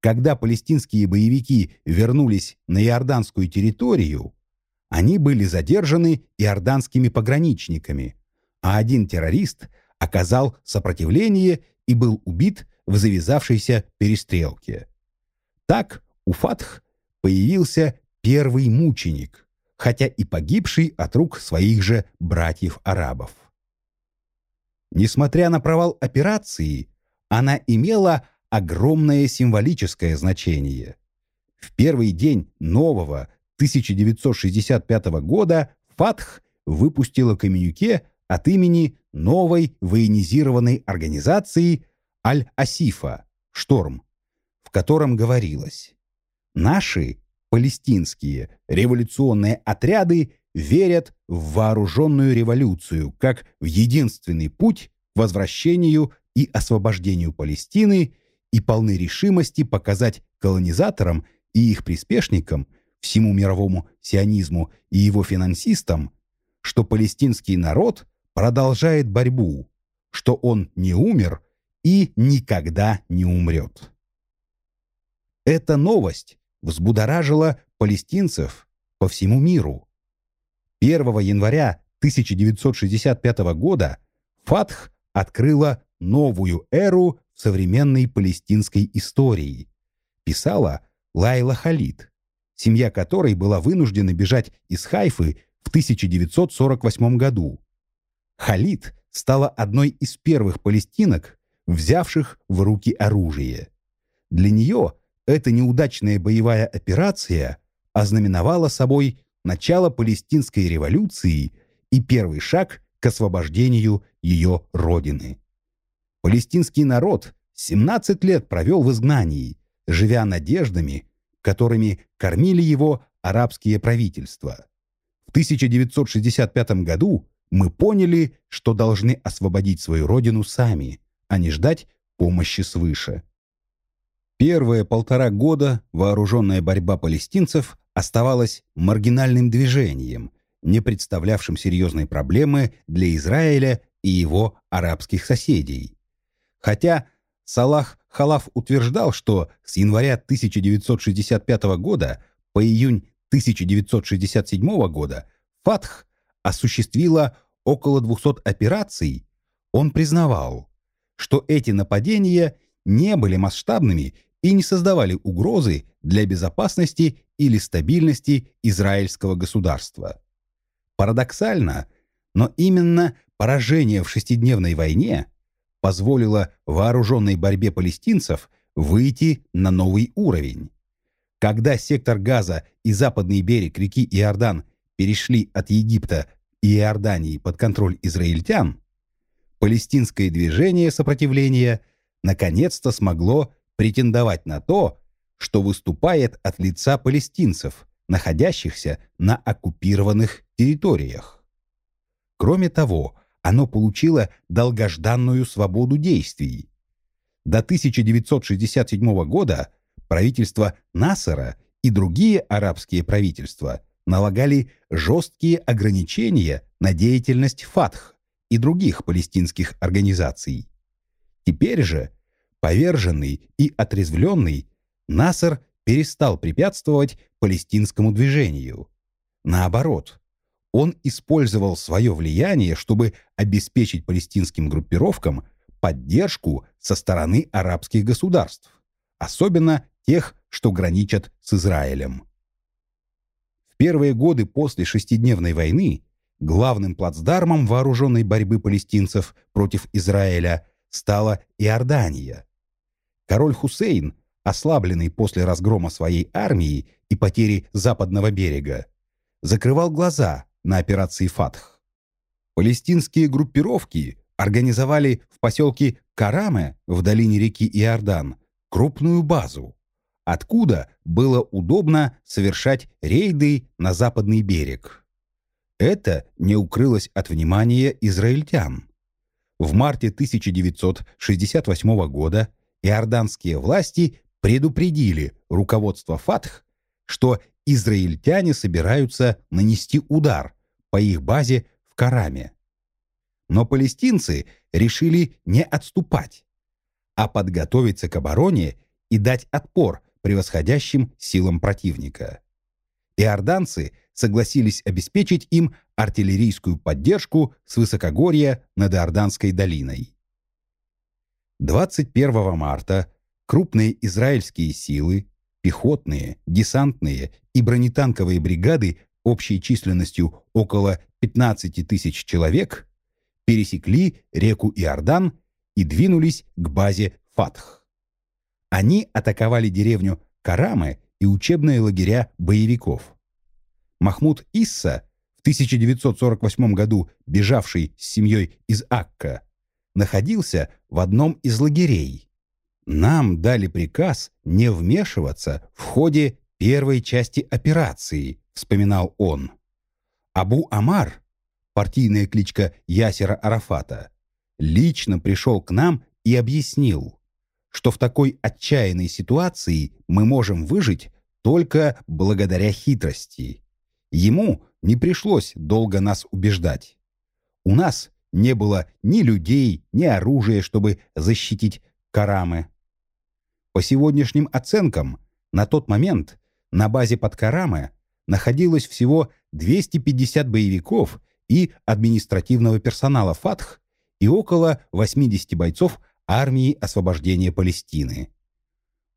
Когда палестинские боевики вернулись на иорданскую территорию, они были задержаны иорданскими пограничниками, а один террорист оказал сопротивление и был убит в завязавшейся перестрелке. Так у Фатх появился первый мученик, хотя и погибший от рук своих же братьев-арабов. Несмотря на провал операции, она имела огромное символическое значение. В первый день нового 1965 года ФАТХ выпустила коммюнике от имени новой военизированной организации Аль-Асифа «Шторм», в котором говорилось «Наши палестинские революционные отряды верят в вооруженную революцию как в единственный путь к возвращению и освобождению Палестины – и полны решимости показать колонизаторам и их приспешникам, всему мировому сионизму и его финансистам, что палестинский народ продолжает борьбу, что он не умер и никогда не умрет. Эта новость взбудоражила палестинцев по всему миру. 1 января 1965 года Фатх открыла новую эру современной палестинской истории, писала Лайла Халид, семья которой была вынуждена бежать из Хайфы в 1948 году. Халид стала одной из первых палестинок, взявших в руки оружие. Для нее эта неудачная боевая операция ознаменовала собой начало палестинской революции и первый шаг к освобождению ее родины. Палестинский народ 17 лет провел в изгнании, живя надеждами, которыми кормили его арабские правительства. В 1965 году мы поняли, что должны освободить свою родину сами, а не ждать помощи свыше. Первые полтора года вооруженная борьба палестинцев оставалась маргинальным движением, не представлявшим серьезной проблемы для Израиля и его арабских соседей. Хотя Салах Халаф утверждал, что с января 1965 года по июнь 1967 года Фатх осуществила около 200 операций, он признавал, что эти нападения не были масштабными и не создавали угрозы для безопасности или стабильности израильского государства. Парадоксально, но именно поражение в шестидневной войне позволило вооруженной борьбе палестинцев выйти на новый уровень. Когда сектор Газа и западный берег реки Иордан перешли от Египта и Иордании под контроль израильтян, палестинское движение сопротивления наконец-то смогло претендовать на то, что выступает от лица палестинцев, находящихся на оккупированных территориях. Кроме того, оно получило долгожданную свободу действий. До 1967 года правительство Насара и другие арабские правительства налагали жесткие ограничения на деятельность Фатх и других палестинских организаций. Теперь же, поверженный и отрезвленный, Насар перестал препятствовать палестинскому движению. Наоборот, он использовал свое влияние, чтобы обеспечить палестинским группировкам поддержку со стороны арабских государств, особенно тех, что граничат с Израилем. В первые годы после шестидневной войны главным плацдармом вооруженной борьбы палестинцев против Израиля стала Иордания. Король Хусейн, ослабленный после разгрома своей армии и потери западного берега, закрывал глаза на операции «Фатх». Палестинские группировки организовали в поселке Караме в долине реки Иордан крупную базу, откуда было удобно совершать рейды на западный берег. Это не укрылось от внимания израильтян. В марте 1968 года иорданские власти предупредили руководство Фатх, что израильтяне собираются нанести удар по их базе в Караме. Но палестинцы решили не отступать, а подготовиться к обороне и дать отпор превосходящим силам противника. Иорданцы согласились обеспечить им артиллерийскую поддержку с высокогорья над Иорданской долиной. 21 марта крупные израильские силы, пехотные, десантные и бронетанковые бригады общей численностью около 15 тысяч человек пересекли реку Иордан и двинулись к базе Фатх. Они атаковали деревню Караме и учебные лагеря боевиков. Махмуд Исса, в 1948 году бежавший с семьей из Акка, находился в одном из лагерей. Нам дали приказ не вмешиваться в ходе первой части операции, вспоминал он. Абу Амар, партийная кличка Ясера Арафата, лично пришел к нам и объяснил, что в такой отчаянной ситуации мы можем выжить только благодаря хитрости. Ему не пришлось долго нас убеждать. У нас не было ни людей, ни оружия, чтобы защитить Карамы. По сегодняшним оценкам, на тот момент на базе под Карамы находилось всего 250 боевиков и административного персонала ФАТХ и около 80 бойцов армии освобождения Палестины.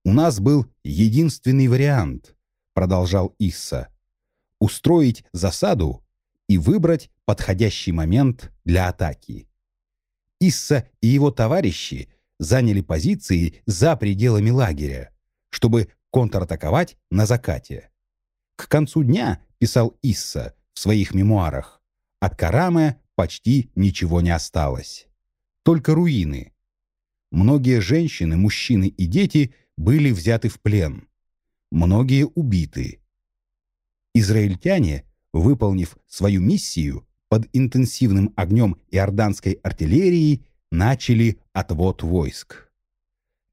«У нас был единственный вариант», — продолжал Исса, — «устроить засаду и выбрать подходящий момент для атаки». Исса и его товарищи заняли позиции за пределами лагеря, чтобы контратаковать на закате. К концу дня, писал Исса в своих мемуарах, от Карамы почти ничего не осталось. Только руины. Многие женщины, мужчины и дети были взяты в плен. Многие убиты. Израильтяне, выполнив свою миссию под интенсивным огнем иорданской артиллерии, начали отвод войск.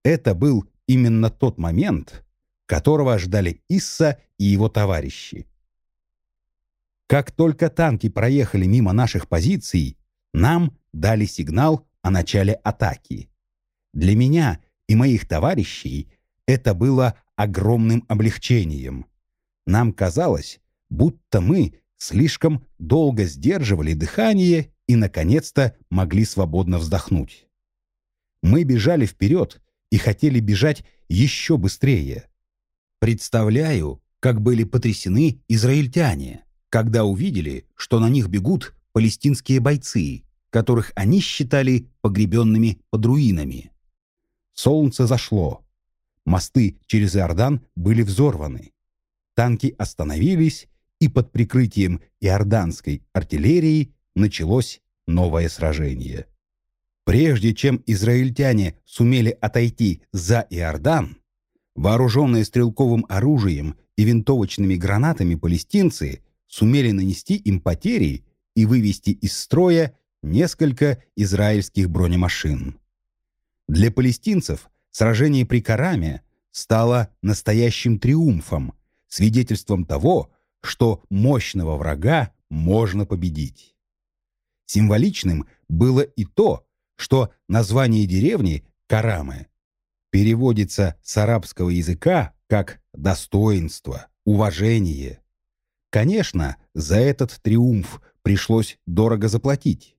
Это был именно тот момент, которого ждали Исса и его товарищи. Как только танки проехали мимо наших позиций, нам дали сигнал о начале атаки. Для меня и моих товарищей это было огромным облегчением. Нам казалось, будто мы слишком долго сдерживали дыхание и, наконец-то, могли свободно вздохнуть. Мы бежали вперед и хотели бежать еще быстрее. Представляю, как были потрясены израильтяне, когда увидели, что на них бегут палестинские бойцы, которых они считали погребенными под руинами. Солнце зашло. Мосты через Иордан были взорваны. Танки остановились, и под прикрытием иорданской артиллерии началось новое сражение. Прежде чем израильтяне сумели отойти за Иордан, вооруженные стрелковым оружием и винтовочными гранатами палестинцы сумели нанести им потери и вывести из строя несколько израильских бронемашин. Для палестинцев сражение при Караме стало настоящим триумфом, свидетельством того, что мощного врага можно победить. Символичным было и то, что название деревни Карамы переводится с арабского языка как «достоинство», «уважение». Конечно, за этот триумф пришлось дорого заплатить.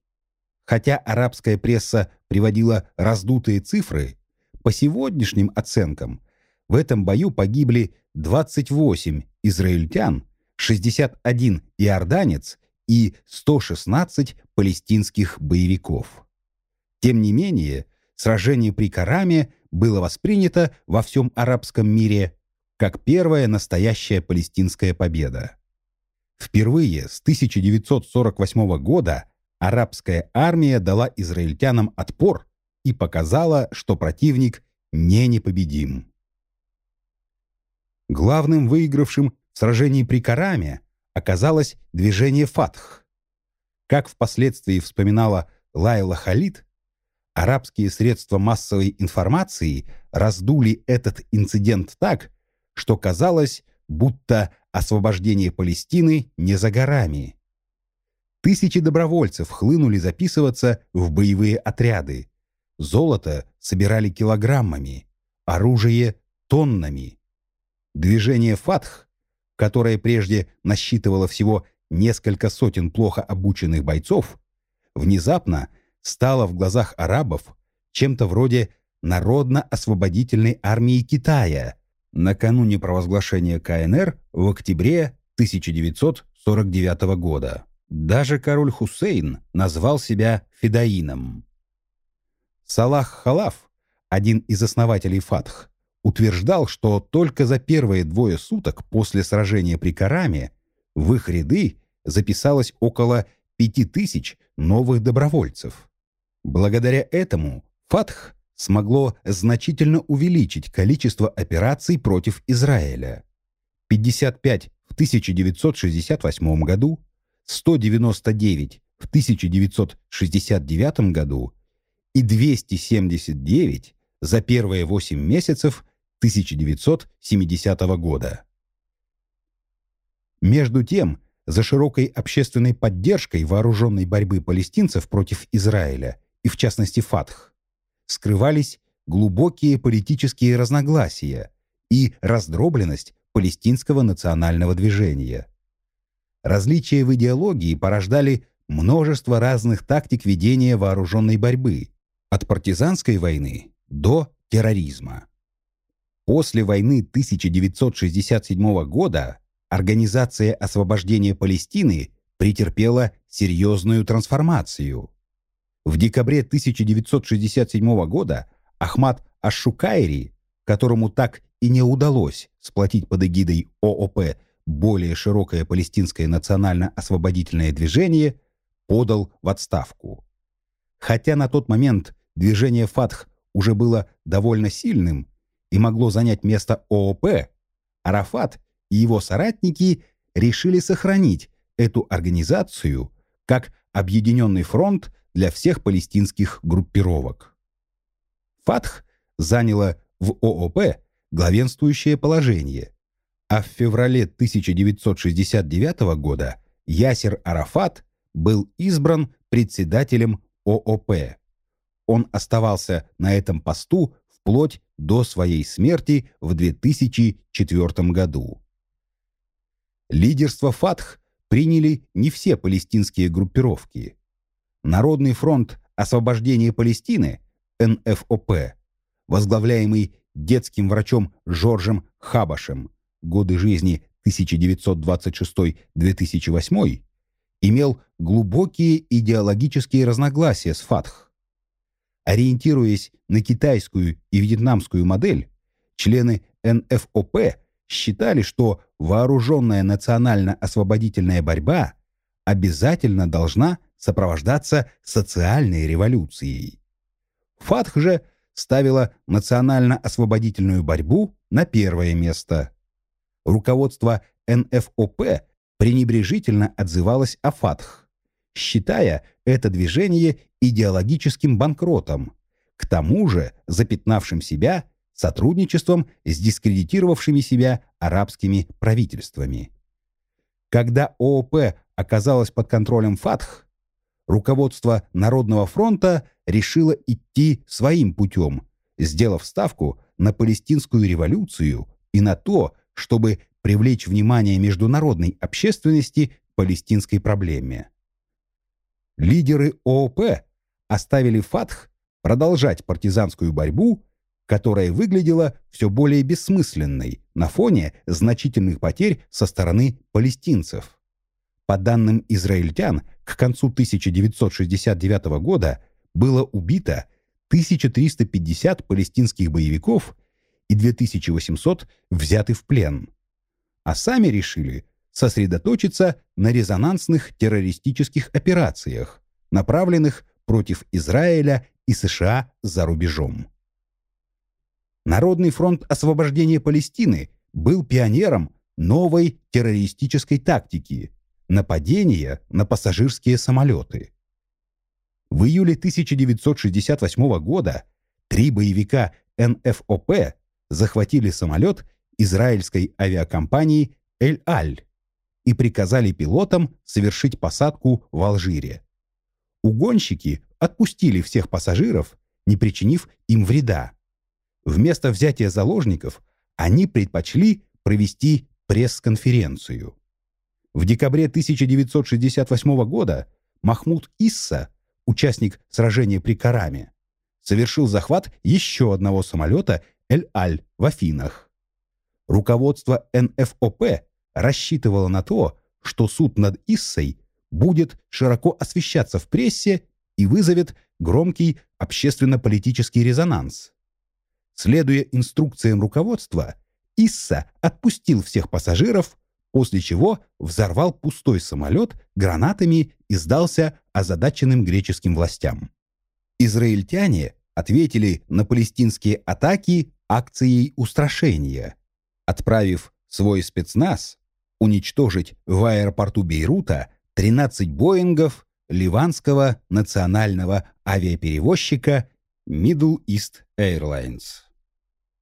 Хотя арабская пресса приводила раздутые цифры, по сегодняшним оценкам в этом бою погибли 28 израильтян, 61 иорданец и 116 палестинских боевиков. Тем не менее, сражение при Караме было воспринято во всем арабском мире как первая настоящая палестинская победа. Впервые с 1948 года арабская армия дала израильтянам отпор и показала, что противник не непобедим. Главным выигравшим в сражении при Караме оказалось движение «Фатх». Как впоследствии вспоминала Лайла Халид, арабские средства массовой информации раздули этот инцидент так, что казалось, будто освобождение Палестины не за горами. Тысячи добровольцев хлынули записываться в боевые отряды. Золото собирали килограммами, оружие — тоннами. Движение «Фатх», которое прежде насчитывало всего несколько сотен плохо обученных бойцов, внезапно стало в глазах арабов чем-то вроде Народно-освободительной армии Китая накануне провозглашения КНР в октябре 1949 года. Даже король Хусейн назвал себя фидаином. Салах Халаф, один из основателей Фатх, утверждал, что только за первые двое суток после сражения при Караме в их ряды записалось около 5000 новых добровольцев. Благодаря этому Фатх смогло значительно увеличить количество операций против Израиля. 55 в 1968 году, 199 в 1969 году и 279 за первые 8 месяцев 1970 года. Между тем, за широкой общественной поддержкой вооруженной борьбы палестинцев против Израиля, и в частности Фатх, скрывались глубокие политические разногласия и раздробленность палестинского национального движения. Различия в идеологии порождали множество разных тактик ведения вооруженной борьбы, от партизанской войны до терроризма. После войны 1967 года Организация освобождения Палестины претерпела серьезную трансформацию. В декабре 1967 года Ахмад Ашшукайри, которому так и не удалось сплотить под эгидой ООП более широкое палестинское национально-освободительное движение, подал в отставку. Хотя на тот момент движение «Фатх» уже было довольно сильным и могло занять место ООП, Арафат и его соратники решили сохранить эту организацию как объединенный фронт для всех палестинских группировок. Фатх заняла в ООП главенствующее положение, а в феврале 1969 года Ясер Арафат был избран председателем ООП. Он оставался на этом посту вплоть до своей смерти в 2004 году. Лидерство Фатх приняли не все палестинские группировки. Народный фронт освобождения Палестины, НФОП, возглавляемый детским врачом Жоржем Хабашем, годы жизни 1926-2008, имел глубокие идеологические разногласия с Фатх. Ориентируясь на китайскую и вьетнамскую модель, члены НФОП считали, что вооруженная национально-освободительная борьба обязательно должна сопровождаться социальной революцией. Фатх же ставила национально-освободительную борьбу на первое место. Руководство НФОП пренебрежительно отзывалось о Фатх, считая это движение идеологическим банкротом, к тому же запятнавшим себя сотрудничеством с дискредитировавшими себя арабскими правительствами. Когда ООП оказалась под контролем Фатх, руководство Народного фронта решило идти своим путем, сделав ставку на палестинскую революцию и на то, чтобы привлечь внимание международной общественности к палестинской проблеме. Лидеры ООП оставили Фатх продолжать партизанскую борьбу которая выглядела все более бессмысленной на фоне значительных потерь со стороны палестинцев. По данным израильтян, к концу 1969 года было убито 1350 палестинских боевиков и 2800 взяты в плен. А сами решили сосредоточиться на резонансных террористических операциях, направленных против Израиля и США за рубежом. Народный фронт освобождения Палестины был пионером новой террористической тактики – нападения на пассажирские самолеты. В июле 1968 года три боевика НФОП захватили самолет израильской авиакомпании «Эль-Аль» и приказали пилотам совершить посадку в Алжире. Угонщики отпустили всех пассажиров, не причинив им вреда. Вместо взятия заложников они предпочли провести пресс-конференцию. В декабре 1968 года Махмуд Исса, участник сражения при Караме, совершил захват еще одного самолета «Эль-Аль» в Афинах. Руководство НФОП рассчитывало на то, что суд над Иссой будет широко освещаться в прессе и вызовет громкий общественно-политический резонанс. Следуя инструкциям руководства, Исса отпустил всех пассажиров, после чего взорвал пустой самолет гранатами и сдался озадаченным греческим властям. Израильтяне ответили на палестинские атаки акцией устрашения, отправив свой спецназ уничтожить в аэропорту Бейрута 13 Боингов ливанского национального авиаперевозчика Middle East Airlines.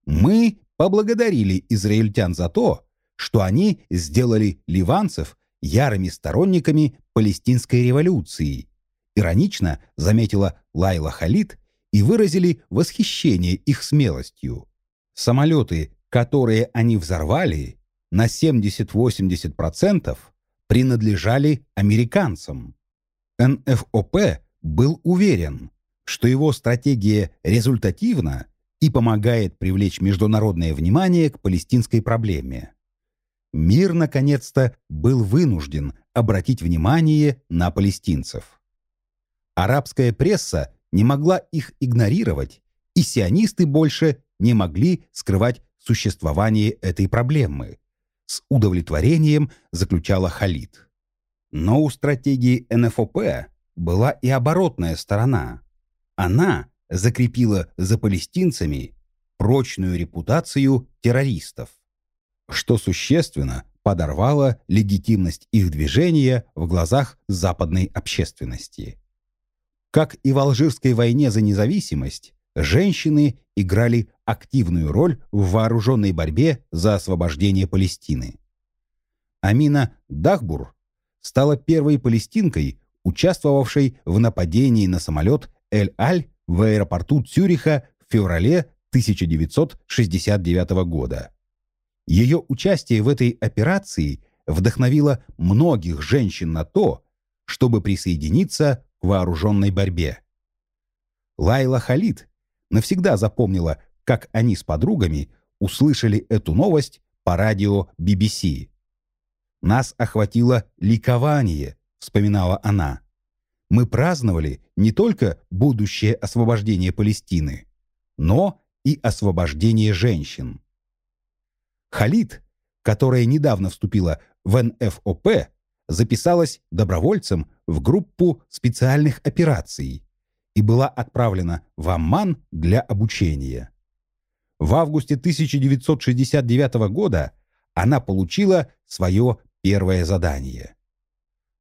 Мы поблагодарили израильтян за то, что они сделали ливанцев ярыми сторонниками палестинской революции, иронично заметила Лайла Халид и выразили восхищение их смелостью. Самолеты, которые они взорвали, на 70-80% принадлежали американцам. НФОП был уверен, что его стратегия результативна и помогает привлечь международное внимание к палестинской проблеме. Мир, наконец-то, был вынужден обратить внимание на палестинцев. Арабская пресса не могла их игнорировать, и сионисты больше не могли скрывать существование этой проблемы. С удовлетворением заключала Халид. Но у стратегии НФОП была и оборотная сторона. Она закрепила за палестинцами прочную репутацию террористов, что существенно подорвало легитимность их движения в глазах западной общественности. Как и в Алжирской войне за независимость, женщины играли активную роль в вооруженной борьбе за освобождение Палестины. Амина Дахбур стала первой палестинкой, участвовавшей в нападении на самолет Эль-Аль в аэропорту Цюриха в феврале 1969 года. Ее участие в этой операции вдохновило многих женщин на то, чтобы присоединиться к вооруженной борьбе. Лайла Халид навсегда запомнила, как они с подругами услышали эту новость по радио BBC. «Нас охватило ликование», — вспоминала она. «Мы праздновали не только будущее освобождение Палестины, но и освобождение женщин». Халид, которая недавно вступила в НФОП, записалась добровольцем в группу специальных операций и была отправлена в Амман для обучения. В августе 1969 года она получила свое первое задание.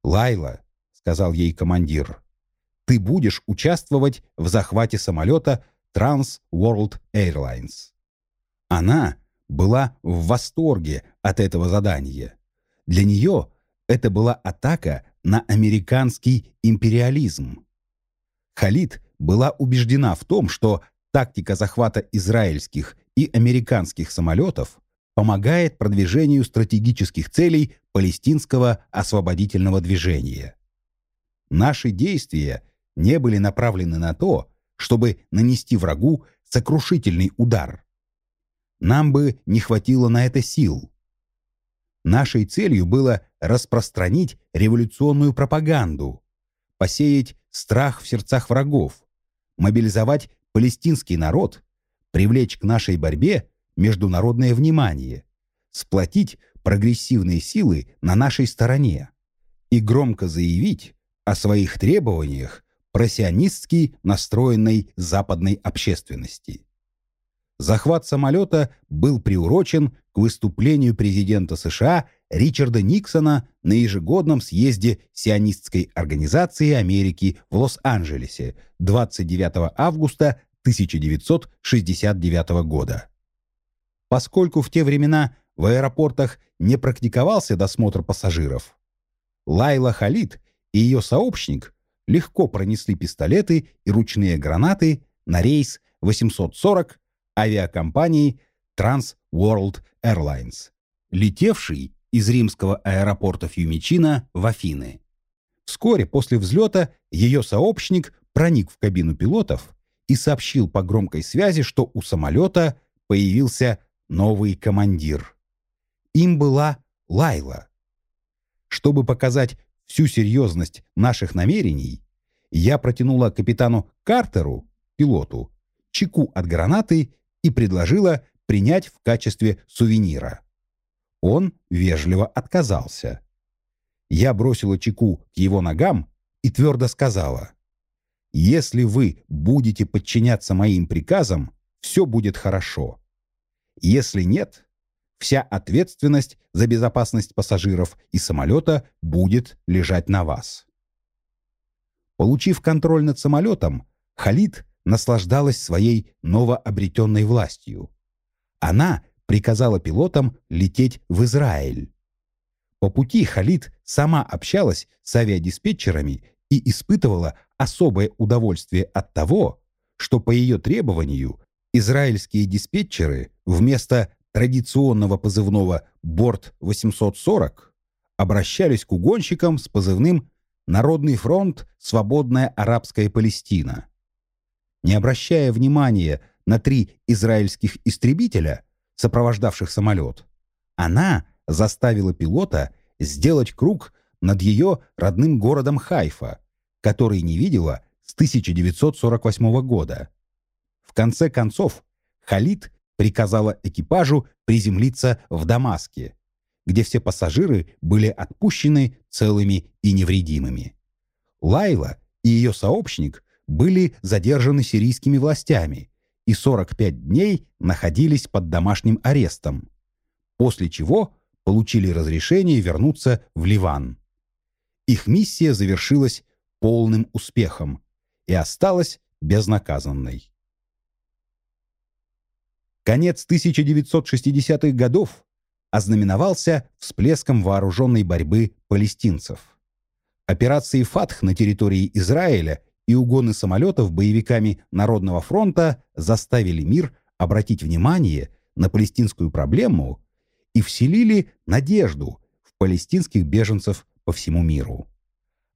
«Лайла», — сказал ей командир, — «ты будешь участвовать в захвате самолета Trans World Airlines». Она была в восторге от этого задания. Для нее это была атака на американский империализм. Халид была убеждена в том, что тактика захвата израильских и американских самолетов помогает продвижению стратегических целей палестинского освободительного движения. Наши действия не были направлены на то, чтобы нанести врагу сокрушительный удар. Нам бы не хватило на это сил. Нашей целью было распространить революционную пропаганду, посеять страх в сердцах врагов, мобилизовать палестинский народ, привлечь к нашей борьбе международное внимание, сплотить прогрессивные силы на нашей стороне и громко заявить о своих требованиях просионистски настроенной западной общественности. Захват самолета был приурочен к выступлению президента США Ричарда Никсона на ежегодном съезде Сионистской организации Америки в Лос-Анджелесе 29 августа 1969 года. Поскольку в те времена в аэропортах не практиковался досмотр пассажиров, Лайла Халид и ее сообщник легко пронесли пистолеты и ручные гранаты на рейс 840 авиакомпании Trans World Airlines, летевший из римского аэропорта Фьюмичино в Афины. Вскоре после взлета ее сообщник проник в кабину пилотов и сообщил по громкой связи, что у самолета появился новый командир. Им была Лайла. Чтобы показать всю серьезность наших намерений, я протянула капитану Картеру, пилоту, чеку от гранаты и предложила принять в качестве сувенира. Он вежливо отказался. Я бросила чеку к его ногам и твердо сказала, «Если вы будете подчиняться моим приказам, все будет хорошо. Если нет, вся ответственность за безопасность пассажиров и самолета будет лежать на вас». Получив контроль над самолетом, Халид наслаждалась своей новообретенной властью. Она приказала пилотам лететь в Израиль. По пути Халид сама общалась с авиадиспетчерами и испытывала особое удовольствие от того, что по ее требованию израильские диспетчеры вместо традиционного позывного «Борт-840» обращались к угонщикам с позывным «Народный фронт. Свободная арабская Палестина». Не обращая внимания на три израильских истребителя, сопровождавших самолет, она заставила пилота сделать круг над ее родным городом Хайфа, который не видела с 1948 года. В конце концов, Халид приказала экипажу приземлиться в Дамаске, где все пассажиры были отпущены целыми и невредимыми. Лайла и ее сообщник были задержаны сирийскими властями и 45 дней находились под домашним арестом, после чего получили разрешение вернуться в Ливан. Их миссия завершилась полным успехом и осталась безнаказанной. Конец 1960-х годов ознаменовался всплеском вооруженной борьбы палестинцев. Операции «Фатх» на территории Израиля и угоны самолетов боевиками Народного фронта заставили мир обратить внимание на палестинскую проблему и вселили надежду в палестинских беженцев по всему миру.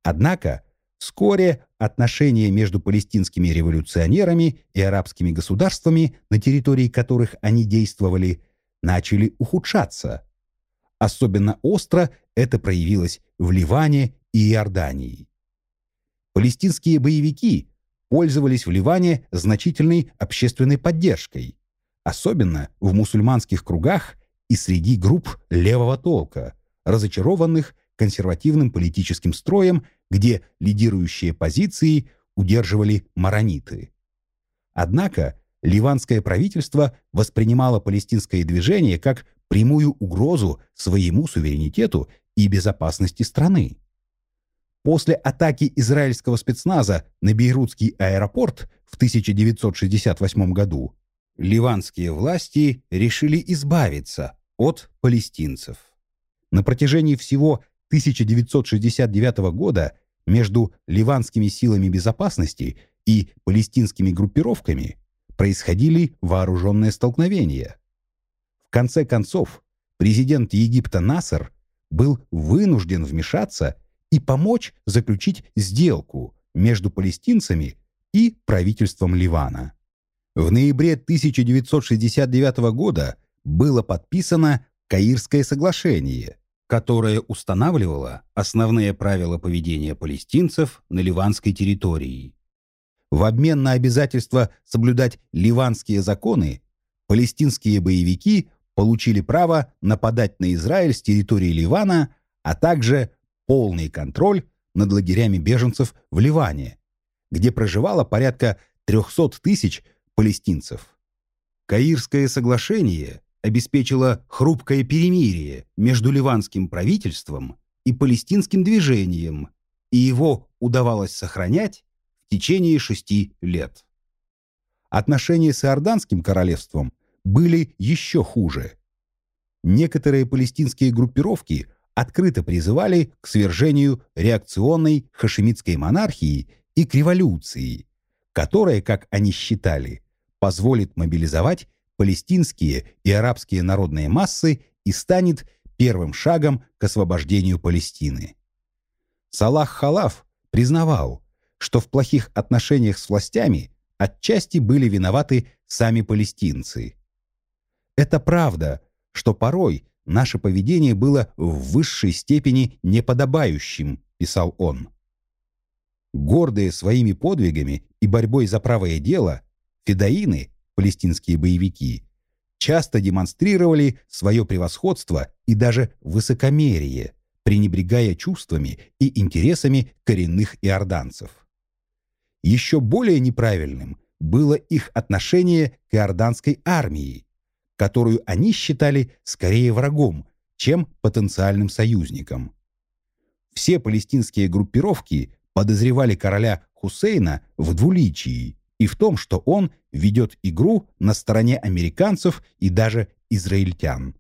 Однако вскоре отношения между палестинскими революционерами и арабскими государствами, на территории которых они действовали, начали ухудшаться. Особенно остро это проявилось в Ливане и Иордании. Палестинские боевики пользовались в Ливане значительной общественной поддержкой, особенно в мусульманских кругах и среди групп левого толка, разочарованных консервативным политическим строем, где лидирующие позиции удерживали марониты. Однако ливанское правительство воспринимало палестинское движение как прямую угрозу своему суверенитету и безопасности страны. После атаки израильского спецназа на Бейрутский аэропорт в 1968 году ливанские власти решили избавиться от палестинцев. На протяжении всего 1969 года между ливанскими силами безопасности и палестинскими группировками происходили вооруженные столкновения. В конце концов, президент Египта Насser был вынужден вмешаться и помочь заключить сделку между палестинцами и правительством Ливана. В ноябре 1969 года было подписано Каирское соглашение, которое устанавливало основные правила поведения палестинцев на ливанской территории. В обмен на обязательство соблюдать ливанские законы, палестинские боевики получили право нападать на Израиль с территории Ливана, а также полный контроль над лагерями беженцев в Ливане, где проживало порядка 300 тысяч палестинцев. Каирское соглашение обеспечило хрупкое перемирие между ливанским правительством и палестинским движением, и его удавалось сохранять в течение шести лет. Отношения с Иорданским королевством были еще хуже. Некоторые палестинские группировки – открыто призывали к свержению реакционной хашемитской монархии и к революции, которая, как они считали, позволит мобилизовать палестинские и арабские народные массы и станет первым шагом к освобождению Палестины. Салах Халаф признавал, что в плохих отношениях с властями отчасти были виноваты сами палестинцы. Это правда, что порой наше поведение было в высшей степени неподобающим, писал он. Гордые своими подвигами и борьбой за правое дело, федоины, палестинские боевики, часто демонстрировали свое превосходство и даже высокомерие, пренебрегая чувствами и интересами коренных иорданцев. Еще более неправильным было их отношение к иорданской армии, которую они считали скорее врагом, чем потенциальным союзником. Все палестинские группировки подозревали короля Хусейна в двуличии и в том, что он ведет игру на стороне американцев и даже израильтян.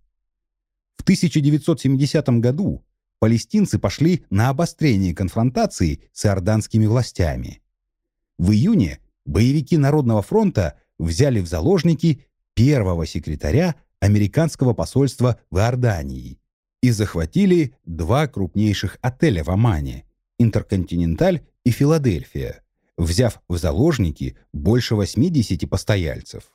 В 1970 году палестинцы пошли на обострение конфронтации с иорданскими властями. В июне боевики Народного фронта взяли в заложники первого секретаря американского посольства в Иордании и захватили два крупнейших отеля в Омане – Интерконтиненталь и Филадельфия, взяв в заложники больше 80 постояльцев.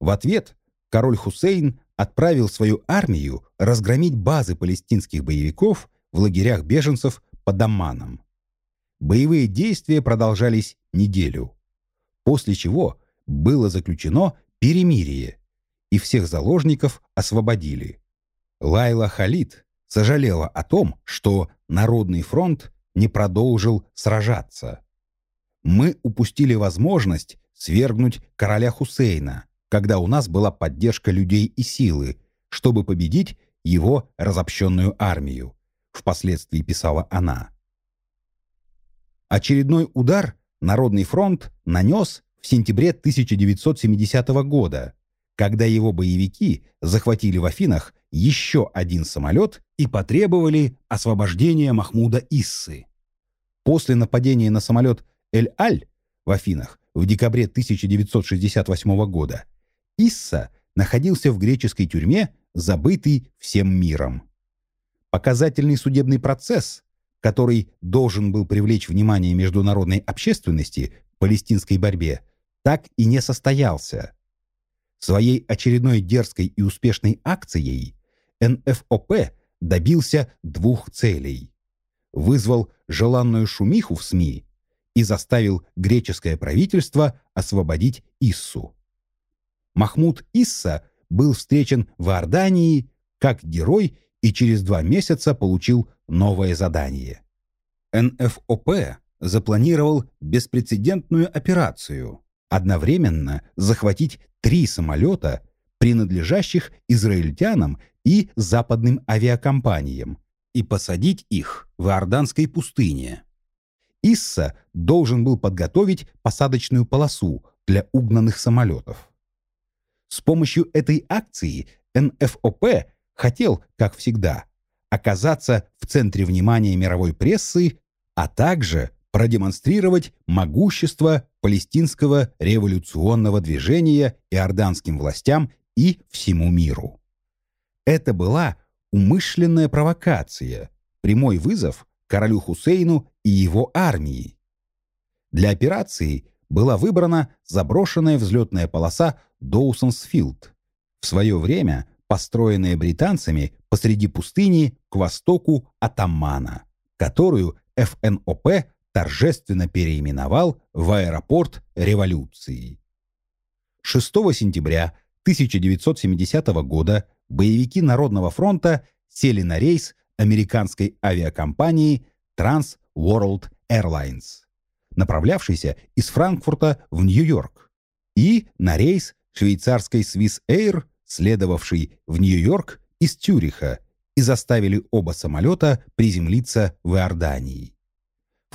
В ответ король Хусейн отправил свою армию разгромить базы палестинских боевиков в лагерях беженцев под Амманом. Боевые действия продолжались неделю, после чего было заключено перемирие, и всех заложников освободили. Лайла Халид сожалела о том, что Народный фронт не продолжил сражаться. Мы упустили возможность свергнуть короля Хусейна, когда у нас была поддержка людей и силы, чтобы победить его разобщенную армию, впоследствии писала она. Очередной удар Народный фронт нанес в сентябре 1970 года, когда его боевики захватили в Афинах еще один самолет и потребовали освобождения Махмуда Иссы. После нападения на самолет Эль-Аль в Афинах в декабре 1968 года Исса находился в греческой тюрьме, забытый всем миром. Показательный судебный процесс, который должен был привлечь внимание международной общественности к палестинской борьбе, так и не состоялся. Своей очередной дерзкой и успешной акцией НФОП добился двух целей. Вызвал желанную шумиху в СМИ и заставил греческое правительство освободить Иссу. Махмуд Исса был встречен в Иордании как герой и через два месяца получил новое задание. НФОП запланировал беспрецедентную операцию – одновременно захватить три самолета, принадлежащих израильтянам и западным авиакомпаниям, и посадить их в Иорданской пустыне. Исса должен был подготовить посадочную полосу для угнанных самолетов. С помощью этой акции НФОП хотел, как всегда, оказаться в центре внимания мировой прессы, а также продемонстрировать могущество палестинского революционного движения иорданским властям и всему миру. Это была умышленная провокация, прямой вызов королю Хусейну и его армии. Для операции была выбрана заброшенная взлетная полоса Доусонсфилд, в свое время построенная британцами посреди пустыни к востоку от Аммана, которую ФНОП торжественно переименовал в аэропорт революции. 6 сентября 1970 года боевики Народного фронта сели на рейс американской авиакомпании Trans World Airlines, направлявшийся из Франкфурта в Нью-Йорк, и на рейс швейцарской Swiss Air, следовавший в Нью-Йорк из Тюриха, и заставили оба самолета приземлиться в Иордании.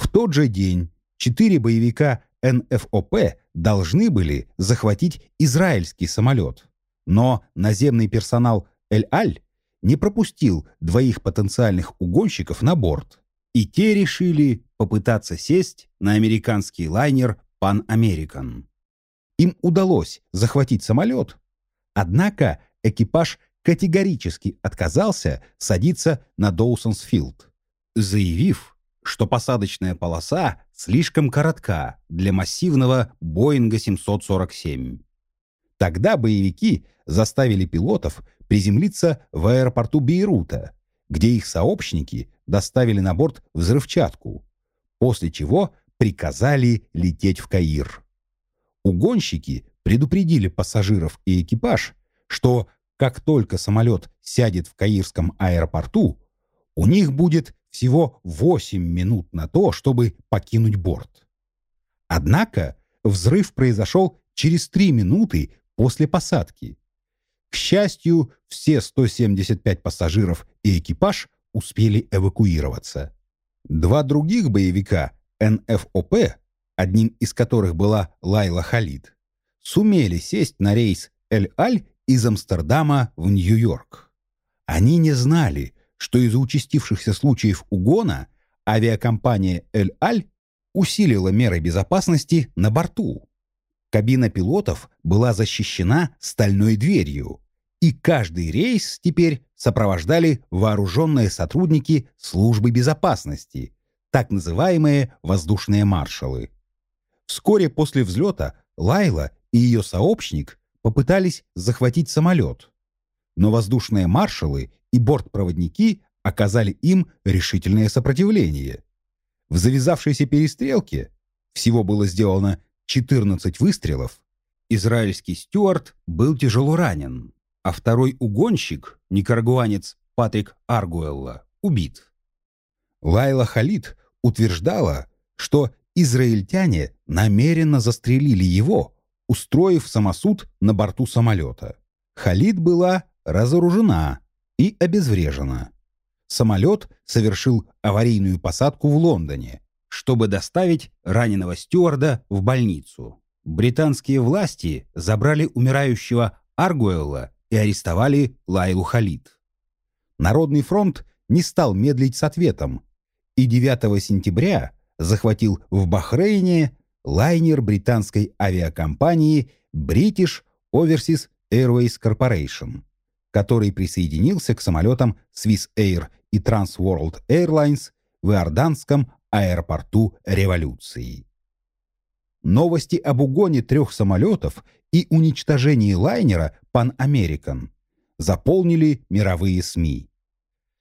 В тот же день четыре боевика НФОП должны были захватить израильский самолет, но наземный персонал Эль-Аль не пропустил двоих потенциальных угонщиков на борт, и те решили попытаться сесть на американский лайнер Pan American. Им удалось захватить самолет, однако экипаж категорически отказался садиться на Доусонсфилд, заявив, что посадочная полоса слишком коротка для массивного Боинга 747. Тогда боевики заставили пилотов приземлиться в аэропорту Бейрута, где их сообщники доставили на борт взрывчатку, после чего приказали лететь в Каир. Угонщики предупредили пассажиров и экипаж, что как только самолет сядет в Каирском аэропорту, у них будет всего 8 минут на то, чтобы покинуть борт. Однако взрыв произошел через 3 минуты после посадки. К счастью, все 175 пассажиров и экипаж успели эвакуироваться. Два других боевика НФОП одним из которых была Лайла Халид, сумели сесть на рейс Эль-Аль из Амстердама в Нью-Йорк. Они не знали, что из-за участившихся случаев угона авиакомпания «Эль-Аль» усилила меры безопасности на борту. Кабина пилотов была защищена стальной дверью, и каждый рейс теперь сопровождали вооруженные сотрудники службы безопасности, так называемые воздушные маршалы. Вскоре после взлета Лайла и ее сообщник попытались захватить самолет, но воздушные маршалы и бортпроводники оказали им решительное сопротивление. В завязавшейся перестрелке всего было сделано 14 выстрелов, израильский стюарт был тяжело ранен, а второй угонщик, никарагуанец Патрик Аргуэлла, убит. Лайла Халид утверждала, что израильтяне намеренно застрелили его, устроив самосуд на борту самолета. Халид была разоружена и обезврежена. Самолет совершил аварийную посадку в Лондоне, чтобы доставить раненого стюарда в больницу. Британские власти забрали умирающего Аргуэлла и арестовали Лайлу Халид. Народный фронт не стал медлить с ответом и 9 сентября захватил в Бахрейне лайнер британской авиакомпании British Overseas Airways Corporation, который присоединился к самолетам Swiss Air и Trans World Airlines в Иорданском аэропорту революции. Новости об угоне трех самолетов и уничтожении лайнера Pan American заполнили мировые СМИ.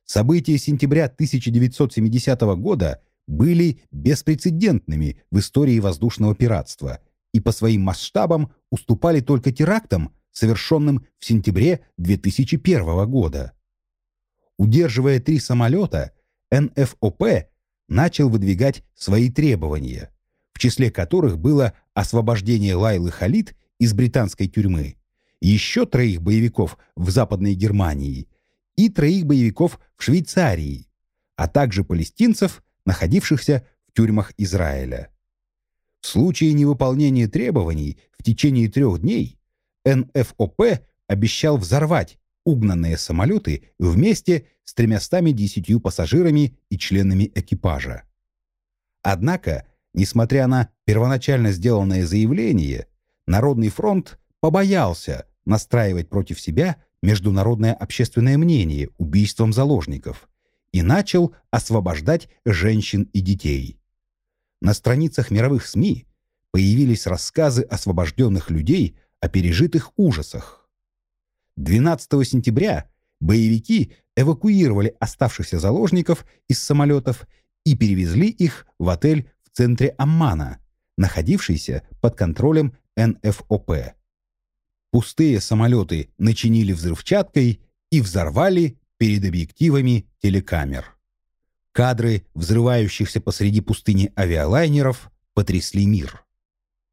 События сентября 1970 года были беспрецедентными в истории воздушного пиратства и по своим масштабам уступали только терактам, совершенным в сентябре 2001 года. Удерживая три самолета, НФОП начал выдвигать свои требования, в числе которых было освобождение Лайлы Халид из британской тюрьмы, еще троих боевиков в Западной Германии и троих боевиков в Швейцарии, а также палестинцев, находившихся в тюрьмах Израиля. В случае невыполнения требований в течение трех дней НФОП обещал взорвать угнанные самолеты вместе с 310 пассажирами и членами экипажа. Однако, несмотря на первоначально сделанное заявление, Народный фронт побоялся настраивать против себя международное общественное мнение убийством заложников и начал освобождать женщин и детей. На страницах мировых СМИ появились рассказы освобожденных людей о пережитых ужасах. 12 сентября боевики эвакуировали оставшихся заложников из самолетов и перевезли их в отель в центре Аммана, находившийся под контролем НФОП. Пустые самолеты начинили взрывчаткой и взорвали перед объективами телекамер. Кадры взрывающихся посреди пустыни авиалайнеров потрясли мир.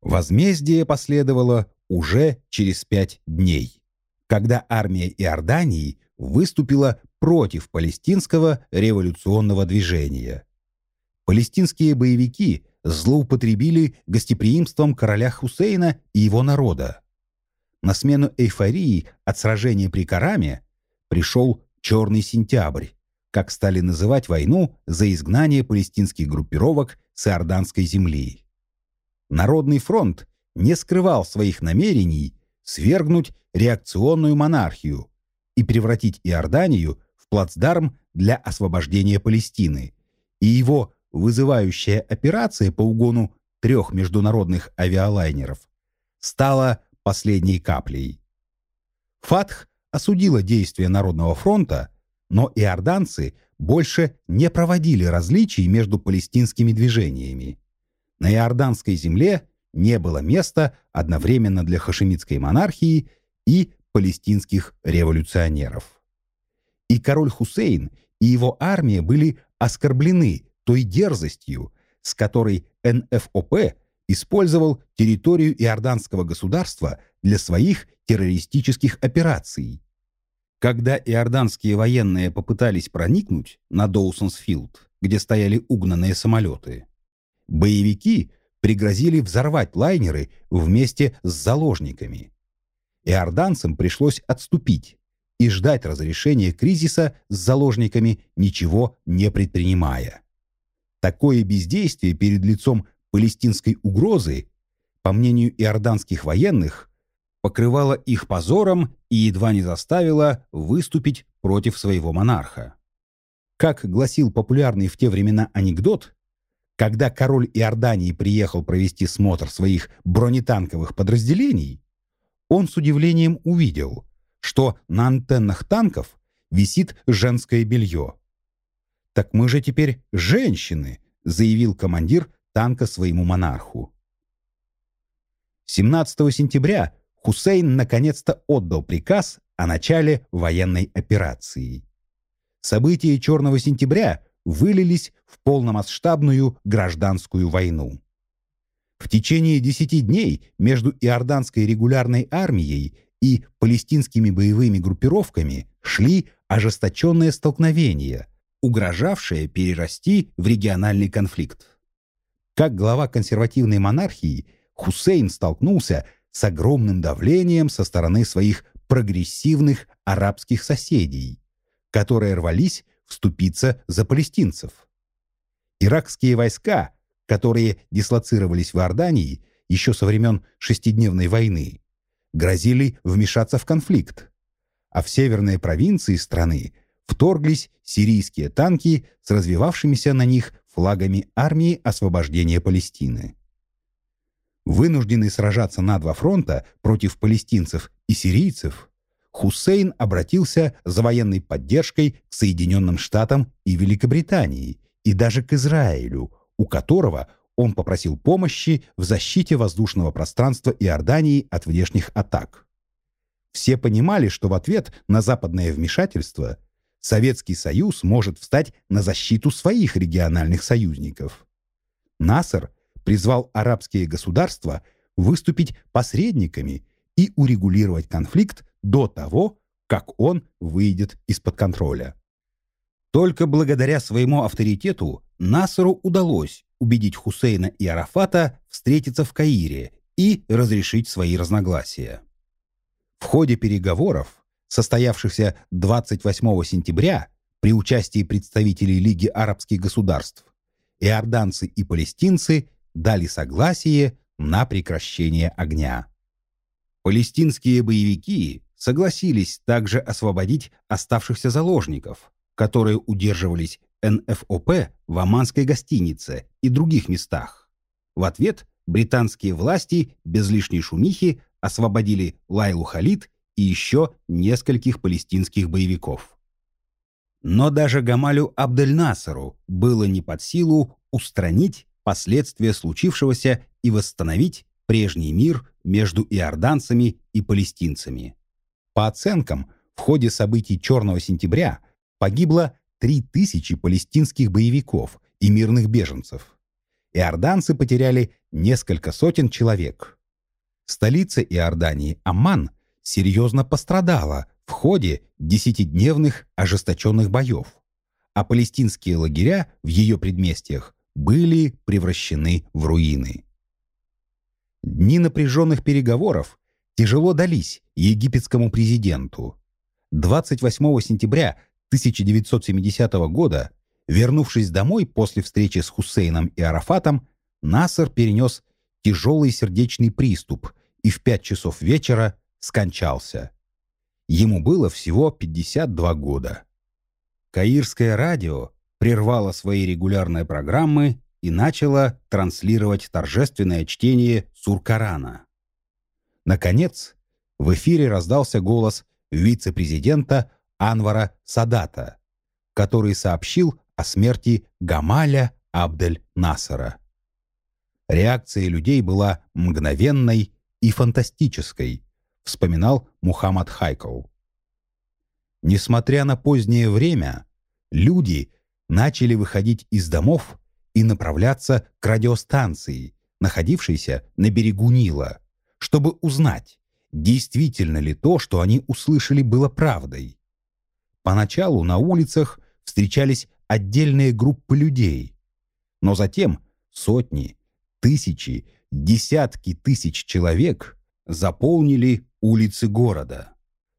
Возмездие последовало уже через пять дней, когда армия Иордании выступила против палестинского революционного движения. Палестинские боевики злоупотребили гостеприимством короля Хусейна и его народа. На смену эйфории от сражения при Караме пришел «Черный сентябрь», как стали называть войну за изгнание палестинских группировок с иорданской земли. Народный фронт не скрывал своих намерений свергнуть реакционную монархию и превратить Иорданию в плацдарм для освобождения Палестины, и его вызывающая операция по угону трех международных авиалайнеров стала последней каплей. Фатх осудила действия Народного фронта, но иорданцы больше не проводили различий между палестинскими движениями. На иорданской земле не было места одновременно для хашемитской монархии и палестинских революционеров. И король Хусейн и его армия были оскорблены той дерзостью, с которой НФОП использовал территорию иорданского государства для своих террористических операций. Когда иорданские военные попытались проникнуть на Доусонсфилд, где стояли угнанные самолеты, боевики пригрозили взорвать лайнеры вместе с заложниками. Иорданцам пришлось отступить и ждать разрешения кризиса с заложниками, ничего не предпринимая. Такое бездействие перед лицом палестинской угрозы, по мнению иорданских военных, покрывало их позором и едва не заставило выступить против своего монарха. Как гласил популярный в те времена анекдот, когда король Иордании приехал провести смотр своих бронетанковых подразделений, он с удивлением увидел, что на антеннах танков висит женское белье. «Так мы же теперь женщины», — заявил командир танка своему монарху. 17 сентября Хусейн наконец-то отдал приказ о начале военной операции. События Черного сентября вылились в полномасштабную гражданскую войну. В течение десяти дней между иорданской регулярной армией и палестинскими боевыми группировками шли ожесточенные столкновения, угрожавшие перерасти в региональный конфликт. Как глава консервативной монархии Хусейн столкнулся с огромным давлением со стороны своих прогрессивных арабских соседей, которые рвались вступиться за палестинцев. Иракские войска, которые дислоцировались в Иордании еще со времен шестидневной войны, грозили вмешаться в конфликт, а в северные провинции страны вторглись сирийские танки с развивавшимися на них флагами армии освобождения Палестины. Вынужденный сражаться на два фронта против палестинцев и сирийцев, Хусейн обратился за военной поддержкой к Соединенным Штатам и Великобритании и даже к Израилю, у которого он попросил помощи в защите воздушного пространства Иордании от внешних атак. Все понимали, что в ответ на западное вмешательство Советский Союз может встать на защиту своих региональных союзников. Насер призвал арабские государства выступить посредниками и урегулировать конфликт до того, как он выйдет из-под контроля. Только благодаря своему авторитету Насеру удалось убедить Хусейна и Арафата встретиться в Каире и разрешить свои разногласия. В ходе переговоров, состоявшихся 28 сентября при участии представителей Лиги арабских государств, иорданцы и палестинцы дали согласие на прекращение огня. Палестинские боевики согласились также освободить оставшихся заложников, которые удерживались НФОП в Оманской гостинице и других местах. В ответ британские власти без лишней шумихи освободили Лайлу Халид и еще нескольких палестинских боевиков. Но даже Гамалю Абдель-Насару было не под силу устранить последствия случившегося и восстановить прежний мир между иорданцами и палестинцами. По оценкам, в ходе событий Черного сентября погибло 3000 палестинских боевиков и мирных беженцев. Иорданцы потеряли несколько сотен человек. Столица Иордании, Амман, серьезно пострадала в ходе десятидневных ожесточенных боев, а палестинские лагеря в ее предместьях были превращены в руины. Дни напряженных переговоров тяжело дались египетскому президенту. 28 сентября 1970 года, вернувшись домой после встречи с Хусейном и Арафатом, Насер перенес тяжелый сердечный приступ и в 5 часов вечера скончался. Ему было всего 52 года. Каирское радио прервало свои регулярные программы и начало транслировать торжественное чтение Суркарана. Наконец, в эфире раздался голос вице-президента Анвара Садата, который сообщил о смерти Гамаля Абдель-Насара. Реакция людей была мгновенной и фантастической, вспоминал Мухаммад Хайков. Несмотря на позднее время, люди начали выходить из домов и направляться к радиостанции, находившейся на берегу Нила, чтобы узнать, действительно ли то, что они услышали, было правдой. Поначалу на улицах встречались отдельные группы людей, но затем сотни, Тысячи, десятки тысяч человек заполнили улицы города,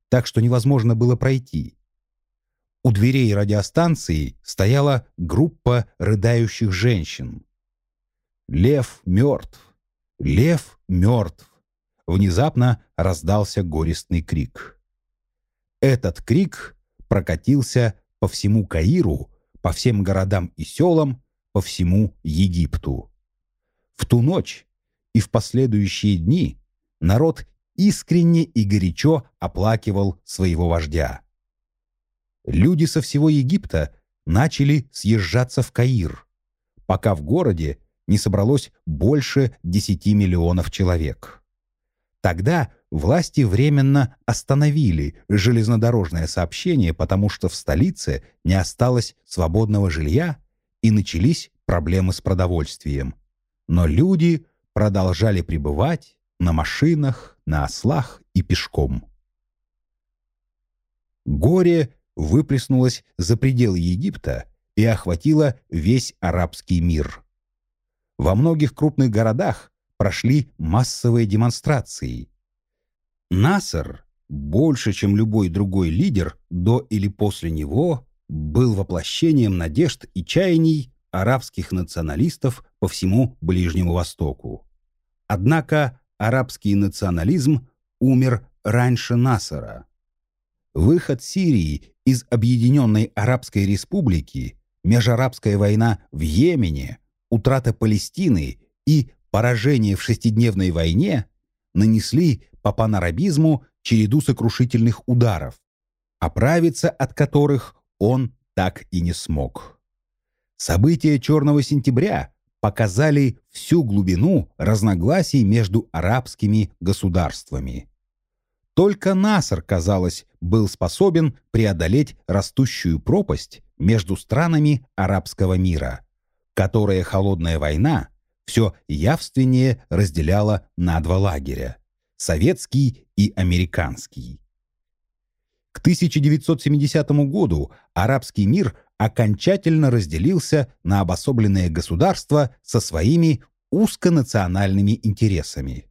так что невозможно было пройти. У дверей радиостанции стояла группа рыдающих женщин. «Лев мертв! Лев мертв!» Внезапно раздался горестный крик. Этот крик прокатился по всему Каиру, по всем городам и селам, по всему Египту. В ту ночь и в последующие дни народ искренне и горячо оплакивал своего вождя. Люди со всего Египта начали съезжаться в Каир, пока в городе не собралось больше 10 миллионов человек. Тогда власти временно остановили железнодорожное сообщение, потому что в столице не осталось свободного жилья и начались проблемы с продовольствием. Но люди продолжали пребывать на машинах, на ослах и пешком. Горе выплеснулось за пределы Египта и охватило весь арабский мир. Во многих крупных городах прошли массовые демонстрации. Насер, больше чем любой другой лидер до или после него, был воплощением надежд и чаяний арабских националистов по всему Ближнему Востоку. Однако арабский национализм умер раньше Насара. Выход Сирии из Объединенной Арабской Республики, межарабская война в Йемене, утрата Палестины и поражение в шестидневной войне нанесли по панарабизму череду сокрушительных ударов, оправиться от которых он так и не смог. События Черного сентября показали всю глубину разногласий между арабскими государствами. Только Насар, казалось, был способен преодолеть растущую пропасть между странами арабского мира, которая холодная война все явственнее разделяла на два лагеря – советский и американский. К 1970 году арабский мир окончательно разделился на обособленные государства со своими узконациональными интересами.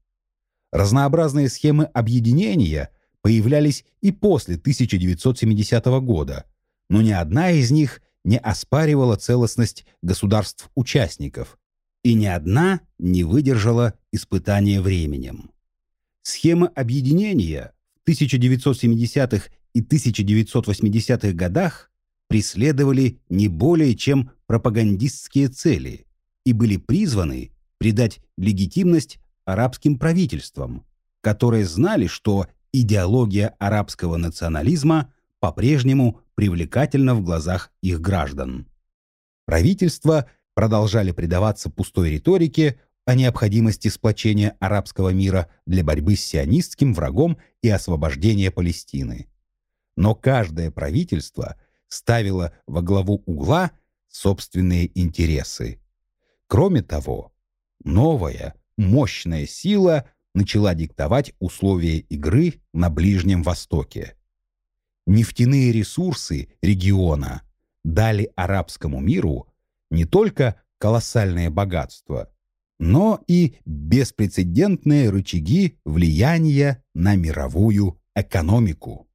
Разнообразные схемы объединения появлялись и после 1970 года, но ни одна из них не оспаривала целостность государств-участников, и ни одна не выдержала испытания временем. Схемы объединения в 1970-х и 1980-х годах преследовали не более чем пропагандистские цели и были призваны придать легитимность арабским правительствам, которые знали, что идеология арабского национализма по-прежнему привлекательна в глазах их граждан. Правительства продолжали предаваться пустой риторике о необходимости сплочения арабского мира для борьбы с сионистским врагом и освобождения Палестины. Но каждое правительство – ставила во главу угла собственные интересы. Кроме того, новая, мощная сила начала диктовать условия игры на Ближнем Востоке. Нефтяные ресурсы региона дали арабскому миру не только колоссальное богатство, но и беспрецедентные рычаги влияния на мировую экономику.